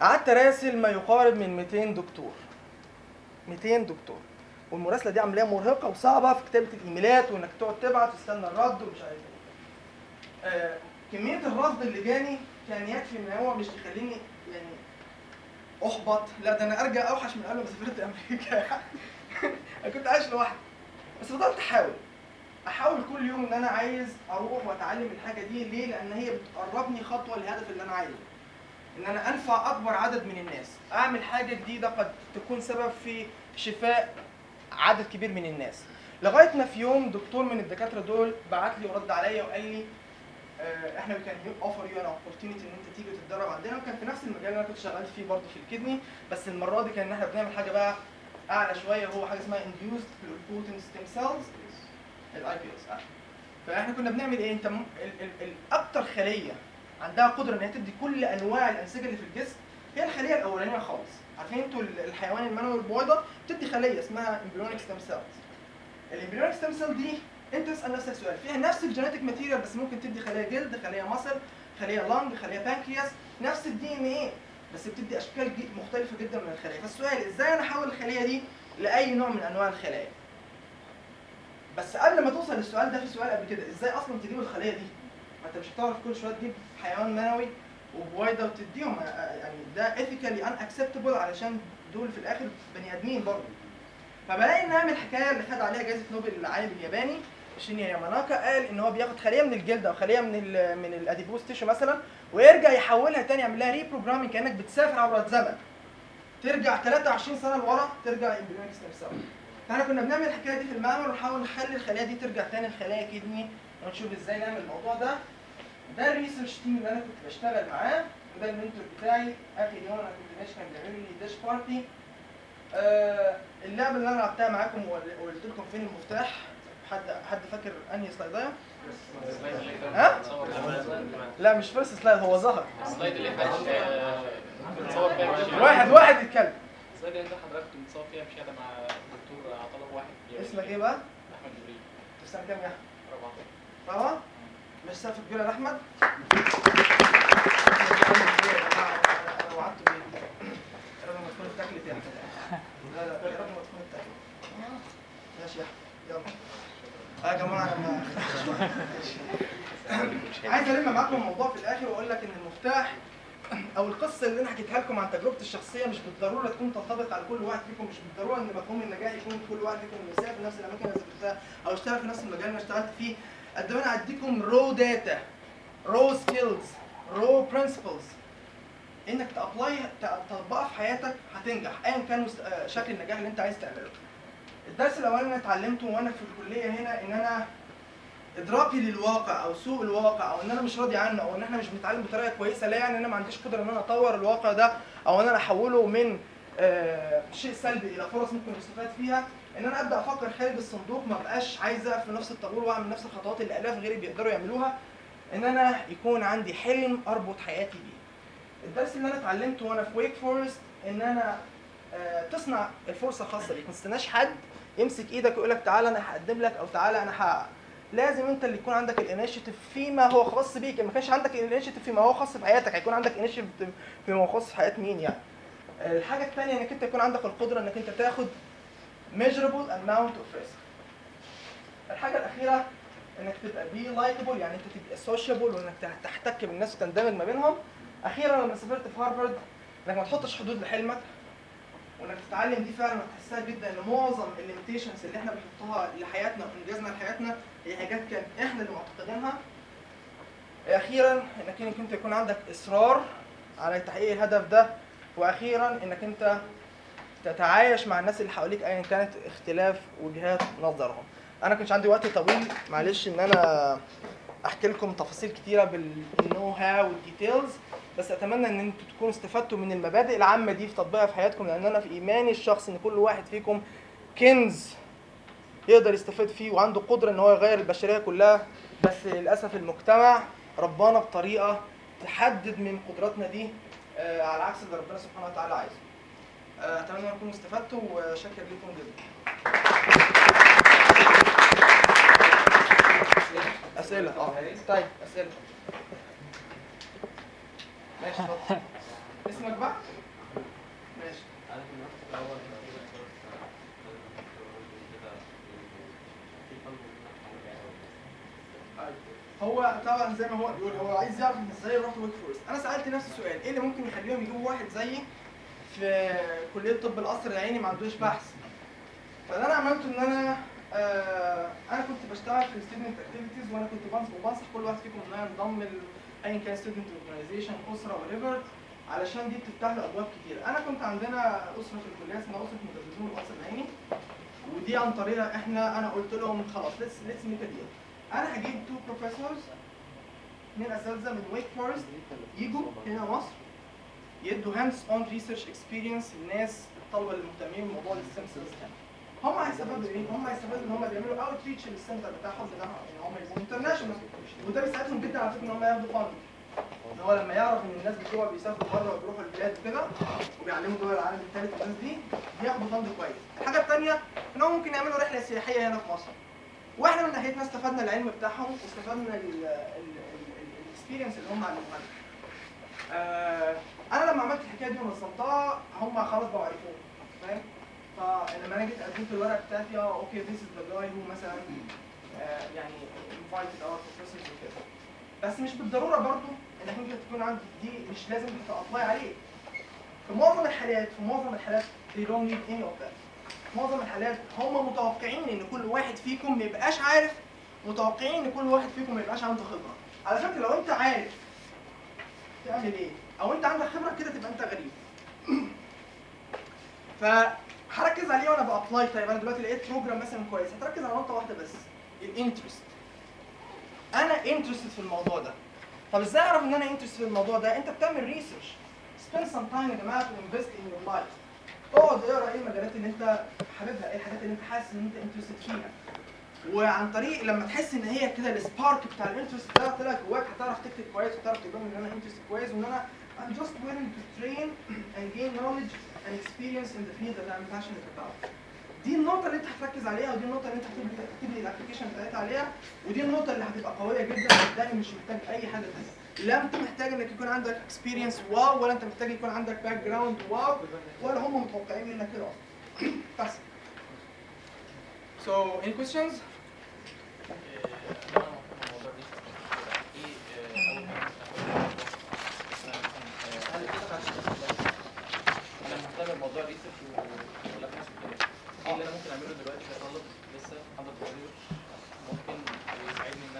قعدت أراسل ما يقارب من 200 دكتور. 200 دكتور. والمراسلة دي عمليه مرهقة وصعبة في كتابة الإيميلات وإنك تقعد تبعت وتستنى الرد ومش عارف إيه. آه، كمية الرفض اللي جاني كان يكفي إن هو مش يخليني يعني أحبط. لا ده أنا أرجع أوحش من قبل ما سافرت أمريكا. أنا كنت عايش لوحدي. بس فضلت أحاول. أحاول كل يوم إن أنا عايز أروح وأتعلم الحاجة دي. ليه؟ لأن هي بتقربني خطوة للهدف اللي أنا عايزه. إن أنا أنفع أكبر عدد من الناس. أعمل حاجة جديدة قد تكون سبب في شفاء عدد كبير من الناس. لغاية ما في يوم دكتور من الدكاترة دول بعت لي ورد عليا وقال لي آه، إحنا can offer you an opportunity إن أنت تيجي تتدرب عندنا. وكان في نفس المجال اللي أنا كنت شغال فيه برضه في ال kidney. بس المرة دي كان إن إحنا بنعمل حاجة بقى أعلى شوية. وهو حاجة اسمها induced pluripotent stem cells. ال iPS فإحنا كنا بنعمل إيه؟ إن أكتر خلية عندها قدرة ان هي تدي كل أنواع الأنسجة اللي في الجسم هي الخلية الأولانية خالص. عارفين أنتوا ال- الحيوان المنوي البويضة؟ بتدي خلية اسمها embryonic stem cells. ال embryonic stem cell دي أنت اسأل نفسك سؤال. فيها نفس ال genetic material بس ممكن تدي خلية جلد خلية muscle خلية lung خلية بانكرياس نفس ال DNA بس بتدي أشكال مختلفة جدا من الخلايا فالسؤال إزاي أنا أحول الخلية دي لأي نوع من أنواع الخلايا؟ بس قبل ما توصل للسؤال ده في سؤال قبل كده. إزاي أصلا تجيب الخلية دي؟ ما أنت مش هتعرف كل شوية تجيب حيوان منوي وبويضة وتديهم آه، يعني ده ethically unacceptable علشان دول في الآخر بني آدمين برضه. فبلاقي ان اعمل الحكاية اللي خد عليها جائزه نوبل العالم الياباني. شينيا ياماناكا قال إن هو بياخد خلية من الجلد أو خلية من من ال adipose tissue مثلا ويرجع يحولها تاني يعمل لها reprogramming كأنك بتسافر عبر الزمن. ترجع 23 سنة لورا ترجع embryonic stem cell فاحنا كنا بنعمل الحكاية دي في المعمل ونحاول نخلي الخلايا دي ترجع تاني لخلايا kidney ونشوف إزاي نعمل الموضوع ده. ده ال research team اللي أنا كنت بشتغل معاه وده ال mentor بتاعي. آخر يوم أنا كنت ماشي كان بيعمل لي dish party آه اللعبة اللي أنا لعبتها معاكم وقل- وقلت لكم فين المفتاح. حد حد فاكر أنهي slide إيه؟ ها؟ لا مش first slide هو ظهر. ال slide اللي حضرتك آه،. واحد واحد يتكلم. ال slide اللي حضرتك بتصور فيها مشاهدة مع واحد اسمك إيه بقى؟ أحمد جبريل في سنه كام يا أحمد؟ رابعة رابعه؟ مش سقف كبير يا أحمد؟ أنا وعدته بيه يا رب ما تكون اتاكلت يا أحمد لا لا يا رب ما تكون اتاكلت ماشي يا أحمد يلا آه يا جماعة أنا عايز ألم معاكم الموضوع في الآخر وأقول لك إن المفتاح أو القصة اللي أنا حكيتها لكم عن تجربتي الشخصية مش بالضرورة تكون تنطبق على كل واحد فيكم مش بالضرورة إن مفهوم النجاح يكون كل واحد فيكم يسافر في نفس الأماكن اللي سافرتها أو يشتغل في نفس المجال اللي أنا اشتغلت فيه. قد ما أنا أديكم raw data raw skills raw principles إنك ت apply تطبقها في حياتك هتنجح ايا كان شكل النجاح اللي أنت عايز تعمله. الدرس الأولاني اللي اتعلمته وأنا في الكلية هنا إن أنا ادراكي للواقع أو سوء الواقع أو إن أنا مش راضي عنه أو إن إحنا مش بنتعلم بطريقة كويسة لا يعني إن أنا ما عنديش قدرة إن أنا أطور الواقع ده أو إن أنا أحوله من آه، شيء سلبي إلى فرص ممكن يستفاد فيها إن أنا أبدأ أفكر خارج الصندوق ما بقاش عايز أقف في نفس الطابور وأعمل نفس الخطوات اللي آلاف غيري بيقدروا يعملوها إن أنا يكون عندي حلم أربط حياتي بيه. الدرس اللي أنا اتعلمته وأنا في Wake Forest إن أنا آه، تصنع الفرصة الخاصة بيك. ما تستناش حد يمسك إيدك ويقول لك تعالى أنا هقدم لك أو تعالى أنا لازم انت اللي يكون عندك ال initiative فيما هو خاص بيك. ما كانش عندك ال initiative فيما هو خاص بحياتك هيكون عندك initiative فيما هو خاص بحياه مين يعني. الحاجة الثانية انك انت يكون عندك القدرة انك انت تاخد measurable amount of risk. الحاجة الأخيرة انك تبقى be likable يعني انت تبقى sociable وانك تحتك بالناس وتندمج ما بينهم. أخيرا لما سافرت في هارفارد انك ما تحطش حدود لحلمك. وإنك تتعلم دي فعلا وتحسها جدا. إن معظم ال limitations اللي إحنا بنحطها لحياتنا وانجازنا لحياتنا هي حاجات كان إحنا اللي معتقدينها. أخيرا إنك أنت يكون عندك إصرار على تحقيق الهدف ده. وأخيرا إنك أنت تتعايش مع الناس اللي حواليك ايا كانت اختلاف وجهات نظرهم. أنا كنتش عندي وقت طويل معلش إن أنا أحكي لكم تفاصيل كتيرة بالنو هاو والديتيلز بس أتمنى إن أنتوا تكونوا استفدتوا من المبادئ العامة دي في تطبيقها في حياتكم لأن أنا في إيماني الشخصي إن كل واحد فيكم كنز يقدر يستفاد فيه وعنده قدرة إن هو يغير البشرية كلها. بس للأسف المجتمع ربانا بطريقة تحدد من قدراتنا دي آه، على عكس اللي ربنا سبحانه وتعالى عايزه. آه، أتمنى أن تكونوا استفدتوا وشاكر لكم جدا. أسئلة؟ آه. طيب أسئلة. ماشي اتفضل. اسمك بقى؟ ماشي. هو طبعا زي ما هو بيقول هو عايز يعرف انت إزاي رحت Wake Forest. أنا سألت نفسي سؤال إيه اللي ممكن يخليهم يجيبوا واحد زيي في كلية طب القصر العيني ما عندوش بحث؟ فاللي أنا عملته إن أنا آه أنا كنت بشتغل في ال student activities وأنا كنت بنصح كل واحد فيكم إن هو ينضم ايا كان student organization أسرة whatever علشان دي بتفتح له أبواب كتير. أنا كنت عندنا أسرة في الكلية اسمها أسرة مدرسين القصر العيني. ودي عن طريقها إحنا أنا قلت لهم خلاص let's let's make deal أنا هجيب two professors من اساتذه من Wake Forest يجوا هنا مصر يدوا hands on research experience للناس الطلبة اللي مهتمين بموضوع ال stem cells هم هيستفادوا إيه؟ هم هيستفادوا إن هم بيعملوا outreach لل center بتاعهم ده ان هم يبقوا international وده بيساعدهم جدا على فكرة إن هم ياخدوا fund إن هو لما يعرف إن الناس بتوع بيسافروا بره وبيروحوا البلاد وكده وبيعلموا دول العالم الثالث والناس دي بياخدوا fund كويس. الحاجة الثانية إن هم ممكن يعملوا رحلة سياحية هنا في مصر. وإحنا من ناحيتنا استفدنا العلم بتاعهم واستفدنا ال experience اللي هم لنا. آه، أنا لما عملت الحكاية دي ونظمتها هم خلاص بقوا عرفوني فاهم؟ فلما أنا جيت قدمت الورقة بتاعتي آه okay this is the guy هو مثلا آه، يعني invited our professors وكده. بس مش بالضرورة برضو انك انت تكون عندك دي مش لازم ت apply عليه. في معظم الحالات في معظم الحالات they don't need any of that. معظم الحالات هم متوقعين إن كل واحد فيكم ما يبقاش عارف متوقعين إن كل واحد فيكم ما يبقاش عنده خبرة. على فكرة لو أنت عارف تعمل إيه أو أنت عندك خبرة كده تبقى أنت غريب. فهركز عليه وأنا ب apply. طيب أنا دلوقتي لقيت program مثلا كويس. هتركز على نقطة واحدة بس. ال interest أنا interested في الموضوع ده. طب إزاي أعرف إن أنا interested في الموضوع ده؟ أنت بتعمل research spend some time يا جماعة to invest in your life. اقعد اقرأ إيه المجالات اللي أنت حاببها؟ إيه الحاجات اللي أنت حاسس إن أنت interested فيها؟ وعن طريق لما تحس إن هي كده ال spark بتاع ال interest ده طلع جواك هتعرف تكتب كويس وتعرف تبين ان أنا interested كويس وإن أنا I'm just willing to train and gain knowledge and experience in the field that I'm passionate about. دي النقطة اللي انت هتركز عليها ودي النقطة اللي انت هتبني ال application بتاعتها عليها ودي النقطة اللي هتبقى قوية جدا صدقني مش محتاج أي حاجة تانية. لا انت محتاج انك يكون عندك experience wow ولا انت محتاج يكون عندك background wow ولا هم متوقعين منك كده أصلا. بس. So any questions؟ ممكن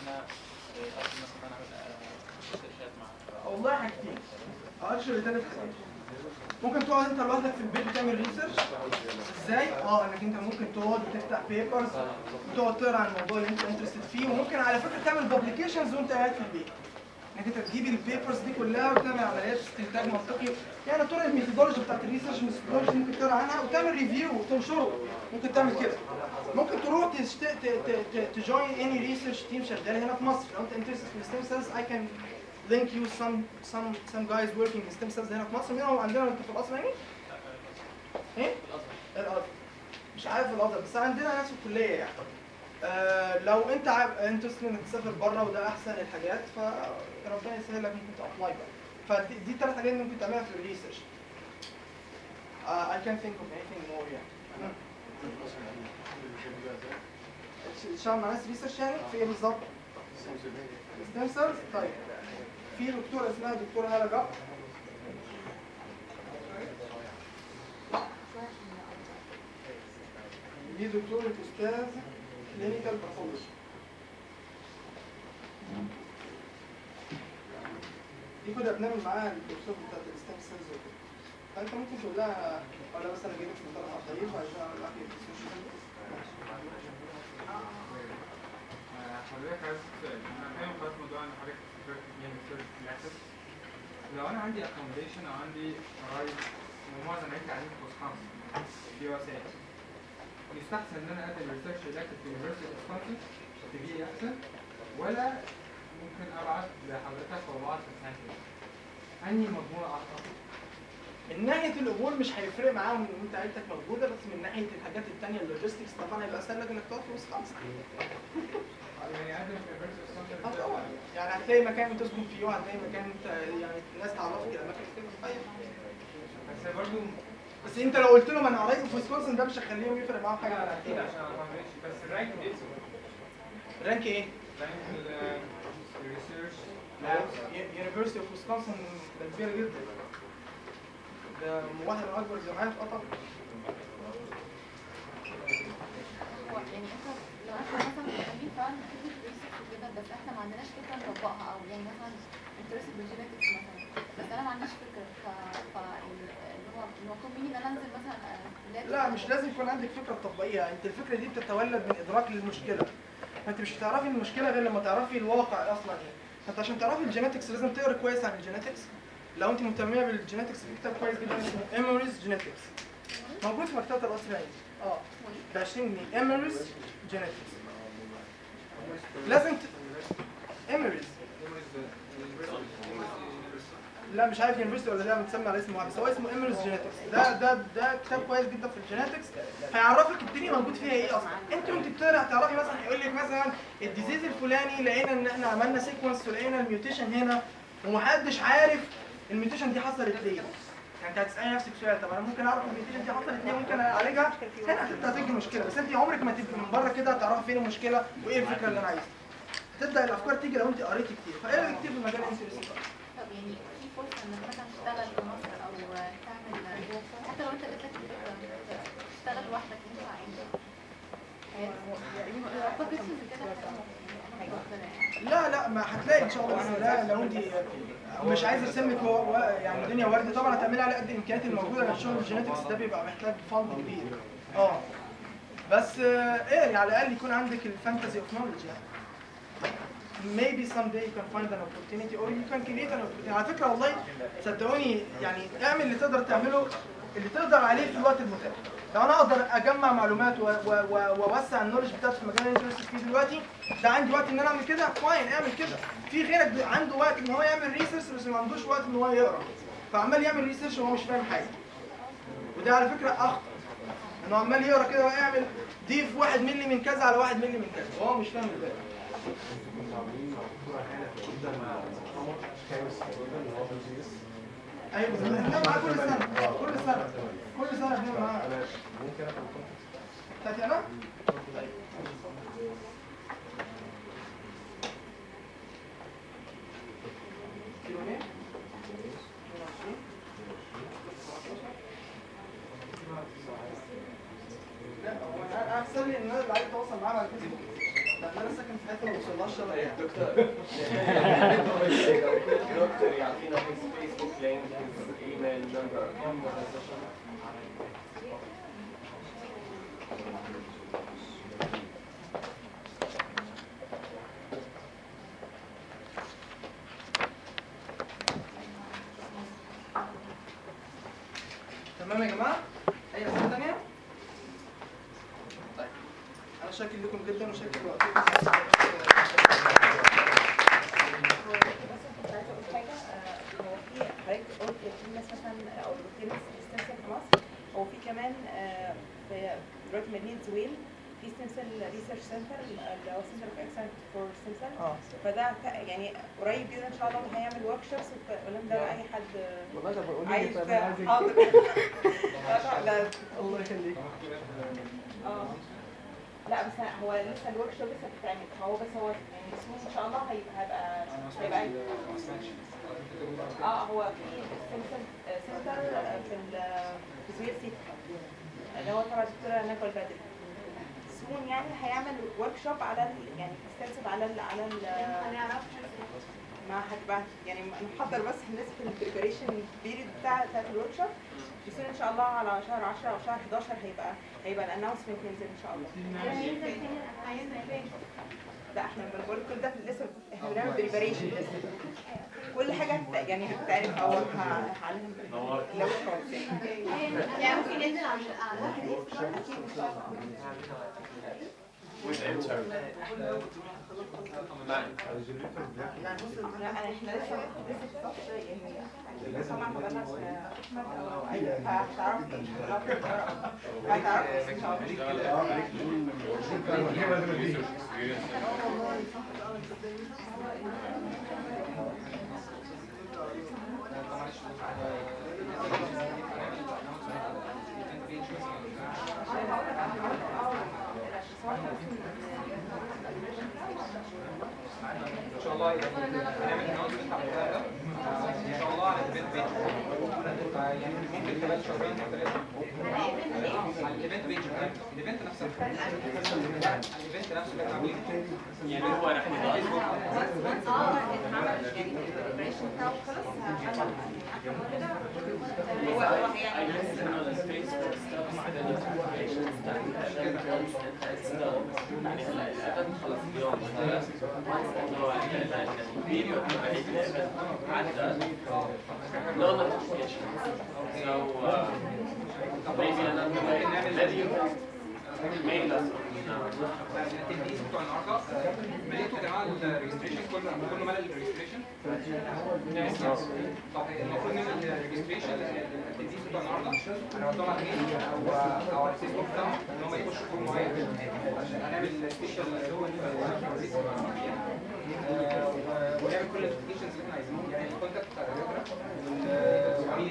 آه، آه، والله حاجتين. ممكن تقعد أنت لوحدك في البيت وتعمل research إزاي؟ آه إنك أنت ممكن تقعد وتفتح papers وتقعد تقرأ عن الموضوع اللي أنت interested فيه وممكن على فكرة تعمل publications وأنت قاعد في البيت. انك انت تجيب ال papers دي كلها وتعمل عمليات استنتاج منطقي. يعني طرق ال methodology بتاعت ال research ال methodology ممكن تقرا عنها وتعمل review وتنشره. ممكن تعمل كده. ممكن تروح. ت join any research team شغال هنا في مصر. لو انت interested في ال stem cells اي كان you some some some guys working in stem cells هنا في مصر. منهم عندنا انت في القصر يعني. إيه؟ الازهر مش عارف الازهر بس عندنا ناس في الكلية يعني. آه لو انت interested إنك تسافر بره وده أحسن الحاجات فربنا يسهل لك ممكن ت apply بقى. فدي دي الثلاث حاجات ممكن تعملها في ال research uh, I can't think of anything more يعني. تشتغل مع ناس research يعني؟ في إيه بالظبط؟ stem cells طيب. في دكتوره اسمها دكتوره هالة جاب دي دكتورة أستاذ. clinical pathology دي كنا بنعمل معاها الكورسات بتاعت ال stem cells وكده فانت ممكن تقول لها ولا بس أنا جايبك من طرف الطريق عشان اعمل معاك ال social حضرتك عايز أنا فاهم خلاص موضوع ان حضرتك لو أنا عندي accommodation أو عندي قرايب ومعظم عيلتي قاعدين في في USA يستحسن إن أنا أقدم research related في University of Wisconsin تي في أحسن ولا ممكن ابعت لحضرتك وابعت لسانتي أنهي مضمون أعتقد؟ من ناحية القبول مش هيفرق معاهم إن أنت عيلتك موجودة بس من ناحية الحاجات الثانية اللوجيستكس طبعا هيبقى اسهل لك إنك تقعد في يعني اوف آه ويسكونسن طبعا. يعني هتلاقي مكان تسكن فيه وهتلاقي مكان انت يعني ناس تعرفك الاماكن طيب. بس برضه بس انت لو قلت لهم أنا قريب في Wisconsin ده مش هيخليهم يفرق معاهم حاجة. لا أكيد عشان أنا ماشي بس ال rank بيفرق rank إيه؟ rank ال research University of Wisconsin ده كبير جدا. ده واحد من أكبر الجامعات طبعا هو يعني إحنا لو إحنا مثلا مهتمين فعلا بفكره ال research وكده بس إحنا ما عندناش فكرة نطبقها أو يعني مثلا interested بال genetics مثلا. بس أنا ما عنديش فكرة ف ف هو مثلا لا مش لازم يكون عندك فكرة تطبيقية. انت الفكرة دي بتتولد من إدراك للمشكلة. فانت مش هتعرفي المشكلة غير لما تعرفي الواقع أصلا. فانت عشان تعرفي ال genetics لازم تقرأ كويس عن ال genetics لو انت مهتمة بال genetics في كتاب كويس جدا اسمه Emery's Genetics موجود في مكتبة القصر آه ب 20 جنيه. Emery's Genetics لازم ت... Emery's لا مش عارف university ولا لا متسمى على اسم واحد. بس هو اسمه Emery's Genetics ده ده ده كتاب كويس جدا في ال genetics هيعرفك الدنيا موجود فيها إيه أصلا. أنت وأنت بتقرأ هتعرفي مثلا هيقول لك مثلا ال disease الفلاني لقينا إن إحنا عملنا sequence ولقينا ال mutation هنا ومحدش عارف ال mutation دي حصلت ليه. يعني أنت هتسألي نفسك سؤال طب أنا ممكن أعرف ال mutation دي حصلت ليه؟ ممكن أعالجها؟ هنا هتبدأ تيجي مشكلة. بس أنت عمرك ما تبقي من بره كده هتعرفي فين المشكلة وإيه الفكرة اللي أنا عايزها. هتبدأ الأفكار تيجي لو أنت قريتي كتير. فاقرا كتير في المجال انت طب يعني يعني لا لا ما هتلاقي إن شاء الله. باذن الله لو أنت مش عايز ارسمك يعني الدنيا وردة طبعا هتعملي على قد الامكانيات الموجودة لأن الشغل الجينيتكس ده بيبقى محتاج فند كبير. آه. بس آه، إيه يعني على الأقل يكون عندك ال fantasy of knowledge يعني. Maybe someday you can find an opportunity or you can create an opportunity. على فكرة والله صدقوني يعني اعمل اللي تقدر تعمله اللي تقدر عليه في الوقت المتاح. لو أنا أقدر أجمع معلومات وأوسع ال knowledge بتاعتي في المجال اللي انت فيه دلوقتي ده عندي وقت إن أنا أعمل كده فاين اعمل كده. في غيرك عنده وقت إن هو يعمل research بس ما عندوش وقت إن هو يقرأ. فعمال يعمل research وهو مش فاهم حاجة. وده على فكرة أخطر. إنه عمال يقرأ كده ويعمل ضيف واحد ملي من كذا على واحد ملي من كذا. وهو مش فاهم إزاي أيوه إحنا معاه كل سنه كل سنه كل سنه بنعمل معاه ممكن اخد بتاعتي أنا؟ كيلو إيه؟ لا هو أنا احسن لي ان أنا اللي عايز اتواصل معاه على الفيسبوك لأن أنا ساكن في حتة ما بوصلهاش شبكه يعني دكتور يعطينا his Facebook link, his email number, كم session. تمام يا جماعة اي اسئله ثانية طيب أنا شاكر لكم جدا وشاكر لوقتكم بس كنت عايزه أقول حاجة آه، هو في حضرتك قلت في ناس مثلا أو الروتينس stem cell في مصر هو في كمان آه، في دلوقتي مدينه زويل في stem cell research center اللي هو center of excellence for stem cell آه فده ت- يعني قريب جدا ان شاء الله هيعمل workshops والكلام ده لاي حد والله ده بقول عايز لك أنا عايزك. حاضر لا الله يخليك آه لا بس هو لسه الورك شوب لسه بتتعمل هو بس هو يعني اسمه ان شاء الله هيبقى هيبقى آه هو في سنتر في زويل سيتي اللي هو تبع الدكتوره نجوى البدري سمون يعني هيعمل ورك شوب على يعني اكستنسيف على ال على ال ما هتبقى يعني نحضر بس الناس في ال preparation period بتاع بتاعت ال workshop يصير إن شاء الله على شهر 10 أو شهر 11 هيبقى هيبقى ال announcement ينزل إن شاء الله. لا إحنا بنقول كل ده لسه إحنا بنعمل preparation لسه كل حاجة يعني هتتعرف أو ه- هعلم لو خالص. يعني يعني ممكن ننزل على على لا بص إحنا لسه لسه يعني طبعا بلغ احمد أو اي هتعرفي هتعرفي ان الله هنعمل يعني هو راح يعني هو هو يعني No notification. So uh, maybe another way. Maybe you mail us. بتوع النهارده آه، مليتوا يا جماعة ال registration كله كله ملى ال registration طب المفروض نعمل ال registration التلميذ بتوع النهارده هنحطهم على ال mail special دول ونعمل كل ال applications اللي إحنا عايزينهم. يعني ال contact بتاع الدكاتره وفي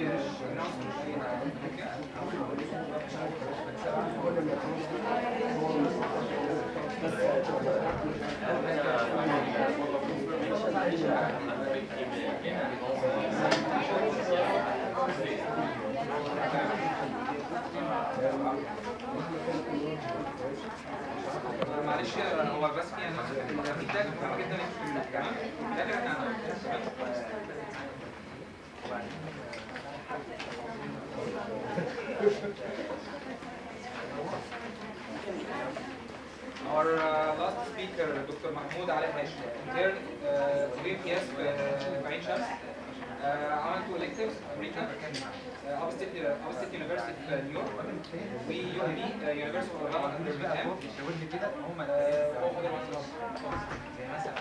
محمود على هاشم انترن طبيب قياس في عين شمس عملت في أمريكا اوبستيت يونيفرسيتي في نيويورك وي يو بي يونيفرسيتي اوف الاباما اندر ميتام شاورني كده هم زي مثلا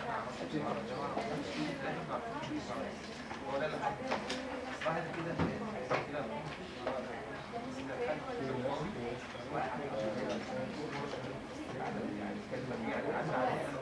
هو ده واحد كده كده واحد يعني كده يعني كده عليها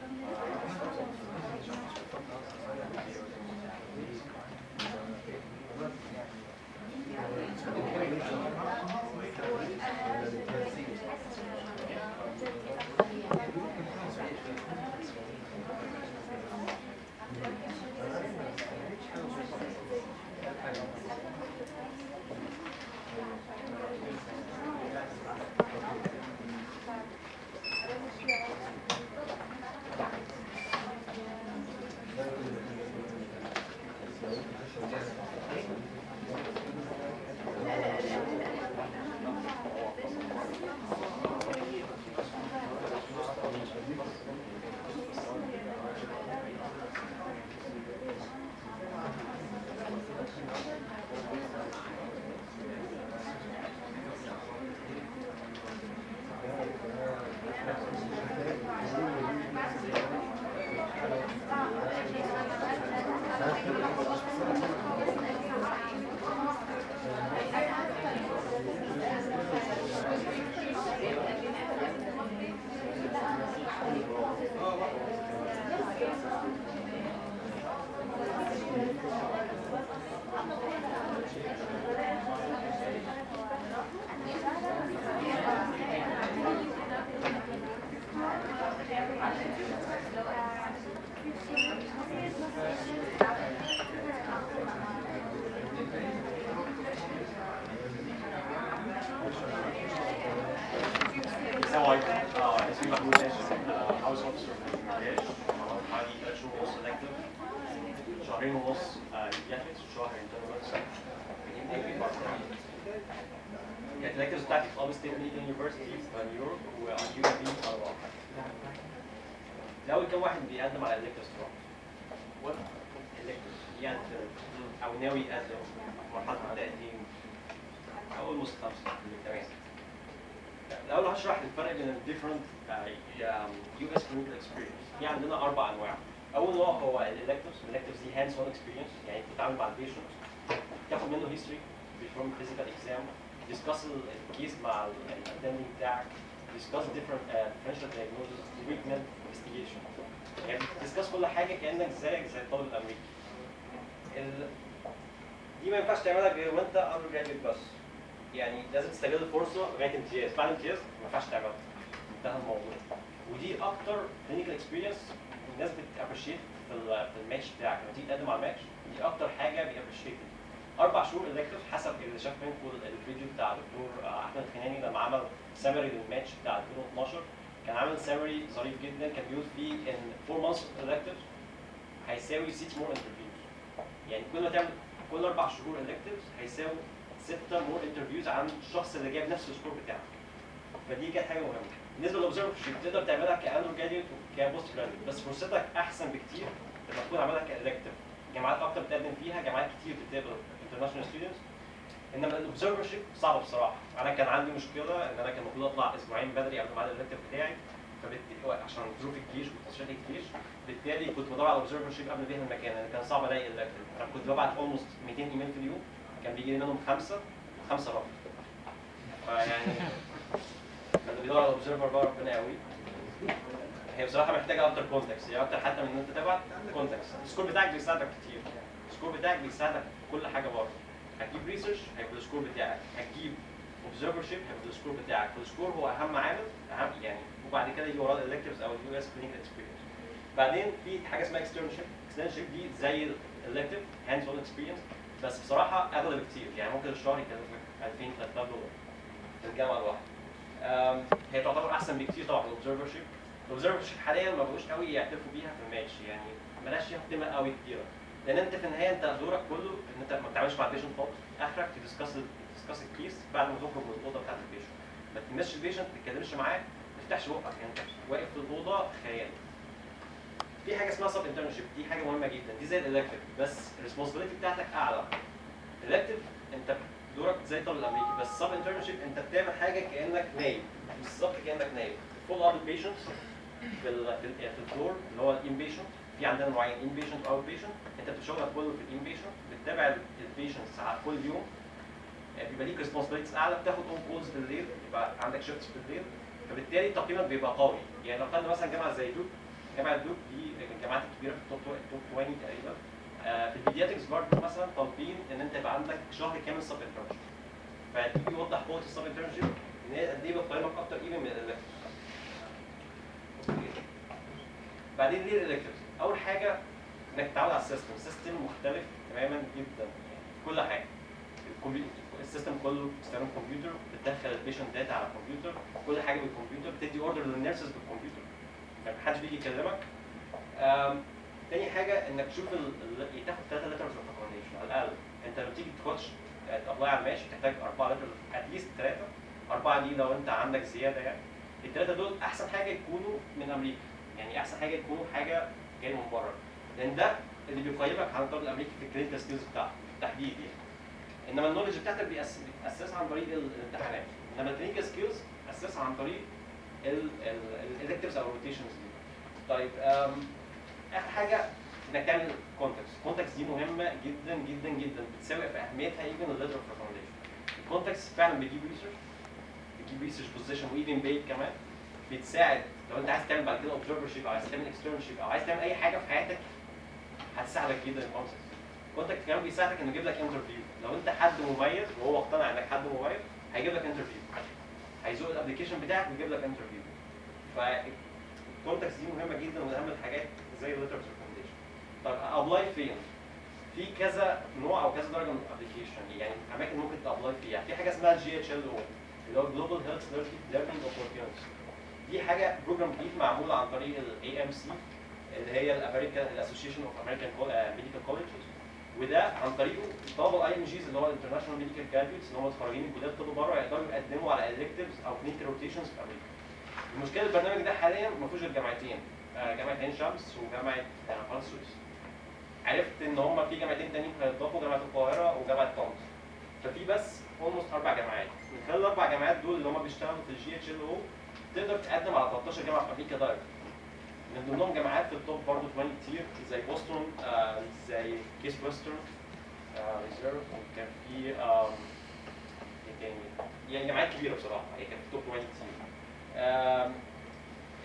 كم واحد بيقدم على؟ what ال electives يقدم أو ناوي يقدم مرحلة التقديم أول must خمسة تمام الأول هشرح الفرق بين ال different US clinical experience في عندنا أربع أنواع. أول نوع هو ال electives ال electives دي hands-on experience يعني بتتعامل مع ال patient. تاخد منه history perform physical exam discuss ال case مع ال attending بتاعك discuss different differential diagnoses treatment investigation يعني discuss كل حاجة كأنك زيك زي الطالب الأمريكي. ال- دي ما ينفعش تعملها غير وانت undergraduate بس. يعني لازم تستغل الفرصه لغاية امتياز. بعد امتياز ما ينفعش تعملها. انتهى الموضوع. ودي أكتر clinical experience الناس بت appreciate في الماتش بتاعك. لما تيجي تقدم على الماتش دي أكتر حاجة بي appreciate أربع شهور elective حسب اللي شاف منكم الفيديو بتاع الدكتور أحمد خناني لما عمل summary لل match بتاع 2012 كان عامل summary ظريف جدا كان بيقول فيه إن 4 months elective هيساوي 6 more interviews. يعني كل ما تعمل كل أربع شهور electives هيساوي ستة more interviews عن الشخص اللي جايب نفس ال score بتاعك فدي كانت حاجة مهمة. بالنسبة لل observership تقدر تعملها ك undergraduate وك postgraduate بس فرصتك أحسن بكتير لما تكون عاملها ك elective جامعات أكتر بتقدم فيها جامعات كتير بتقبل international students انما ال observership صعبه بصراحة. أنا كان عندي مشكلة إن أنا كان المفروض أطلع أسبوعين بدري قبل ميعاد ال elective بتاعي فبالتالي عشان ظروف الجيش وتصريح الجيش بالتالي كنت بدور على observership قبل بيها المكان لأن كان صعب ألاقي ال elective أنا كنت ببعت almost 200 إيميل في اليوم كان بيجي لي منهم خمسة وخمسه رفض فيعني اللي بيدور على observer بقى ربنا يقويه. هي بصراحة محتاجة أكتر contacts هي أكتر حتى من إن أنت تبعت contacts ال score بتاعك بيساعدك كتير. ال score بتاعك بيساعدك في كل حاجة بره هتجيب research هيبقى ال score بتاعك. هتجيب observership هيبقى ال score بتاعك فال score هو أهم عامل أهم يعني وبعد كده يجي وراه ال electives أو ال US clinical experience بعدين في حاجة اسمها externship externship دي زي ال elective hands-on experience بس بصراحة اغلى بكتير يعني ممكن الشهر يكلفك 2000 3000 دولار في الجامعة الواحدة. هي تعتبر أحسن بكتير طبعا ال observership ال observership حاليا ما بقوش قوي يعترفوا بيها في الماتش. يعني مالهاش قيمة قوي كتيرة. لأن أنت في النهاية أنت دورك كله إن أنت ما بتتعاملش مع ال patient خالص. آخرك ت discuss ت discuss ال case بعد ما تخرج من الأوضة بتاعت ال patient ما تلمسش ال patient ما تتكلمش معاه ما تفتحش بقك. يعني أنت واقف في الأوضة خيال. في حاجة اسمها sub-internship دي حاجة مهمة جدا. دي زي ال elective بس ال responsibility بتاعتك أعلى. ال elective أنت دورك زي الطالب الأمريكي. بس sub-internship أنت بتعمل حاجة كأنك نايم. بالظبط كأنك نايم. follow up ال patients في ال في, ال في ال floor اللي هو ال inpatient في عندنا نوعين inpatient و outpatient انت بتشتغل كله في ال inpatient بتتابع ال patients كل يوم. آه، بيبقى ليك responsibilities أعلى بتاخد on calls بالليل يبقى عندك shifts بالليل فبالتالي تقييمك بيبقى قوي. يعني لو خدنا مثلا جامعة زي دوك جامعة دوك دي من الجامعات الكبيره في ال top top 20 تقريبا. آه، في ال pediatrics برضه مثلا طالبين إن أنت يبقى عندك شهر كامل sub-internship فدي بيوضح قوة ال sub-internship إن هي قد إيه بتقيمك أكتر even من ال elective بعدين ليه ال elective أول حاجة إنك تتعود على ال system. ال system مختلف تماما جدا. كل حاجة. ال system كله بيستخدم كمبيوتر بتدخل ال patient data على الكمبيوتر كل حاجة بالكمبيوتر. بتدي order لل nurses بالكمبيوتر. يعني محدش بيجي يكلمك. تاني حاجة إنك تشوف. تاخد ثلاثة letters of apply على الماشي بتحتاج أربعة letter at least ثلاثة أربعة دي لو أنت عندك زيادة يعني. الثلاثه دول أحسن حاجة يكونوا من أمريكا. يعني أحسن حاجة يكونوا حاجة جاية من بره. لأن ده اللي بيقيمك على الطالب الأمريكي في ال clinical skills بتاعته بالتحديد يعني. إنما ال knowledge بتاعتك بيأس- بتأسسها عن طريق ال- الامتحانات. إنما ال clinical skills أسسها عن طريق ال electives أو ال rotations دي. طيب آخر حاجة إنك تعمل contacts ال contacts دي مهمة جدا جدا جدا. بتساوي في أهميتها even ال letter of recommendation ال contacts فعلا بيجيب research بيجيب research position و even paid كمان بتساعد لو انت عايز تعمل بعد كده observership أو عايز تعمل externship أو عايز تعمل أي حاجة في حياتك هتساعدك جدا ال contacts ال contacts كمان بيساعدك إنه يجيب لك interview لو أنت حد مميز وهو اقتنع إنك حد مميز هيجيب لك interview هيزوق ال application بتاعك ويجيب لك interview فال contacts دي مهمة جدا ومن أهم الحاجات زي ال letter of recommendation طب apply فين؟ في كذا نوع أو كذا درجة من ال application يعني أماكن ممكن ت apply فيها. في حاجة اسمها ال GHLO اللي هو Global Health Learning Opportunities دي حاجة program جديد معمول عن طريق ال AAMC اللي هي ال American ال Association of American Medical Colleges وده عن طريقه طلبه ال IMGs اللي هو ال international medical graduates اللي هم متخرجين من كليات طب بره يقدروا يقدموا على electives أو clinical rotations في أمريكا. المشكلة البرنامج ده حاليا ما فيهوش غير جامعتين آه، جامعة عين شمس وجامعة آه، قناة السويس. عرفت إن هم في جامعتين تانيين هيضافوا جامعه القاهرة وجامعة طنطا. ففي بس almost أربع جامعات من خلال الأربع جامعات دول اللي هم بيشتغلوا في ال GHLO تقدر تقدم على 13 جامعة في أمريكا direct. من ضمنهم جامعات في ال top برضه 20 كتير زي بوسطن آه، زي كيس ويسترن ريزيرف وكان في تاني يعني جامعات كبيرة بصراحة هي كانت في top 20 كتير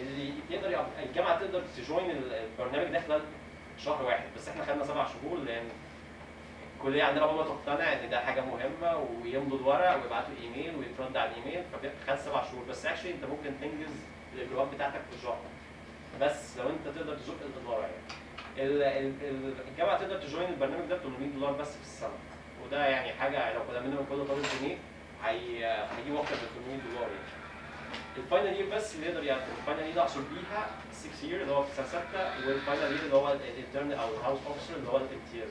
اللي يقدر الجامعة تقدر ت join البرنامج ده خلال شهر واحد بس إحنا خدنا سبع شهور لأن الكلية عندنا عبال ما تقتنع إن ده حاجة مهمة ويمضوا الورق ويبعتوا ايميل ويترد على الإيميل فخد سبع شهور. بس actually أنت ممكن تنجز الاجراءات بتاعتك في شهر بس لو أنت تقدر تزق الاداره يعني ال- ال- ال- الجامعة تقدر ت join البرنامج ده ب 800 دولار بس في السنة. وده يعني حاجة لو كنا منه من كل طالب جنيه هي هيجيب أكتر من 800 دولار يعني. ال final year بس اللي يقدر يعني ال final year أقصد بيها 6 year اللي هو في سنة ستة وال final year اللي هو ال intern أو ال house officer اللي هو الامتياز.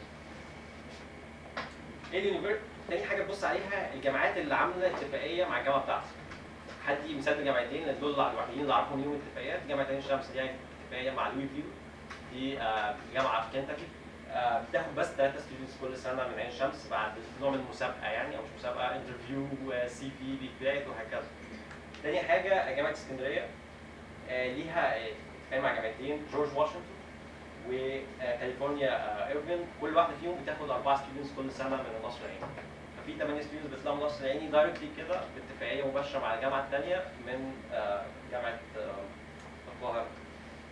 ال universities تاني حاجة تبص عليها الجامعات اللي عاملة اتفاقية مع الجامعة بتاعتك. حد مثال جامعتين دول الوحيدين اللي اعرفهم ليهم اتفاقيات جامعة عين شمس ليها اتفاقية مع لوي فيل دي آه، جامعة في كنتاكي آه، بتاخد بس ثلاثة students كل سنة من عين شمس بعد نوع من المسابقة يعني أو مش مسابقة interview CV ديكلات وهكذا. تاني حاجة جامعة اسكندرية آه، ليها آه، اتفاق مع جامعتين جورج واشنطن وكاليفورنيا آه، ايرفين كل واحدة فيهم بتاخد أربعة students كل سنة من القصر العيني. ففي 8 students بيطلعوا من القصر العيني directly كده باتفاقية مباشرة مع الجامعة الثانية من آه، جامعة آه، القاهرة.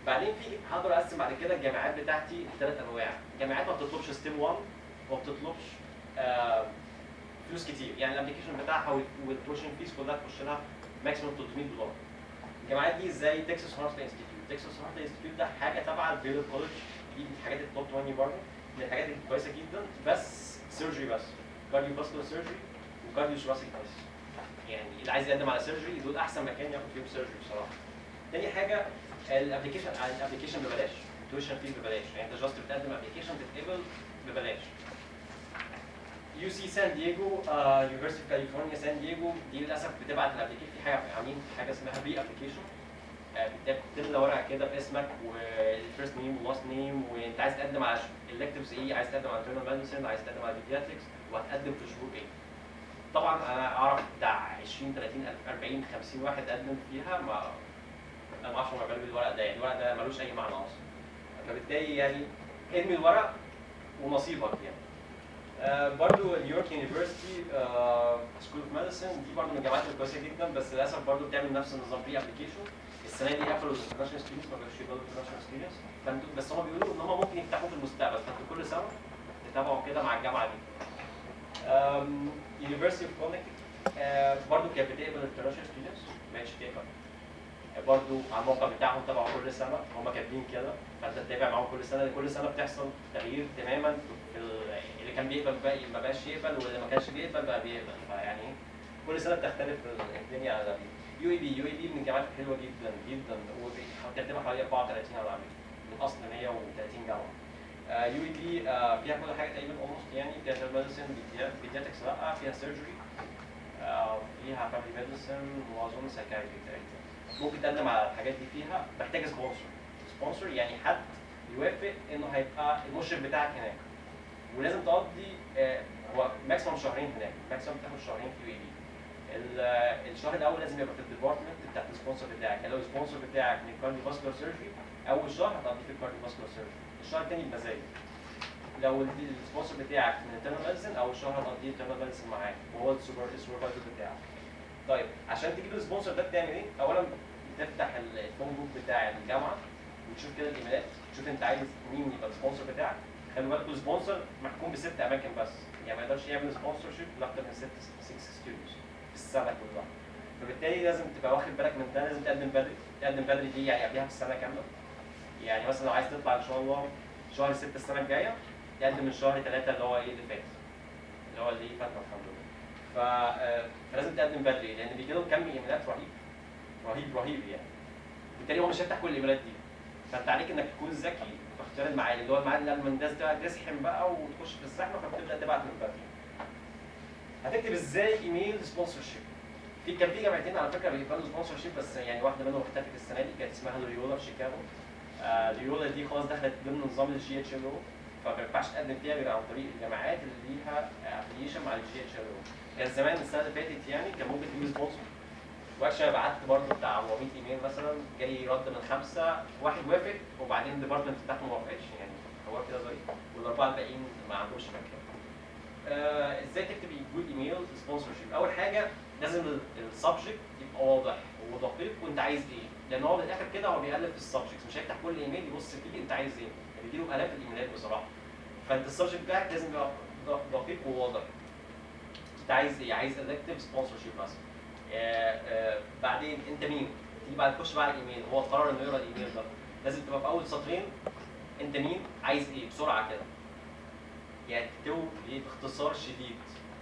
بعدين في هقدر أقسم بعد كده الجامعات بتاعتي لثلاث أنواع، جامعات ما بتطلبش Step 1 وما بتطلبش آه، فلوس كتير، يعني ال application بتاعها وال tuition fees كلها تخش لها maximum 300 دولار. الجامعات دي زي تكساس هارت انستيتيوت، تكساس هارت انستيتيوت ده حاجة تبع البيلر college دي من الحاجات ال top 20 برضه. من الحاجات الكويسه جدا. بس surgery بس. cardiovascular surgery و cardiothoracic بس يعني اللي عايز يقدم على surgery دول أحسن مكان ياخد فيهم surgery بصراحة. تاني حاجة ال application ال application ببلاش. ال tuition فيه ببلاش. يعني أنت just بتقدم application تتقبل ببلاش. UC San Diego University of California San Diego دي للأسف بتبعت ال application في حاجة عاملين حاجة اسمها pre-application بتملى ورقة كده باسمك وال first name وال last name وانت عايز تقدم على electives إيه عايز تقدم على internal medicine عايز تقدم على pediatrics وهتقدم في شهور إيه. طبعا أنا أعرف بتاع 20 30 40 50 واحد قدم فيها ما أنا ما أعرفش هم بيعملوا الورق ده يعني الورق ده ملوش أي معنى أصلا. فبالتالي يعني ارمي الورق ونصيبك يعني. آه برضو New York University School of Medicine دي برضو من الجامعات الكويسة جدا بس للأسف برضو بتعمل نفس النظام pre-application السنة دي قفلوا ال international students ما بقوش يقبلوا ال international students فانتوا بس هم بيقولوا إن هم ممكن يفتحوه في المستقبل. فانتوا كل سنة تتابعوا كده مع الجامعة دي. University of Connecticut برضه كانت بتقبل ال international students ما بقتش تقبل برضه على الموقع بتاعهم تبعوا كل سنة. هم كاتبين كده. فانت تتابع معاهم كل سنة. كل سنة بتحصل تغيير تماما اللي كان بيقبل بقى ما بقاش يقبل واللي ما كانش بيقبل بقى بيقبل. فيعني كل سنة بتختلف الدنيا على يو إي بي يو إي بي من الجامعات الحلوه جدا جدا. وترتيبها حوالي 34 على من أصل 130 جامعة. UAB فيها كل حاجة تقريبا almost يعني. فيها medicine pediatrics لا فيها surgery فيها family medicine واظن psychiatry تقريبا. ممكن تقدم على الحاجات دي فيها. محتاجة sponsor sponsor يعني حد يوافق إنه هيبقى المشرف بتاعك هناك. ولازم تقضي آه، هو maximum شهرين هناك. maximum تاخد شهرين في UAB الشهر الأول لازم يبقى في ال department بتاعت ال sponsor بتاعك. يعني لو ال sponsor بتاعك من cardiovascular surgery أول شهر هتقضيه في ال cardiovascular surgery الشهر الثاني بمزاج لو ال- ال sponsor بتاعك من internal medicine أول شهر هتقضيه internal medicine معاك وهو ال super- ال supervisor بتاعك. طيب عشان تجيب ال sponsor ده بتعمل إيه؟ اولا بتفتح ال- ال phone book بتاع الجامعة وتشوف كده الإيميلات. تشوف أنت عايز مين يبقى ال sponsor بتاعك. خلي بالك ال sponsor محكوم بست أماكن بس. يعني ما يقدرش يعمل sponsorship لأكتر من ست 6 students السنة كلها فبالتالي لازم تبقى واخد بالك من ده لازم تقدم بدري تقدم بدري دي يعني قبلها بالسنه كاملة. يعني مثلا لو عايز تطلع إن شاء الله شهر 6 السنة الجاية تقدم من شهر 3 اللي هو إيه اللي فات اللي هو اللي فات الحمد لله. آه، فلازم تقدم بدري لأن بيجي لهم كم إيميلات رهيب رهيب رهيب يعني. بالتالي هو مش هيفتح كل الإيميلات دي. فانت عليك إنك تكون ذكي في اختيار الميعاد اللي هو الميعاد لما الناس تزحم بقى وتخش في الزحمة فبتبدأ تبعت من بدري. هتكتب إزاي إيميل sponsorship في كان في جامعتين على فكرة بيقبلوا sponsorship بس يعني واحدة منهم اختفت السنة دي كانت اسمها Loyola في شيكاغو آه Loyola دي خلاص دخلت ضمن نظام ال GHLO فما ينفعش تقدم فيها غير عن طريق الجامعات اللي ليها affiliation مع ال GHLO كان زمان السنة اللي فاتت يعني كان ممكن تجيب sponsor واكشن بعت برضه بتاع 400 إيميل مثلا جالي رد من خمسة واحد وافق وبعدين ال department بتاعته ما وافقش يعني. هو كده ظريف والأربعة الباقيين ما عندهمش مكان. آه إزاي تكتب good email sponsorship؟ أول حاجة لازم ال subject يبقى واضح ودقيق وأنت عايز إيه؟ لأن هو من الآخر كده هو بيألف في ال subject مش هيفتح كل ايميل يبص فيه أنت عايز إيه؟ بيجي له آلاف الإيميلات بصراحة. فأنت ال subject بتاعك لازم يبقى دقيق وواضح. أنت عايز إيه؟ عايز elective sponsorship مثلا. آه، آه، بعدين أنت مين؟ تيجي بعد تخش بقى الإيميل هو قرر إنه يقرأ الإيميل ده لازم تبقى في أول سطرين أنت مين؟ عايز إيه؟ بسرعة كده. يعني تكتبه؟ باختصار شديد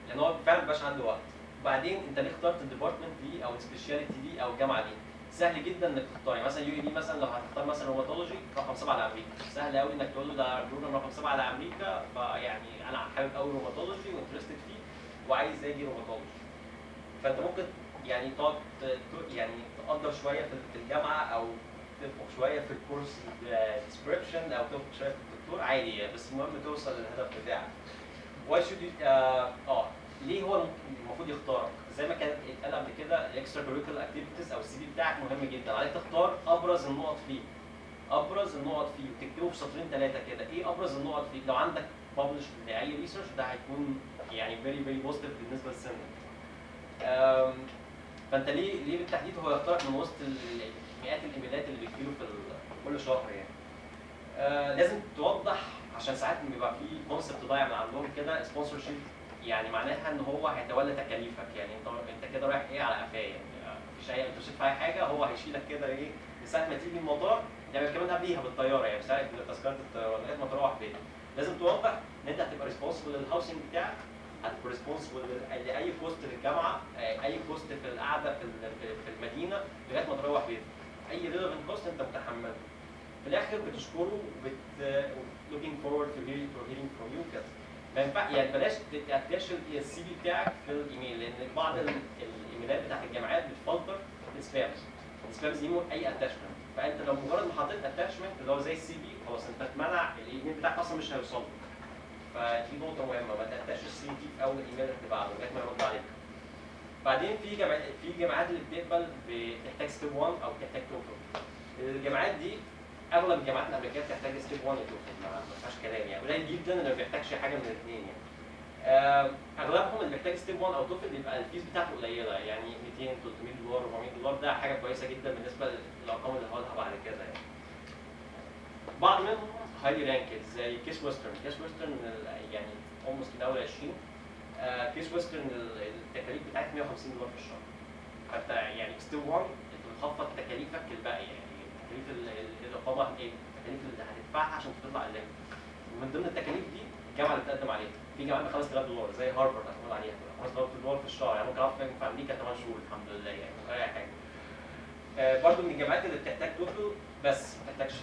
لأن هو فعلا مبقاش عنده وقت. وبعدين أنت ليه اخترت ال department دي أو ال specialty دي أو الجامعة دي؟ سهل جدا إنك تختار يعني مثلا UAB مثلا لو هتختار مثلا rheumatology رقم سبعة لامريكا سهل قوي إنك تقول له ده program رقم سبعة لامريكا فيعني أنا حابب قوي rheumatology و interested فيه وعايز أجي rheumatology فأنت ممكن يعني تقعد يعني تقدر شوية في في الجامعة أو تنفخ شوية في ال course description أو تنفخ شوية في الدكتور عادي بس المهم توصل للهدف بتاعك. why should آه آه ليه هو المفروض يختارك؟ زي ما كان اتقال قبل كده ال extracurricular activities أو ال CV بتاعك مهم جدا، عليك تختار أبرز النقط فيه. أبرز النقط فيه وتكتبه في سطرين ثلاثة كده، إيه أبرز النقط فيه؟ لو عندك published research ده هيكون يعني very very positive بالنسبة لسنك. فأنت ليه ليه بالتحديد هو يختارك من وسط مئات الإيميلات اللي بتجيله في كل شهر يعني. آه لازم توضح عشان ساعات بيبقى في concept ضايع من عندهم كده sponsorship يعني معناها إن هو هيتولى تكاليفك. يعني أنت أنت كده رايح إيه على قفاه يعني مفيش أي أنت في أي حاجة هو هيشيلك كده إيه من ساعة ما تيجي المطار يعني كمان قبليها بالطيارة يعني ساعه تذكرة الطيران لغاية ما تروح بيتك لازم توضح إن أنت هتبقى responsible لل housing بتاعك هتبقى responsible لأي cost للجامعه آه، أي cost في القعدة في ال- في- في المدينة لغاية ما تروح بيتك أي relevant cost أنت متحمله. في الآخر بتشكره وبت looking forward to hearing to hearing from you. كده. ما ينفع يعني بلاش attach ال CV بتاعك في الإيميل لأن بعض ال- الإيميلات بتاعت الجامعات بتفلتر ال spams ال spams دي أي attachment فأنت لو مجرد ما حطيت attachment اللي هو زي ال CV خلاص أنت اتمنع الإيميل بتاعك أصلا مش هيوصل له. فدي نقطة مهمة ما ت attach ال CV في أول إيميل هتبعته لغاية ما يرد عليك. بعدين في جامعات في جامعات اللي بتقبل بتحتاج step 1 أو بتحتاج TOEFL الجامعات دي أغلب الجامعات الأمريكية بتحتاج step 1 أو TOEFL ما فيهاش كلام يعني. قليل جدا اللي ما بيحتاجش حاجة من الاثنين يعني. آم، أغلبهم اللي بيحتاج step 1 أو TOEFL بيبقى ال fees بتاعته قليلة يعني 200 300 دولار 400 دولار. ده حاجة كويسة جدا بالنسبة للأرقام اللي هقولها بعد كده يعني. بعض منهم highly ranked زي Case Western Case Western يعني almost من أول 20 آه، Case Western ال- التكاليف بتاعتها 150 دولار في الشهر. فانت يعني step 1 أنت بتخفض تكاليفك الباقيه يعني. تكاليف ال- ال- الاقامه إيه؟ التكاليف اللي هتدفعها عشان تطلع هناك ومن ضمن التكاليف دي الجامعة اللي بتقدم عليها. في جامعات ب 5000 دولار زي هارفارد هتقول عليها. 5000 دولار في الشهر يعني ممكن اقعد في أمريكا 8 شهور الحمد لله يعني أي حاجة. آه، برضو من الجامعات اللي بتحتاج TOEFL بس ما بتحتاجش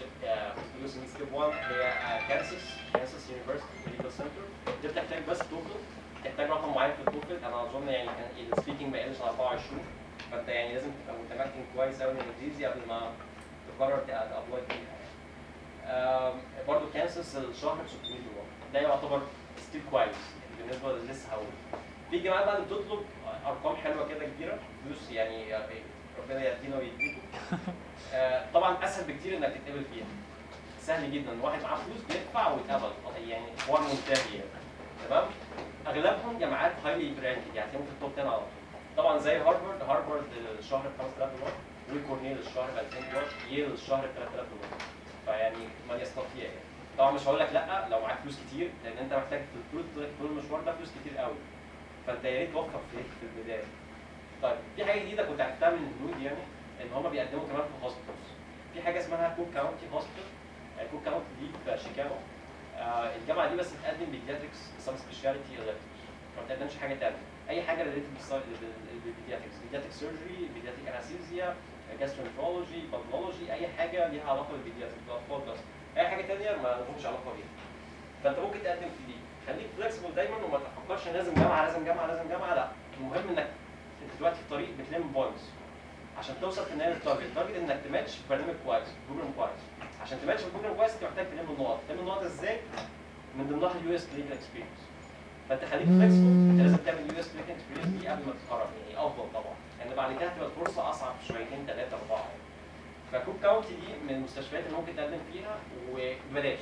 USMLE step 1 هي Kansas Kansas University Medical Center دي بتحتاج بس TOEFL تحتاج رقم معين في ال TOEFL أنا أظن يعني ال speaking ما يقلش عن 24 فأنت يعني لازم تبقى متمكن كويس قوي من الانجليزي قبل ما تقرر ت apply فيها آم، برضو كانساس الشهر ب 600 دولار ده يعتبر still كويس. بالنسبة للي لسه هقول في جامعات بقى اللي بتطلب أرقام حلوة كده كبيرة. فلوس يعني ربنا يدينا ويديكم. آه، طبعا أسهل بكتير إنك تتقبل فيها. سهل جدا. واحد معاه فلوس بيدفع ويتقبل. يعني حوار منتهي يعني. تمام؟ أغلبهم جامعات highly ranked يعني في ال top 10 على طول. طبعا زي هارفارد هارفارد الشهر ب 5000 دولار. وكورنيل الشهر ب 2000 دولار ييل الشهر ب 3000 دولار فيعني من يستطيع يعني طبعا مش هقول لك لا لو معاك فلوس كتير لأن انت محتاج في طول المشوار ده فلوس كتير قوي فانت يا ريت توفر في في البدايه طيب في حاجة جديده كنت عرفتها من الهنود يعني ان هم بيقدموا كمان في hospitals في حاجة اسمها Cook County Hospital Cook County دي في شيكاغو آه الجامعة دي بس بتقدم pediatrics subspeciality ما بتقدمش حاجة ثانية اي حاجة related بال pediatrics pediatric surgery pediatric anesthesia gastroenterology pathology أي حاجة ليها علاقة بال pediatric بس أي حاجة ثانية ما لهمش علاقة بيها. فأنت ممكن تقدم في دي. خليك flexible دايما وما تفكرش لازم جامعة لازم جامعة لازم جامعة. لا. المهم إنك أنت دلوقتي في طريق بتلم points عشان توصل في النهاية لل target ال target إنك تماتش برنامج كويس program كويس. عشان ت match program كويس أنت محتاج تلم النقط. تلم النقط إزاي؟ من ضمنها ال US clinical experience فأنت خليك flexible أنت لازم تعمل US clinical experience دي قبل ما تتخرج. يعني أفضل طبعا. لأن بعد كده هتبقى الفرصة أصعب شويتين ثلاثة أربعة. ف Cook County دي من المستشفيات اللي ممكن تقدم فيها وببلاش.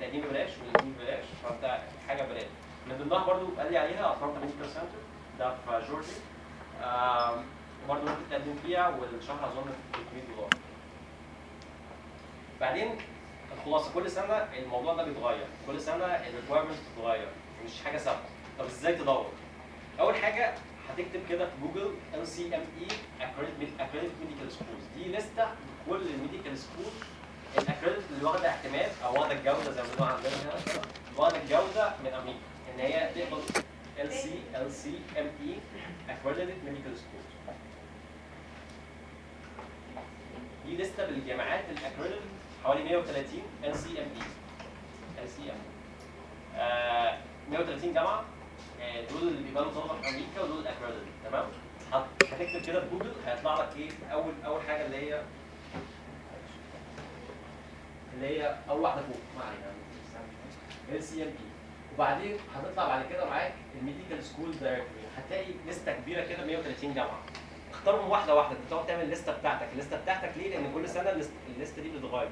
تقديم ببلاش والنزول ببلاش فانت حاجة ببلاش. من ضمنها برضو قال لي عليها Atlanta Medical Center ده في جورجيا. آم، برضو ممكن تقدم فيها والشهر أظن 300 دولار. بعدين الخلاصه كل سنة الموضوع ده بيتغير. كل سنة ال requirements بتتغير. مش حاجة ثابتة. طب إزاي تدور؟ أول حاجة هتكتب كده في جوجل LCME medical schools دي لستة كل ال medical school ال accredited اللي واخدة اعتماد أو واخدة الجودة زي ما بنقول عندنا هنا. واخدة الجودة من أمريكا. إن هي تقبل ال سي ال سي ام اي اكريديت ميديكال سكولز دي لستة بالجامعات ال accredited حوالي 130 ال سي ام اي ال سي ام 130 جامعة. دول اللي بيبانوا طلبه في أمريكا ودول ال accredited تمام؟ هت- هتكتب كده في جوجل هيطلع لك إيه؟ اول أول حاجة اللي هي اللي هي أول واحدة فوق. ما علينا. LCME وبعدين هتطلع بعد كده معاك ال medical school directory هتلاقي لستة كبيرة كده 130 جامعة. اختارهم واحدة واحدة. أنت تقعد تعمل الليسته بتاعتك. الليسته بتاعتك ليه؟ لأن كل سنة الليست- الليستة دي بتتغير.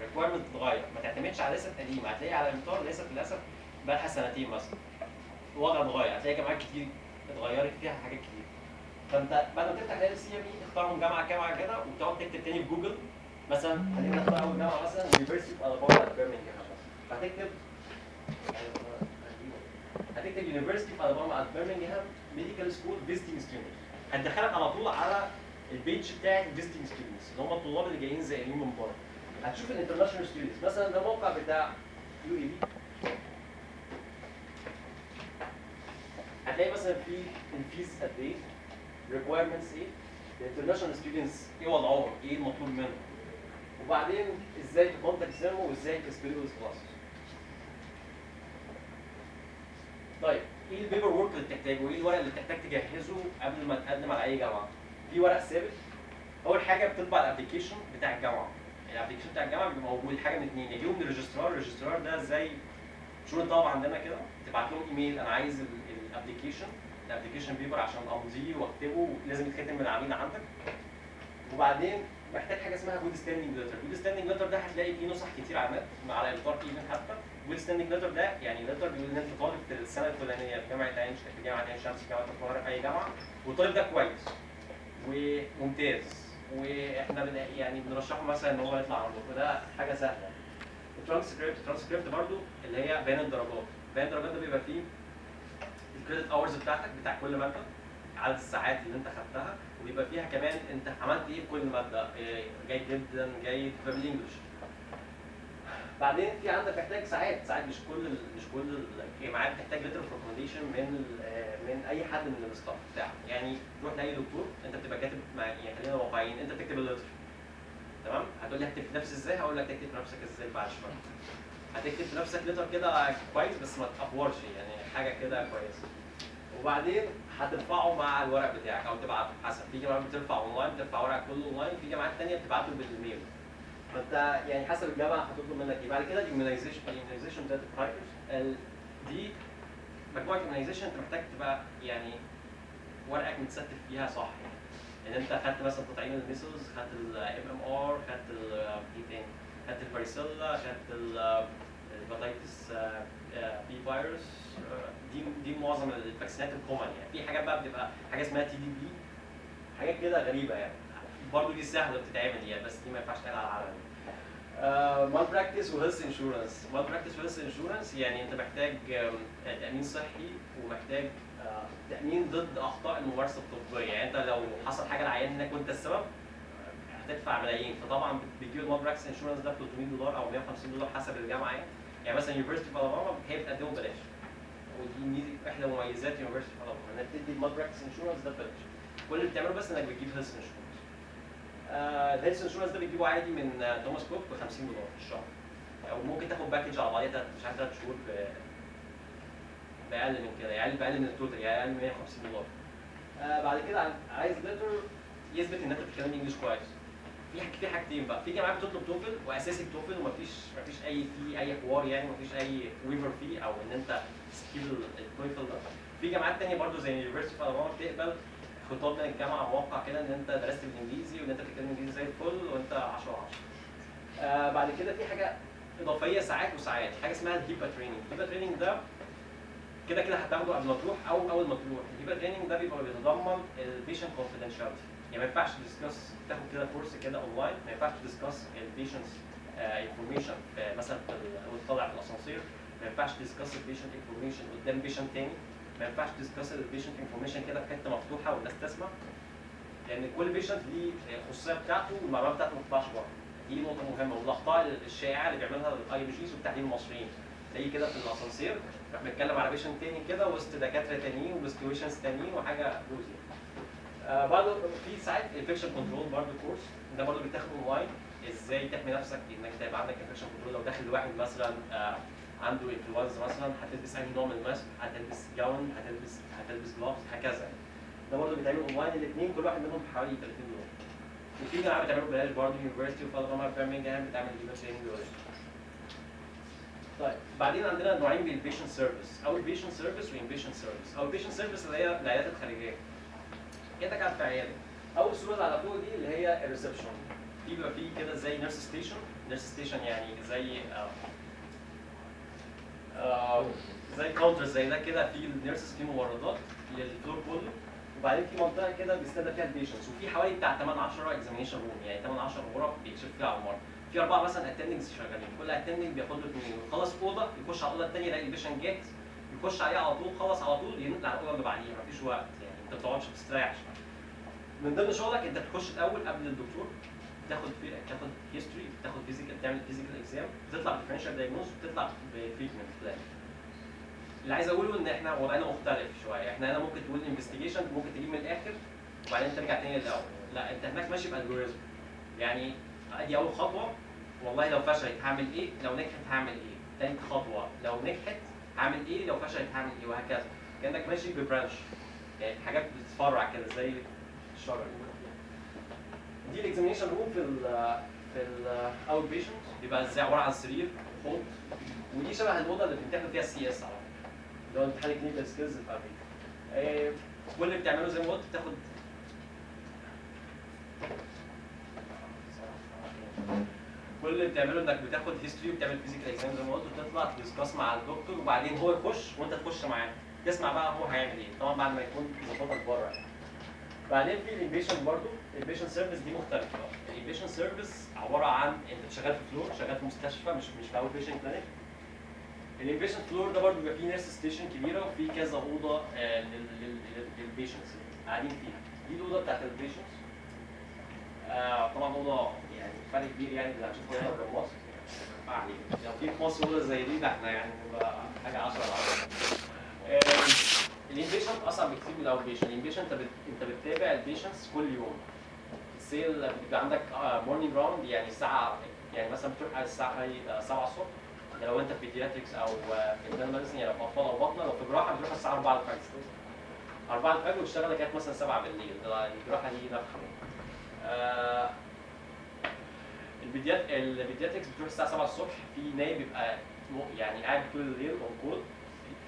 ال requirement بتتغير. ما تعتمدش على لستة قديمه هتلاقي على امتار لستة للاسف بقالها سنتين مثلا. الوضع اتغير هتلاقي جامعات كتير اتغيرت فيها حاجات كتير. فأنت بعد ما تفتح LCME تختارهم جامعة جامعة كده وتقعد تكتب تاني في جوجل. مثلا خلينا نختار أول جامعة مثلا University of Alabama at Birmingham. هتكتب University of Alabama at Birmingham Medical School Visiting Students. هتدخلك على طول على ال page بتاعت Visiting Students اللي هم الطلاب اللي جايين زائرين من بره. هتشوف ال international students مثلا ده الموقع بتاع UAB هتلاقي مثلا في ال fees قد إيه requirements إيه؟ ال international students إيه وضعهم؟ إيه المطلوب منهم؟ وبعدين إزاي ت contact سيرمو وإزاي تسبيريو كلاس طيب إيه ال paper work اللي بتحتاجه؟ وإيه الورق اللي بتحتاج تجهزه قبل ما تقدم على أي جامعة؟ في ورق ثابت. أول حاجة بتطبع ال application بتاع الجامعة. ال application بتاع الجامعة بيبقى موجود حاجة من اثنين يجيبه من ال registrar ال registrar ده زي شؤون الطلبه عندنا كده؟ تبعت لهم ايميل أنا عايز ال application ال application paper عشان امضيه وأكتبه لازم يتختم من العميد عندك. وبعدين محتاج حاجة اسمها good standing letter good standing letter ده هتلاقي فيه نسخ كتير على على اطار ايميل حتى. good standing letter ده يعني letter بيقول إن أنت طالب في السنة الفلانية في جامعة عين في جامعة عين شمس في جامعة القاهرة في أي جامعة. والطالب ده كويس وممتاز وإحنا يعني بنرشحه مثلا إن هو يطلع عندكم وده حاجة سهلة. الترانسكريبت الترانسكريبت برضو اللي هي بيان الدرجات. بيان الدرجات ده بيبقى فيه ال credit hours بتاعتك بتاع كل مادة عدد الساعات اللي أنت خدتها وبيبقى فيها كمان أنت عملت إيه في كل مادة جيد جدا جيد بال English. بعدين في عندك محتاج ساعات ساعات مش كل مش كل الجامعات بتحتاج letter of recommendation من من أي حد من ال staff بتاعك. يعني تروح لأي دكتور أنت بتبقى كاتب مع يعني خلينا واقعيين أنت بتكتب ال letter تمام؟ هتقول لي هكتب في نفسي إزاي؟ هقول لك تكتب في نفسك إزاي بعد شوية. هتكتب في نفسك letter كده كويس بس ما تأفورش يعني حاجة كده كويسة. وبعدين هترفعه مع الورق بتاعك أو تبعته حسب. في جامعات بترفع اونلاين بترفع ورقك كله اونلاين في جامعات تانية بتبعته بال mail فأنت يعني حسب الجامعة هتطلب منك إيه. بعد كده ال immunization ال immunization بتاعت ال private دي مجموعة immunization أنت محتاج تبقى يعني ورقك متستف فيها صح يعني. ان أنت خدت مثلا تطعيم ال measles خدت ال MMR خدت إيه تاني؟ خدت ال varicella خدت ال- ال hepatitis B virus. دي دي معظم الفاكسينات ال common يعني. في حاجات بقى بتبقى حاجة اسمها TDP حاجات كده غريبة يعني. برضه دي سهلة بتتعمل يعني بس دي ما ينفعش تتقال على العلن malpractice و health insurance malpractice و health insurance يعني انت محتاج تأمين صحي ومحتاج آه، تأمين ضد أخطاء الممارسة الطبية. يعني انت لو حصل حاجة لعيانك وانت السبب هتدفع ملايين. فطبعا بتجيب ال malpractice insurance ده ب 300 دولار أو 150 دولار حسب الجامعة يعني. يعني مثلا University of Alabama هي بتقدمه ببلاش. ودي ميزة احدى مميزات University of Alabama إنك تدي ال malpractice insurance ده ببلاش. كل اللي بتعمله بس إنك بتجيب health insurance ال health insurance ده بتجيبه عادي من Thomas Cook ب 50 دولار في الشهر. أو ممكن تاخد package على بعضيها مش عارف ثلاث شهور بأقل من كده يعني بأقل من ال total يعني أقل من 150 دولار. آه بعد كده عايز letter يثبت إن أنت بتتكلم English كويس. في في حاجتين بقى. في جامعات بتطلب TOEFL وأساسي TOEFL ومفيش مفيش أي فيه أي حوار يعني مفيش أي waiver فيه أو إن أنت scale ال TOEFL ده في جامعات تانية برضو زي ال University of Alabama بتقبل خطاب من الجامعة موقع كده إن أنت درست بالإنجليزي وإن أنت بتتكلم إنجليزي زي الفل وأنت 10 10 آه بعد كده في حاجة إضافية ساعات وساعات حاجة اسمها ال HIPAA training ال HIPAA training ده كده كده هتاخده قبل ما تروح أو أول ما تروح. ال HIPAA training ده بيبقى بيتضمن ال patient confidentiality يعني ما ينفعش ت discuss تاخد كده course كده اونلاين ما ينفعش ت discuss ال patient's information مثلا في وانت طالع في الأسانسير. ما ينفعش ت discuss ال patient information قدام patient تاني. ما ينفعش ت discuss ال patient information كده في حتة مفتوحة والناس تسمع. لأن كل patient ليه الخصوصيه بتاعته والمعلومات بتاعته ما تطلعش بره. دي نقطة مهمة. والأخطاء الشائعة اللي بيعملها الاي بي جيز وبالتحديد المصريين. تلاقيه كده في الأسانسير. راح بيتكلم على patient تاني كده وسط دكاترة تانيين و situations تانيين وحاجة لوزي آه برضه في ساعات infection control برضه course ده برضه بيتاخد اونلاين إزاي تحمي نفسك إنك تبقى عندك infection control لو داخل واحد مثلا آه عنده انفلونزا مثلا هتلبس انهي نوع من ال mask هتلبس gown هتلبس هتلبس gloves هكذا. ده برضه بيتعمل اونلاين الاثنين كل واحد منهم حوالي 30 دولار وفي جامعات بتعمله ببلاش برضه University of Alabama Birmingham بتعمل دي training طيب بعدين عندنا نوعين من ال patient service outpatient service وال inpatient service outpatient service اللي هي العيادات الخارجية. كانك قاعد في عياده أول صورة اللي على فوق دي اللي هي ال reception دي بيبقى فيه كده زي nurse station nurse station يعني زي آه، زي counter زي ده كده في ال nurses في ممرضات لل floor كله وبعدين في منطقة كده بيستنى فيها ال patients وفي حوالي بتاع 8 10 examination room يعني 8 10 غرف بيكشف فيها المرضى في أربعة مثلا attendings شغالين كل attending بياخد له اثنين يخلص أوضة يخش على الاوضه الثانية يلاقي ال patient جاهز يخش عليه على طول خلص على طول ينقل على الأوضة اللي بعديها مفيش وقت يعني أنت ما بتقعدش تستريحش من ضمن شغلك أنت بتخش الأول قبل الدكتور تاخد في تاخد history تاخد physical تعمل physical exam تطلع ب differential diagnosis وتطلع ب treatment plan اللي عايز أقوله إن إحنا وضعنا مختلف شوية. إحنا هنا ممكن تقول investigation ممكن تجيب من الآخر وبعدين ترجع تاني للأول. لا أنت هناك ماشي ب algorithm يعني دي أول خطوة والله لو فشلت هعمل إيه؟ لو نجحت هعمل إيه؟ تاني خطوة. لو نجحت هعمل إيه؟ لو فشلت هعمل إيه؟ وهكذا. كأنك ماشي ب branch. يعني حاجات بتتفرع كده زي الشجر. دي ال examination room في ال في ال outpatient بيبقى إزاي عبارة عن سرير حوض ودي شبه الأوضة اللي بنمتحن فيها ال CS فكره اللي هو امتحان ال clinical skills في أمريكا. آه، كل اللي بتعمله زي ما قلت بتاخد كل اللي بتعمله انك بتاخد history وبتعمل physical exam زي ما قلت وتطلع ت discuss مع الدكتور وبعدين هو يخش وانت تخش معاه. تسمع بقى هو هيعمل إيه. طبعا بعد ما يكون ظبطك بره يعني. بعدين في ال inpatient برضه ال inpatient service دي مختلفة. بقى ال inpatient service عبارة عن أنت شغال في floor شغال في مستشفى مش مش في outpatient clinic ال inpatient floor ده برضه بيبقى فيه nurse station كبيرة وفي كذا أوضة لل patients قاعدين فيها. دي الأوضة بتاعت ال patients آه طبعا أوضة يعني فرق كبير يعني اللي هتشوفه هنا في مصر علينا لو في مصر أوضة زي دي ده إحنا يعني نبقى حاجة 10 على 10 وال outpatient ال inpatient أنت بت... أنت بتتابع ال patients كل يوم. سيل بيبقى عندك morning round يعني الساعة يعني مثلا بتروح على الساعة آه، 7 الصبح ده لو انت في pediatrics أو آه، في internal medicine يعني لو أطفال أو بطنة لو في جراحة بتروح الساعة 4 الفجر 4 الفجر وتشتغل لغاية مثلا 7 بالليل الجراحه دي نفخه آه ال pedia ال pediatrics بتروح الساعة 7 الصبح في نايب بيبقى يعني قاعد طول الليل on call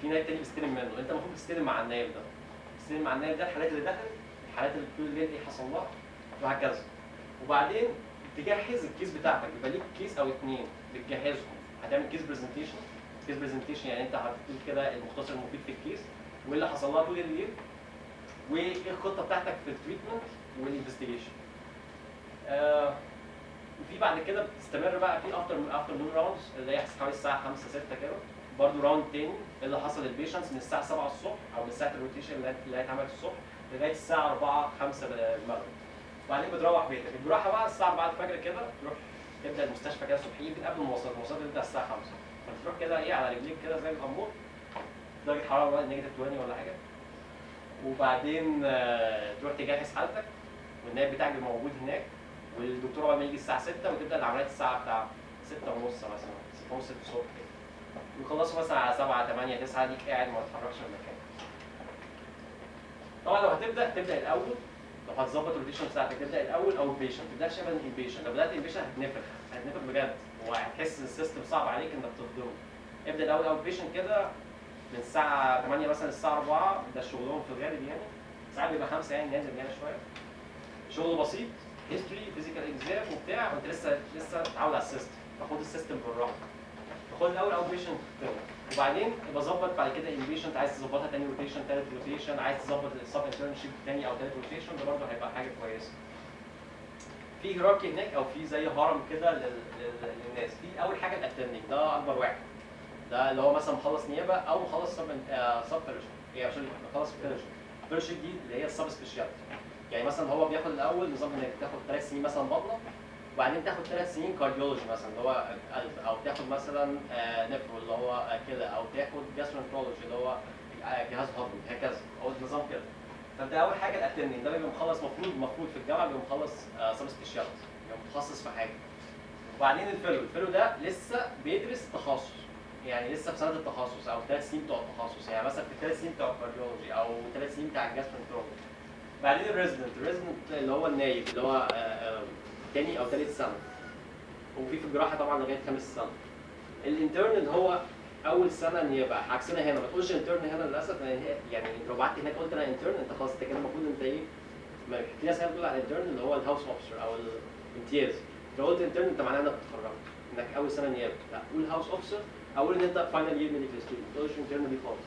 في نايب تاني بيستلم منه. انت المفروض تستلم مع النايب ده. تستلم مع النايب ده الحالات اللي دخلت الحالات اللي طول الليل إيه حصل لها؟ وهكذا. وبعدين تجهز ال case بتاعتك يبقى ليك case أو اتنين بتجهزهم. هتعمل case presentation case presentation يعني أنت هتقول كده المختصر المفيد في ال case وايه اللي حصل لها طول الليل وإيه الخطة بتاعتك في ال treatment وال investigation آه وفي بعد كده بتستمر بقى في after afternoon rounds اللي هي حوالي الساعة 5 6 كده. برضه round تاني اللي حصل لل patients من الساعة 7 الصبح أو من ساعه ال rotation اللي اللي هي اتعملت الصبح لغاية الساعة 4 5 المغرب. وبعدين بتروح بيتك. الجراحة بقى الساعة 4 الفجر كده تروح تبدأ المستشفى كده يمكن قبل المواصلات المواصلات بتبدأ الساعة 5 فتروح كده إيه على رجليك كده زي الأمور درجة حرارة بقى نيجاتيف 20 ولا حاجة. وبعدين آه، تروح تجهز حالتك والنائب بتاعك بيبقى موجود هناك والدكتور ما يجي الساعة 6 وتبدأ العمليات الساعة بتاع 6 ونص مثلا 6 ونص الصبح كده. ويخلصوا مثلا على 7 8 9 ديك قاعد ما تتحركش من مكانك طبعا لو هتبدأ تبدأ الأول لو هتظبط ال rotation بتاعتك تبدأ الأول outpatient ما تبداش ابدا inpatient لو بدأت inpatient هتنفخ هتنفخ بجد. وهتحس إن ال system صعب عليك إنك تفضله. ابدأ الأول outpatient كده من الساعة 8 مثلا للساعة 4 ده شغلهم في الغالب يعني. ساعات بيبقى 5 يعني نازل يعني شوية. شغل بسيط history physical exam وبتاع وأنت لسه لسه متعود على ال system فخد ال system بالراحة. خد الأول outpatient وبعدين يبقى ظبط بعد كده inpatient عايز تظبطها تاني rotation تالت rotation عايز تظبط ال sub internship تاني أو تالت rotation ده برضه هيبقى حاجة كويسة. في hierarchy هناك أو في زي هرم كده لل- لل- للناس. في أول حاجة ال attending ده أكبر واحد. ده اللي هو مثلا مخلص نيابة أو مخلص sub sub fellowship يعني عشان مخلص fellowship fellowship دي اللي هي ال sub specialty يعني مثلا هو بياخد الأول نظام إنك تاخد ثلاث سنين مثلا بطنة وبعدين تاخد ثلاث سنين cardiology مثلا اللي هو قلب أو تاخد مثلا آه، nephro اللي هو آه، كده أو تاخد gastroenterology اللي هو آه، جهاز هضمي هكذا. أو النظام كده. فأنت أول حاجة ال attending ده بيبقى مخلص مفروض المفروض في الجامعة بيبقى مخلص sub specialty بيبقى متخصص في حاجة. وبعدين ال fellow. ال fellow ده لسه بيدرس تخصص. يعني لسه في سنه التخصص أو ثلاث سنين بتوع التخصص. يعني مثلا في الثلاث سنين بتوع ال cardiology أو ثلاث سنين بتاع ال gastroenterology بعدين ال resident ال resident اللي هو النايب اللي هو تاني أو تالت سنة. وفي في الجراحة طبعا لغاية خامس سنة. ال intern اللي هو أول سنة نيابة عكسنا هنا. ما تقولش intern هنا للأسف يعني لو بعت هناك قلت أنا intern أنت خلاص أنت كده المفروض أنت إيه؟ في ناس بتقول على ال intern اللي هو ال house officer أو الامتياز. لو قلت intern أنت معناها إنك اتخرجت إنك أول سنة نيابة. لا قول house officer أو إن أنت final year medical student ما تقولش intern دي خالص.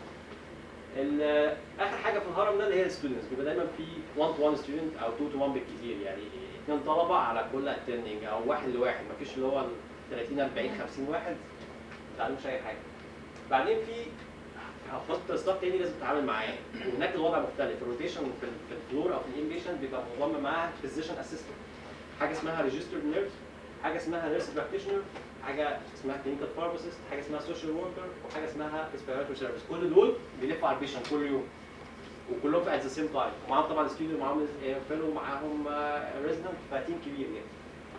ال- آخر حاجة في الهرم ده اللي هي ال students بيبقى دايما في 1 to 1 student أو 2 to 1 بالكتير. يعني اثنين طلبة على كل attending أو واحد لواحد مفيش اللي هو ال 30 40 50 واحد ما بيتعلموش أي حاجة. بعدين في هحط staff تاني لازم تتعامل معاه. وهناك الوضع مختلف. ال rotation في ال- في ال floor أو في ال inpatient بيبقى منضم معاه physician assistant حاجة اسمها registered nurse حاجة اسمها nurse practitioner حاجة اسمها clinical pharmacist حاجة اسمها social worker وحاجة اسمها respiratory service كل دول بيلفوا على ال patient كل يوم. وكلهم في at the same time ومعاهم طبعا student ومعاهم fellow ومعاهم resident ف team كبير يعني.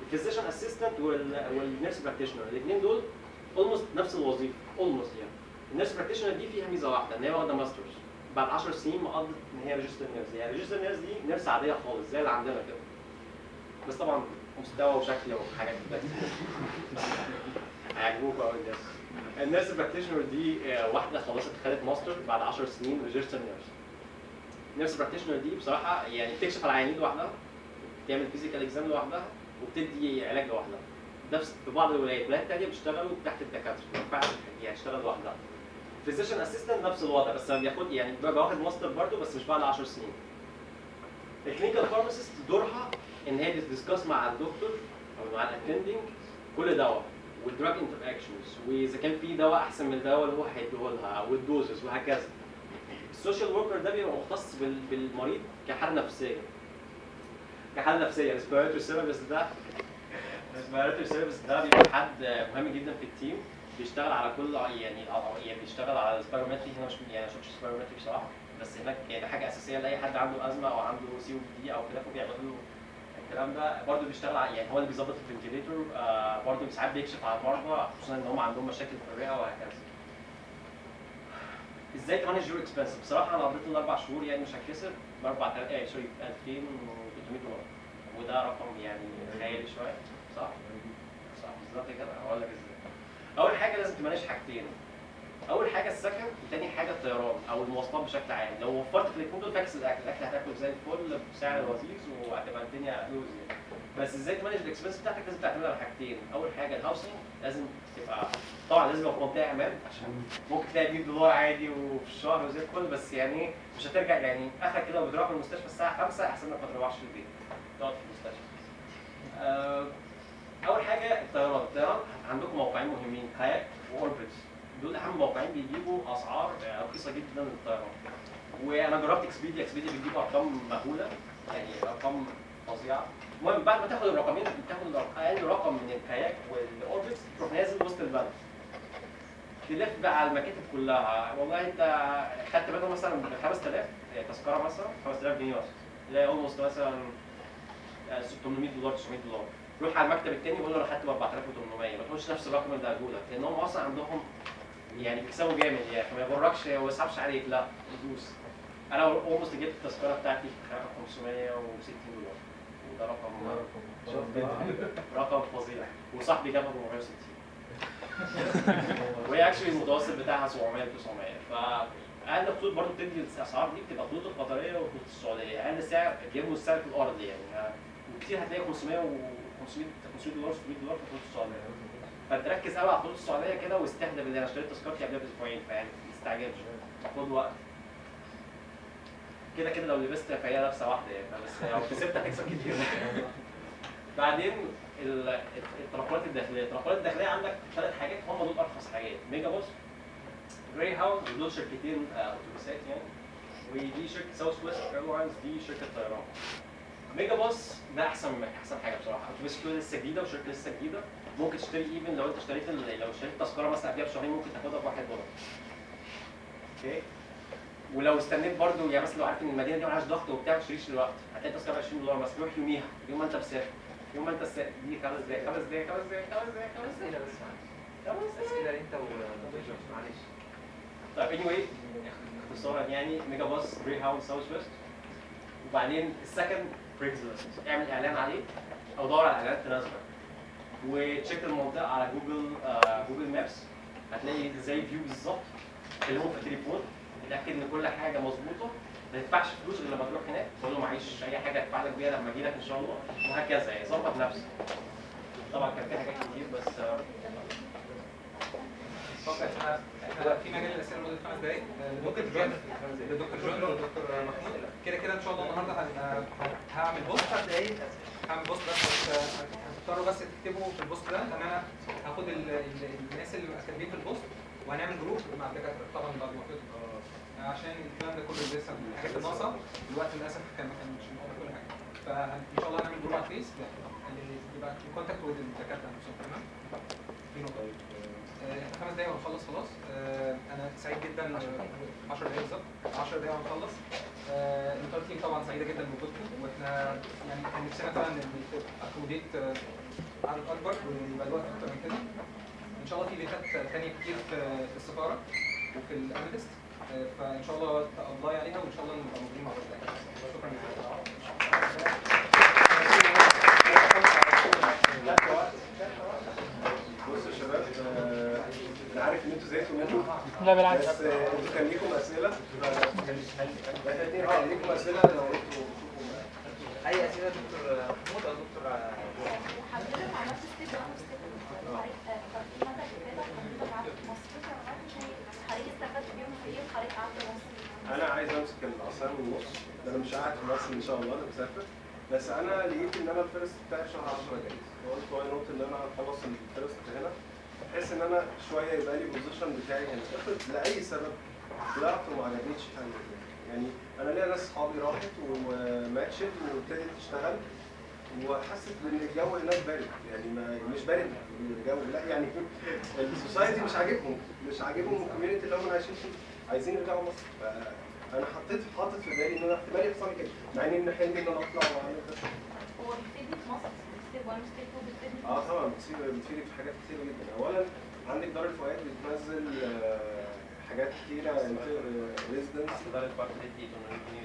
ال physician assistant وال nurse practitioner الاثنين دول almost نفس الوظيفة almost يعني. ال nurse practitioner دي فيها ميزة واحدة إن هي واخدة masters بعد 10 سنين مقضت إن هي register nurse يعني register nurse دي nurse عادية خالص زي اللي عندنا كده. بس طبعا مستوى وشكل وحاجات هيعجبوكوا قوي الناس. ال nurse practitioner دي آه، واحدة خلصت خدت ماستر بعد 10 سنين register nurse ال nurse practitioner دي بصراحة يعني بتكشف على العيانين لوحدها بتعمل physical exam لوحدها وبتدي علاج لوحدها. نفس في بعض الولايات ولايات تانية بيشتغلوا تحت الدكاترة ما ينفعش يعني تشتغل لوحدها. physician assistant نفس الوضع بس بياخد يعني بيبقى واخد ماستر برضه بس مش بعد 10 سنين. ال clinical pharmacist دورها إن هي بت discuss مع الدكتور أو مع ال attending كل دواء وال drug interactions وإذا كان في دواء أحسن من الدواء اللي هو هيديه لها وال doses وهكذا. ال social worker ده بيبقى مختص بال- بالمريض كحالة نفسية. كحالة نفسية respiratory service ده respiratory service ده بيبقى حد مهم جدا في ال team بيشتغل على كل يعني يعني بيشتغل على ال spirometry هنا مش يعني ما شفتش spirometry بصراحة بس هناك يعني حاجة أساسية لأي حد عنده أزمة أو عنده COPD أو كده فبيعملوا له الكلام ده. برضه بيشتغل على يعني هو اللي بيظبط ال ventilator آه برضه ساعات بيكشف على المرضى خصوصا إن هم عندهم مشاكل في الرئة وهكذا. إزاي ت manage your expenses بصراحة أنا قضيت الأربع شهور يعني مش هتكسر ب 4000 إيه sorry 2300 دولار. وده رقم يعني خيالي شوية. صح؟ صح بالظبط كده. هقول لك إزاي. أول حاجة لازم ت manage حاجتين. أول حاجة السكن وتاني حاجة الطيران أو المواصلات بشكل عام. لو وفرت في الاثنين دول فاكس الأكل. الأكل هتاكل زي الفل بسعر لذيذ وهتبقى الدنيا لوز يعني. بس إزاي ت manage ال expenses بتاعتك؟ لازم تعتمد على حاجتين. أول حاجة ال housing لازم تبقى طبعا لازم يبقى في منطقه أمان عشان ممكن تلاقي 100 دولار عادي وفي الشهر وزي الفل بس يعني مش هترجع يعني آخرك كده وبتروح المستشفى الساعة 5 أحسن انك ما تروحش البيت. تقعد في المستشفى. آه، أول حاجة الطيران. الطيران عندكم موقعين مهمين كاياك واوربت دول أهم موقعين بيجيبوا أسعار رخيصة جدا للطيران وأنا جربت إكسبيديا. إكسبيديا بتجيب أرقام مهولة يعني أرقام فظيعة. المهم بعد ما تاخد الرقمين الرق- أقل رقم من الكاياك والاوربت تروح نازل وسط البلد. تلف بقى على المكاتب كلها. والله أنت خدت بالك مثلا ب 5000 تذكرة مثلا 5000 جنيه مثلا. تلاقي اولموست مثلا آه، 800 دولار 900 دولار. روح على المكتب التاني وقول له أنا خدت ب 4800 ما تقولش نفس الرقم اللي قاله لك لأن هم أصلا عندهم يعني بيكسبوا جامد يعني. فما يغركش وما يصعبش عليك. لا دوس أنا almost جبت التذكرة بتاعتي ب 560 وده رقم رقم فظيع. وصاحبي ب 460 وهي actually المتوسط بتاعها 700 900 فاقل خطوط برضه بتدي الأسعار دي بتبقى خطوط القطرية وخطوط السعودية. أقل سعر جيبوا السعر في الأرض يعني. وكتير هتلاقي 500 و 500 500 دولار 600 دولار في خطوط السعودية. فانت ركز قوي على الخطوط السعودية كده واستهدف اللي أنا اشتريت تذكرتي قبلها بأسبوعين فيعني ما تستعجلش. خد وقت. كده كده لو لبست فهي لابسة واحدة يعني بس لو كسبت هتكسب كتير بعدين ال- التنقلات الداخلية، التنقلات الداخلية عندك ثلاث حاجات هم دول أرخص حاجات، ميجا باص جراي هاوند ودول شركتين آه، أتوبيسات يعني ودي شركة ساوث ويست ايرلاينز دي شركة طيران. ميجا باص ده أحسن أحسن حاجة بصراحة، أتوبيس لسه جديدة وشركة لسه جديدة ممكن تشتري even لو أنت اشتريت لو اشتريت تذكرة مثلا قبلها بشهرين ممكن تاخدها ب 1 دولار. okay؟ ولو استنيت برضو يعني مثلا لو عارف إن المدينة دي معهاش ضغط وبتاع ما تشتريش دلوقتي. هتلاقي تذكرة ب 20 دولار مثلا روح يوميها يوم ما أنت مسافر يوم ما أنت سا... دي خمس دقايق خمس دقايق خمس دقايق خمس دقايق خمس دقايق. اسئله أنت معلش. طيب anyway اختصارا يعني ميجا باص جري هاوند ساوث ويست. وبعدين ال second بال craigslist اعمل إعلان عليه أو دور على اعلانات تناسبك و check المنطقة على جوجل آه Google Maps. هتلاقي زي view بالظبط كلمهم في التليفون. اتاكد إن كل حاجة مظبوطة ما تدفعش فلوس غير لما تروح هناك تقول له معيش أي حاجة ادفع لك بيها لما أجي لك إن شاء الله. وهكذا يعني ظبط نفسك. طبعا كان في حاجات كتير بس اتفضل إحنا إحنا في مجال الأسئلة لمدة خمس دقائق آه، لدكتور جون. لدكتور جون ودكتور محمود. كده كده إن شاء الله النهارده هعمل post. هعمل post بس بس هتضطروا بس تكتبوا في ال post ده. ان أنا هاخد ال- ال- الناس اللي كاتبين في ال post وهنعمل group. مع الدكاتره طبعا بعد ما عشان الكلام ده كله لسه الحاجات الناقصه الوقت للأسف كان ما كانش مقدر كل حاجة. فان شاء الله هنعمل group على الفيس. اللي يبقى contact with الدكاترة نفسهم. تمام؟ في نقطة. آه، خمس دقايق ونخلص خلاص. آه، أنا سعيد جدا. 10 دقايق. بالظبط. 10 دقايق ونخلص آه، ال entire team طبعا سعيدة جدا بوجودكم. وإحنا يعني كان نفسنا فعلا اكوديت عدد أكبر ويبقى الوقت أكتر من كده. إن شاء الله في ايفنتات ثانية كتير في في السفارة وفي الاناليست فإن شاء الله تابلاي عليها وإن شاء الله نبقى موجودين مع بعض شكرا بصوا يا شباب آه، أنا عارف إن أنتوا زهقتوا منه لا بالعكس. بس آه، أنتوا كان ليكم أسئلة؟ كان ليكم أسئلة لو أنتوا أي أسئلة دكتور محمود أو دكتور وحضرتك عملت step واحد و step اتنين حضرتك مدى الكتابة حضرتك قعدت في مصر حضرتك استفدت بيهم في إيه وحضرتك قعدت في مصر أنا عايز من النص ده أنا مش قاعد في مصر إن شاء الله أنا مسافر. بس أنا لقيت إن أنا ال first بتاعي شهر 10 جاي. وقلت why not إن أنا أخلص ال first هنا؟ بحيث إن أنا شوية يبقى لي position بتاعي هنا. افرض لأي سبب؟ طلعت وما عجبنيش حاجة يعني أنا ليا ناس صحابي راحت وماتشت وابتدت تشتغل. وحست إن الجو هناك بارد يعني ما مش بارد الجو لا يعني ال society مش عاجبهم. مش عاجبهم ال community اللي هم عايشين فيه. عايزين يرجعوا مصر. فانا حطيت حاطط في بالي إن أنا احتمال يحصل لي كده مع ان حلمي إن أنا أطلع وأعمل ده. هو بيفيدني في مصر؟ step 1 و step 2 بيفيدني؟ في آه مصر. طبعا بتصير بتفيدك في حاجات كتير جدا. اولا عندك دار الفؤاد بتنزل آه، حاجات كتيرة residents دار الفؤاد دي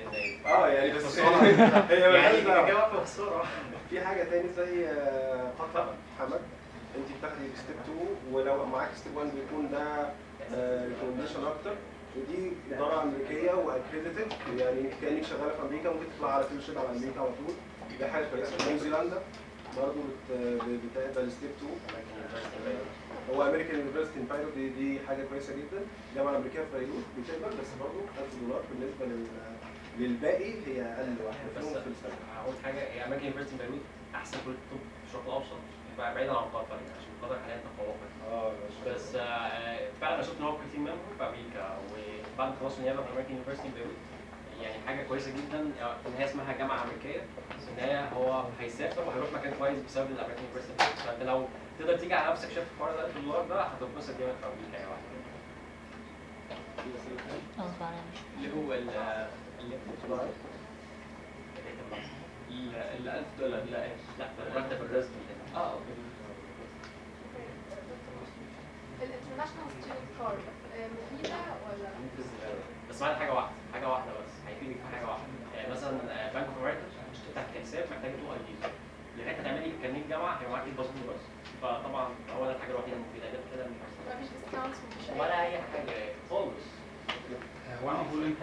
إزاي آه يعني بس. هي يعني في خسارة. في حاجة تاني زي آه، قطر حمد أنت بتاخدي step 2 ولو معاك step 1 بيكون ده recommendation أكتر. ودي إدارة أمريكية و accredited يعني كأنك شغالة في أمريكا ممكن تطلع على fellowship على أمريكا على طول. دي حاجة كويسة. نيوزيلندا برضه بتقبل ستيب 2 هو امريكان يونيفرستي ان بايلوت دي, دي حاجة كويسة جدا. الجامعة الأمريكية في بيروت بتقبل بس برضه 1000 دولار بالنسبة لل للباقي هي أقل واحدة بس في السنة. أقول حاجة هي اماكن يونيفرستي بيروت أحسن كليه الطب في الشرق الاوسط بعيدا عن قطر يعني. قطر حاليا تفوقت آه بس آه، فعلا أنا شفت ان هو كتير منهم في أمريكا وبعد ما خلصوا نيابه في امريكان يونيفرستي بيروت يعني حاجة كويسه جدا آه، ان هي اسمها جامعه امريكيه بس ان هي هو هيسافر وهيروح مكان كويس بسبب ال American University فانت لو تقدر تيجي على نفسك شايف الحوار ده 1000 دولار ده هتتبسط جامد في أمريكا يعني اللي هو ال اللي ال 1000 دولار لا إيه؟ لا مرتب الرزق آه okay student card ولا؟ بس بعد حاجة واحدة حاجة واحدة بس. هيفيدك في حاجة واحدة. يعني مثلا Bank of America عشان تفتح حساب محتاج two ID. لغايه ما تعملي كارنيه جامعة هيبقى معاك الباسبور بس فطبعا هو ده الحاجة الوحيده المفيده غير كده مفيش discounts مفيش أي ولا أي حاجة خالص. هو أنا المفروض إنت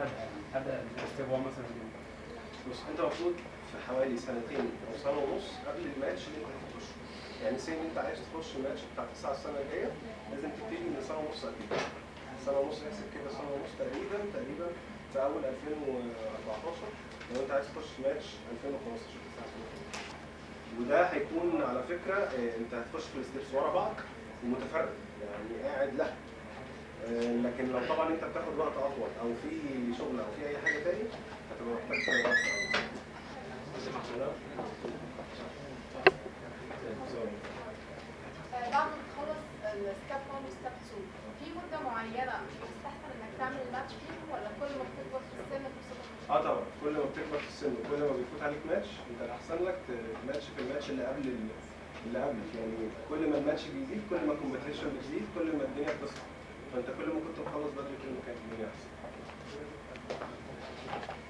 ابدا step 1 مثلا. بص أنت المفروض في حوالي سنتين أو سنة ونص قبل الماتش اللي أنت هتخش يعني say إن أنت عايز تخش الماتش بتاع 9 السنة الجاية لازم تبتدي من سنة ونص قبل. سنة ونص احسب كده سنة ونص تقريبا تقريبا في أول 2014 لو أنت عايز تخش ماتش 2015 9 وده هيكون على فكرة آه، أنت هتخش في الستيبس ورا بعض ومتفرد يعني قاعد لا. آه، لكن لو طبعا أنت بتاخد وقت أطول أو في شغل أو في أي حاجة تاني هتبقى محتاج وقت أطول. آه، بعد ما تخلص ال step 1 و step 2 في معينة يستحسن إنك تعمل ماتش فيهم ولا كل ما بتكبر في السن آه طبعا كل ما بتكبر في السن وكل ما بيفوت عليك ماتش أنت الاحسن لك تماتش في الماتش اللي قبل ال- اللي قبلك. يعني كل ما الماتش بيزيد كل ما ال competition بتزيد كل ما الدنيا بتصعب فأنت كل ما كنت مخلص بدري كل ما كانت الدنيا أحسن.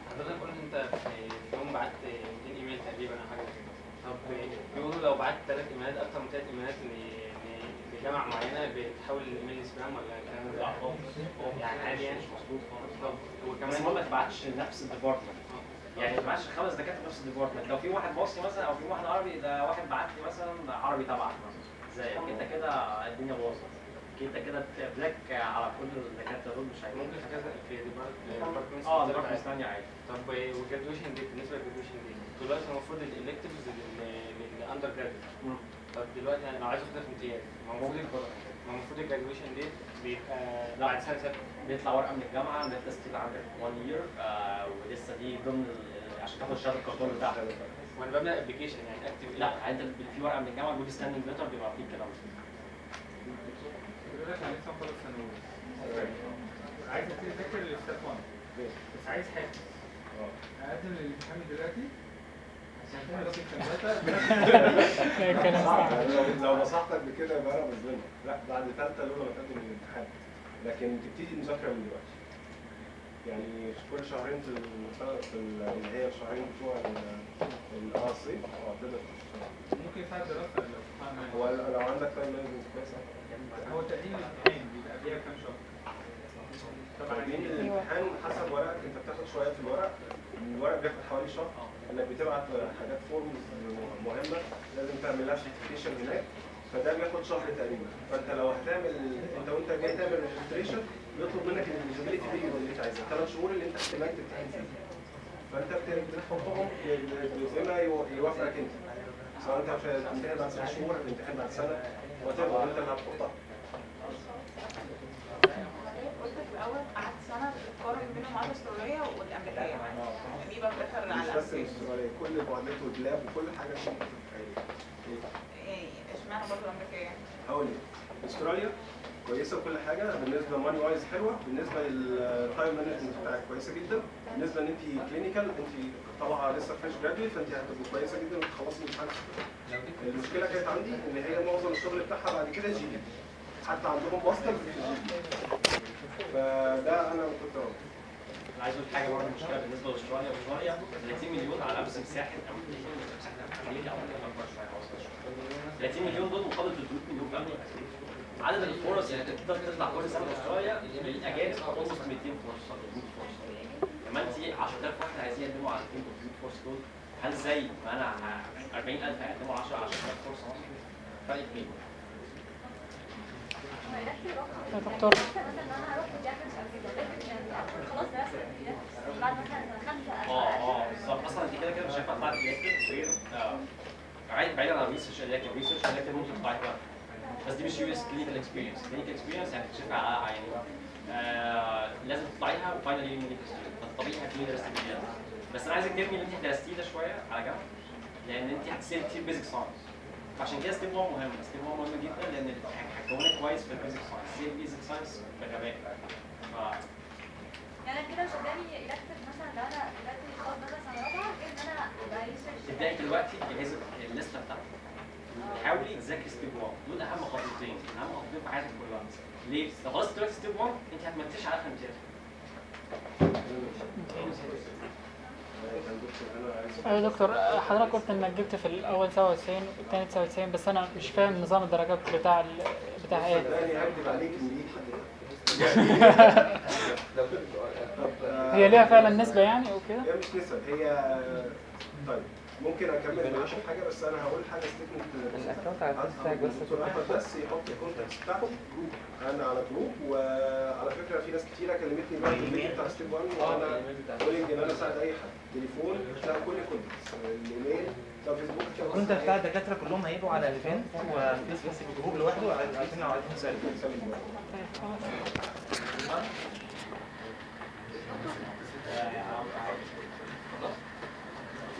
حضرتك قلت أنت في يوم بعت 200 إيميل تقريبا أو حاجة كده. طب بيقولوا لو بعت ثلاث إيميلات أكتر من ثلاث إيميلات لجامعه معينة بتحول الايميل spam ولا الكلام ده؟ يعني عادي يعني؟ مش مظبوط خالص. طب المهم ما تبعتش لنفس ال department يعني ما تبعتش خمس دكاترة نفس ال department لو في واحد مصري مثلا أو في واحد عربي ده واحد بعت لي مثلا عربي تبعك مثلا. زي انت كده الدنيا باظت. انت كده black على كل الدكاترة دول مش هيبقى ممكن في كذا في department آه department ثانية عادي. طب وال graduation دي بالنسبة لل graduation دي دلوقتي المفروض ال electives لل undergraduate طب دلوقتي يعني لو عايز اخدها في امتياز ما المفروض ما المفروض ال graduation دي بيبقى بعد سنه سنه بيطلع ورقة من الجامعة ان انت still عندك 1 year ولسه دي ضمن عشان تاخد شهادة الكرتون بتاعتك وأنا بملى application يعني اكتب لا انت في ورقة من الجامعة good standing letter بيبقى فيه الكلام ده. بيقول أنا عايز ابتدي اذاكر لل step 1 بس عايز حافز أقدم للامتحان دلوقتي. لو لو نصحتك بكده يبقى أنا بظلمك لا بعد ثالثه لولا ما تقدم الامتحان. لكن تبتدي المذاكره من دلوقتي. يعني كل شهرين في اللي هي الشهرين بتوع ال- ال- الصيف تقدر تشتغل ممكن يساعد دراسه هو لو عندك time management كويس. هو تقديم الامتحان بيبقى قبلها بكام شهر؟ طبعا تقديم الامتحان حسب ورقك. أنت بتاخد شوية في الورق. الورق بياخد حوالي شهر. إنك بتبعت حاجات forms مهمة لازم تعمل لها certification هناك فده بياخد شهر تقريبا. فأنت لو هتعمل أنت وأنت جاي تعمل registration بيطلب منك ال eligibility period اللي أنت عايزها. ثلاث شهور اللي أنت احتمال تمتحن فيها فأنت بت- بتحطهم يو- يوافقك أنت. سواء أنت هتمتحن بعد ست شهور هتمتحن بعد سنة وأنت اللي هتحطها. قلت في الأول قعدت أنا بقارن بينهم على الاستراليه والأمريكية. مين بقى prefer مش على بس الاسترالية كل المعادلات وال PLAB وكل حاجة فيه بتتخيل يعني اشمعنى برضه الامريكيه هقول لك. استراليا كويسة وكل حاجة بالنسبة money wise حلوة بالنسبة لل time management بتاعك كويسة جدا. بالنسبة إن انت clinical انت طبعا لسه fresh graduate فانت هتبقى كويسة جدا وتخلصي الامتحان المشكلة كانت عندي إن هي معظم الشغل بتاعها بعد كده GP حتى عندهم ماستر فده أنا كنت عايز أقول حاجة برضه مشكلة بالنسبة لأستراليا. أستراليا 30 مليون على نفس مساحة مساحة أو شوية. 30 مليون دول مقابل 300 مليون في عدد الفرص اللي تقدر تطلع كل سنة أستراليا للأجانب almost 200 فرصة 200 فرصة. لما انت 10000 واحد عايزين يقدموا على 200 300 فرصة دول. هل زي ما أنا ه- 40000 هيقدموا 10 10000 فرصة فرق كبير يا دكتور مثلا أنا هروح جافرز أو كده لكن يعني خلاص درست الجافرز بعد مثلا سنه خمسه آه آه أصلا انت كده كده مش هينفع تطلع الكتاب غير آه، بعيد بعيدا عن الريسيرش لكن الريسيرش لكن ممكن تطلع بقى بس دي مش يو اس كلينيكال اكسبيرينس كلينيكال اكسبيرينس يعني بتشوف على يعني آه لازم تطلعيها medical student فالطبيعي هتكوني درستي بجد بس أنا عايزك ترمي اللي انت درستيه ده شوية على جنب لأن انت هتسيب كتير basic science فعشان كده step 1 مهم step 1 مهم جدا لأن هتكونك كويس في ال basic science سيب basic science بغباء ف يعني أنا كده مش قدامي elective مثلا لو أنا دلوقتي خلاص مثلا سنه رابعه غير إن أنا ابقى research تبداي دلوقتي جهزي الليستة بتاعتك حاولي تذاكري step 1 دول أهم خطوتين أهم خطوتين في حياتك كلها. ليه؟ لو خلصت دلوقتي step 1 أنت هتمنتش على اخر امتياز أيوه دكتور حضرتك قلت إنك جبت في الأول 97 والثاني 99 بس أنا مش فاهم نظام الدرجات بتاع. بتاع إيه حد هي ليها فعلا نسبة يعني أو كده هي مش نسب هي طيب ممكن أكمل معاكم حاجة بس أنا هقول حاجة statement ال account على الفيسبوك بس دكتور احمد بس يحط ال contact بتاعته. أنا على group وعلى فكرة في ناس كتيرة كلمتني بعد الإيميل بتاع step 1 وأنا willing إن أنا أساعد أي حد. تليفون لا كل contact الإيميل ال account بتاع الدكاترة كلهم هيبقوا على ال event وفي بس group لوحده عايزين لو عايزين نسال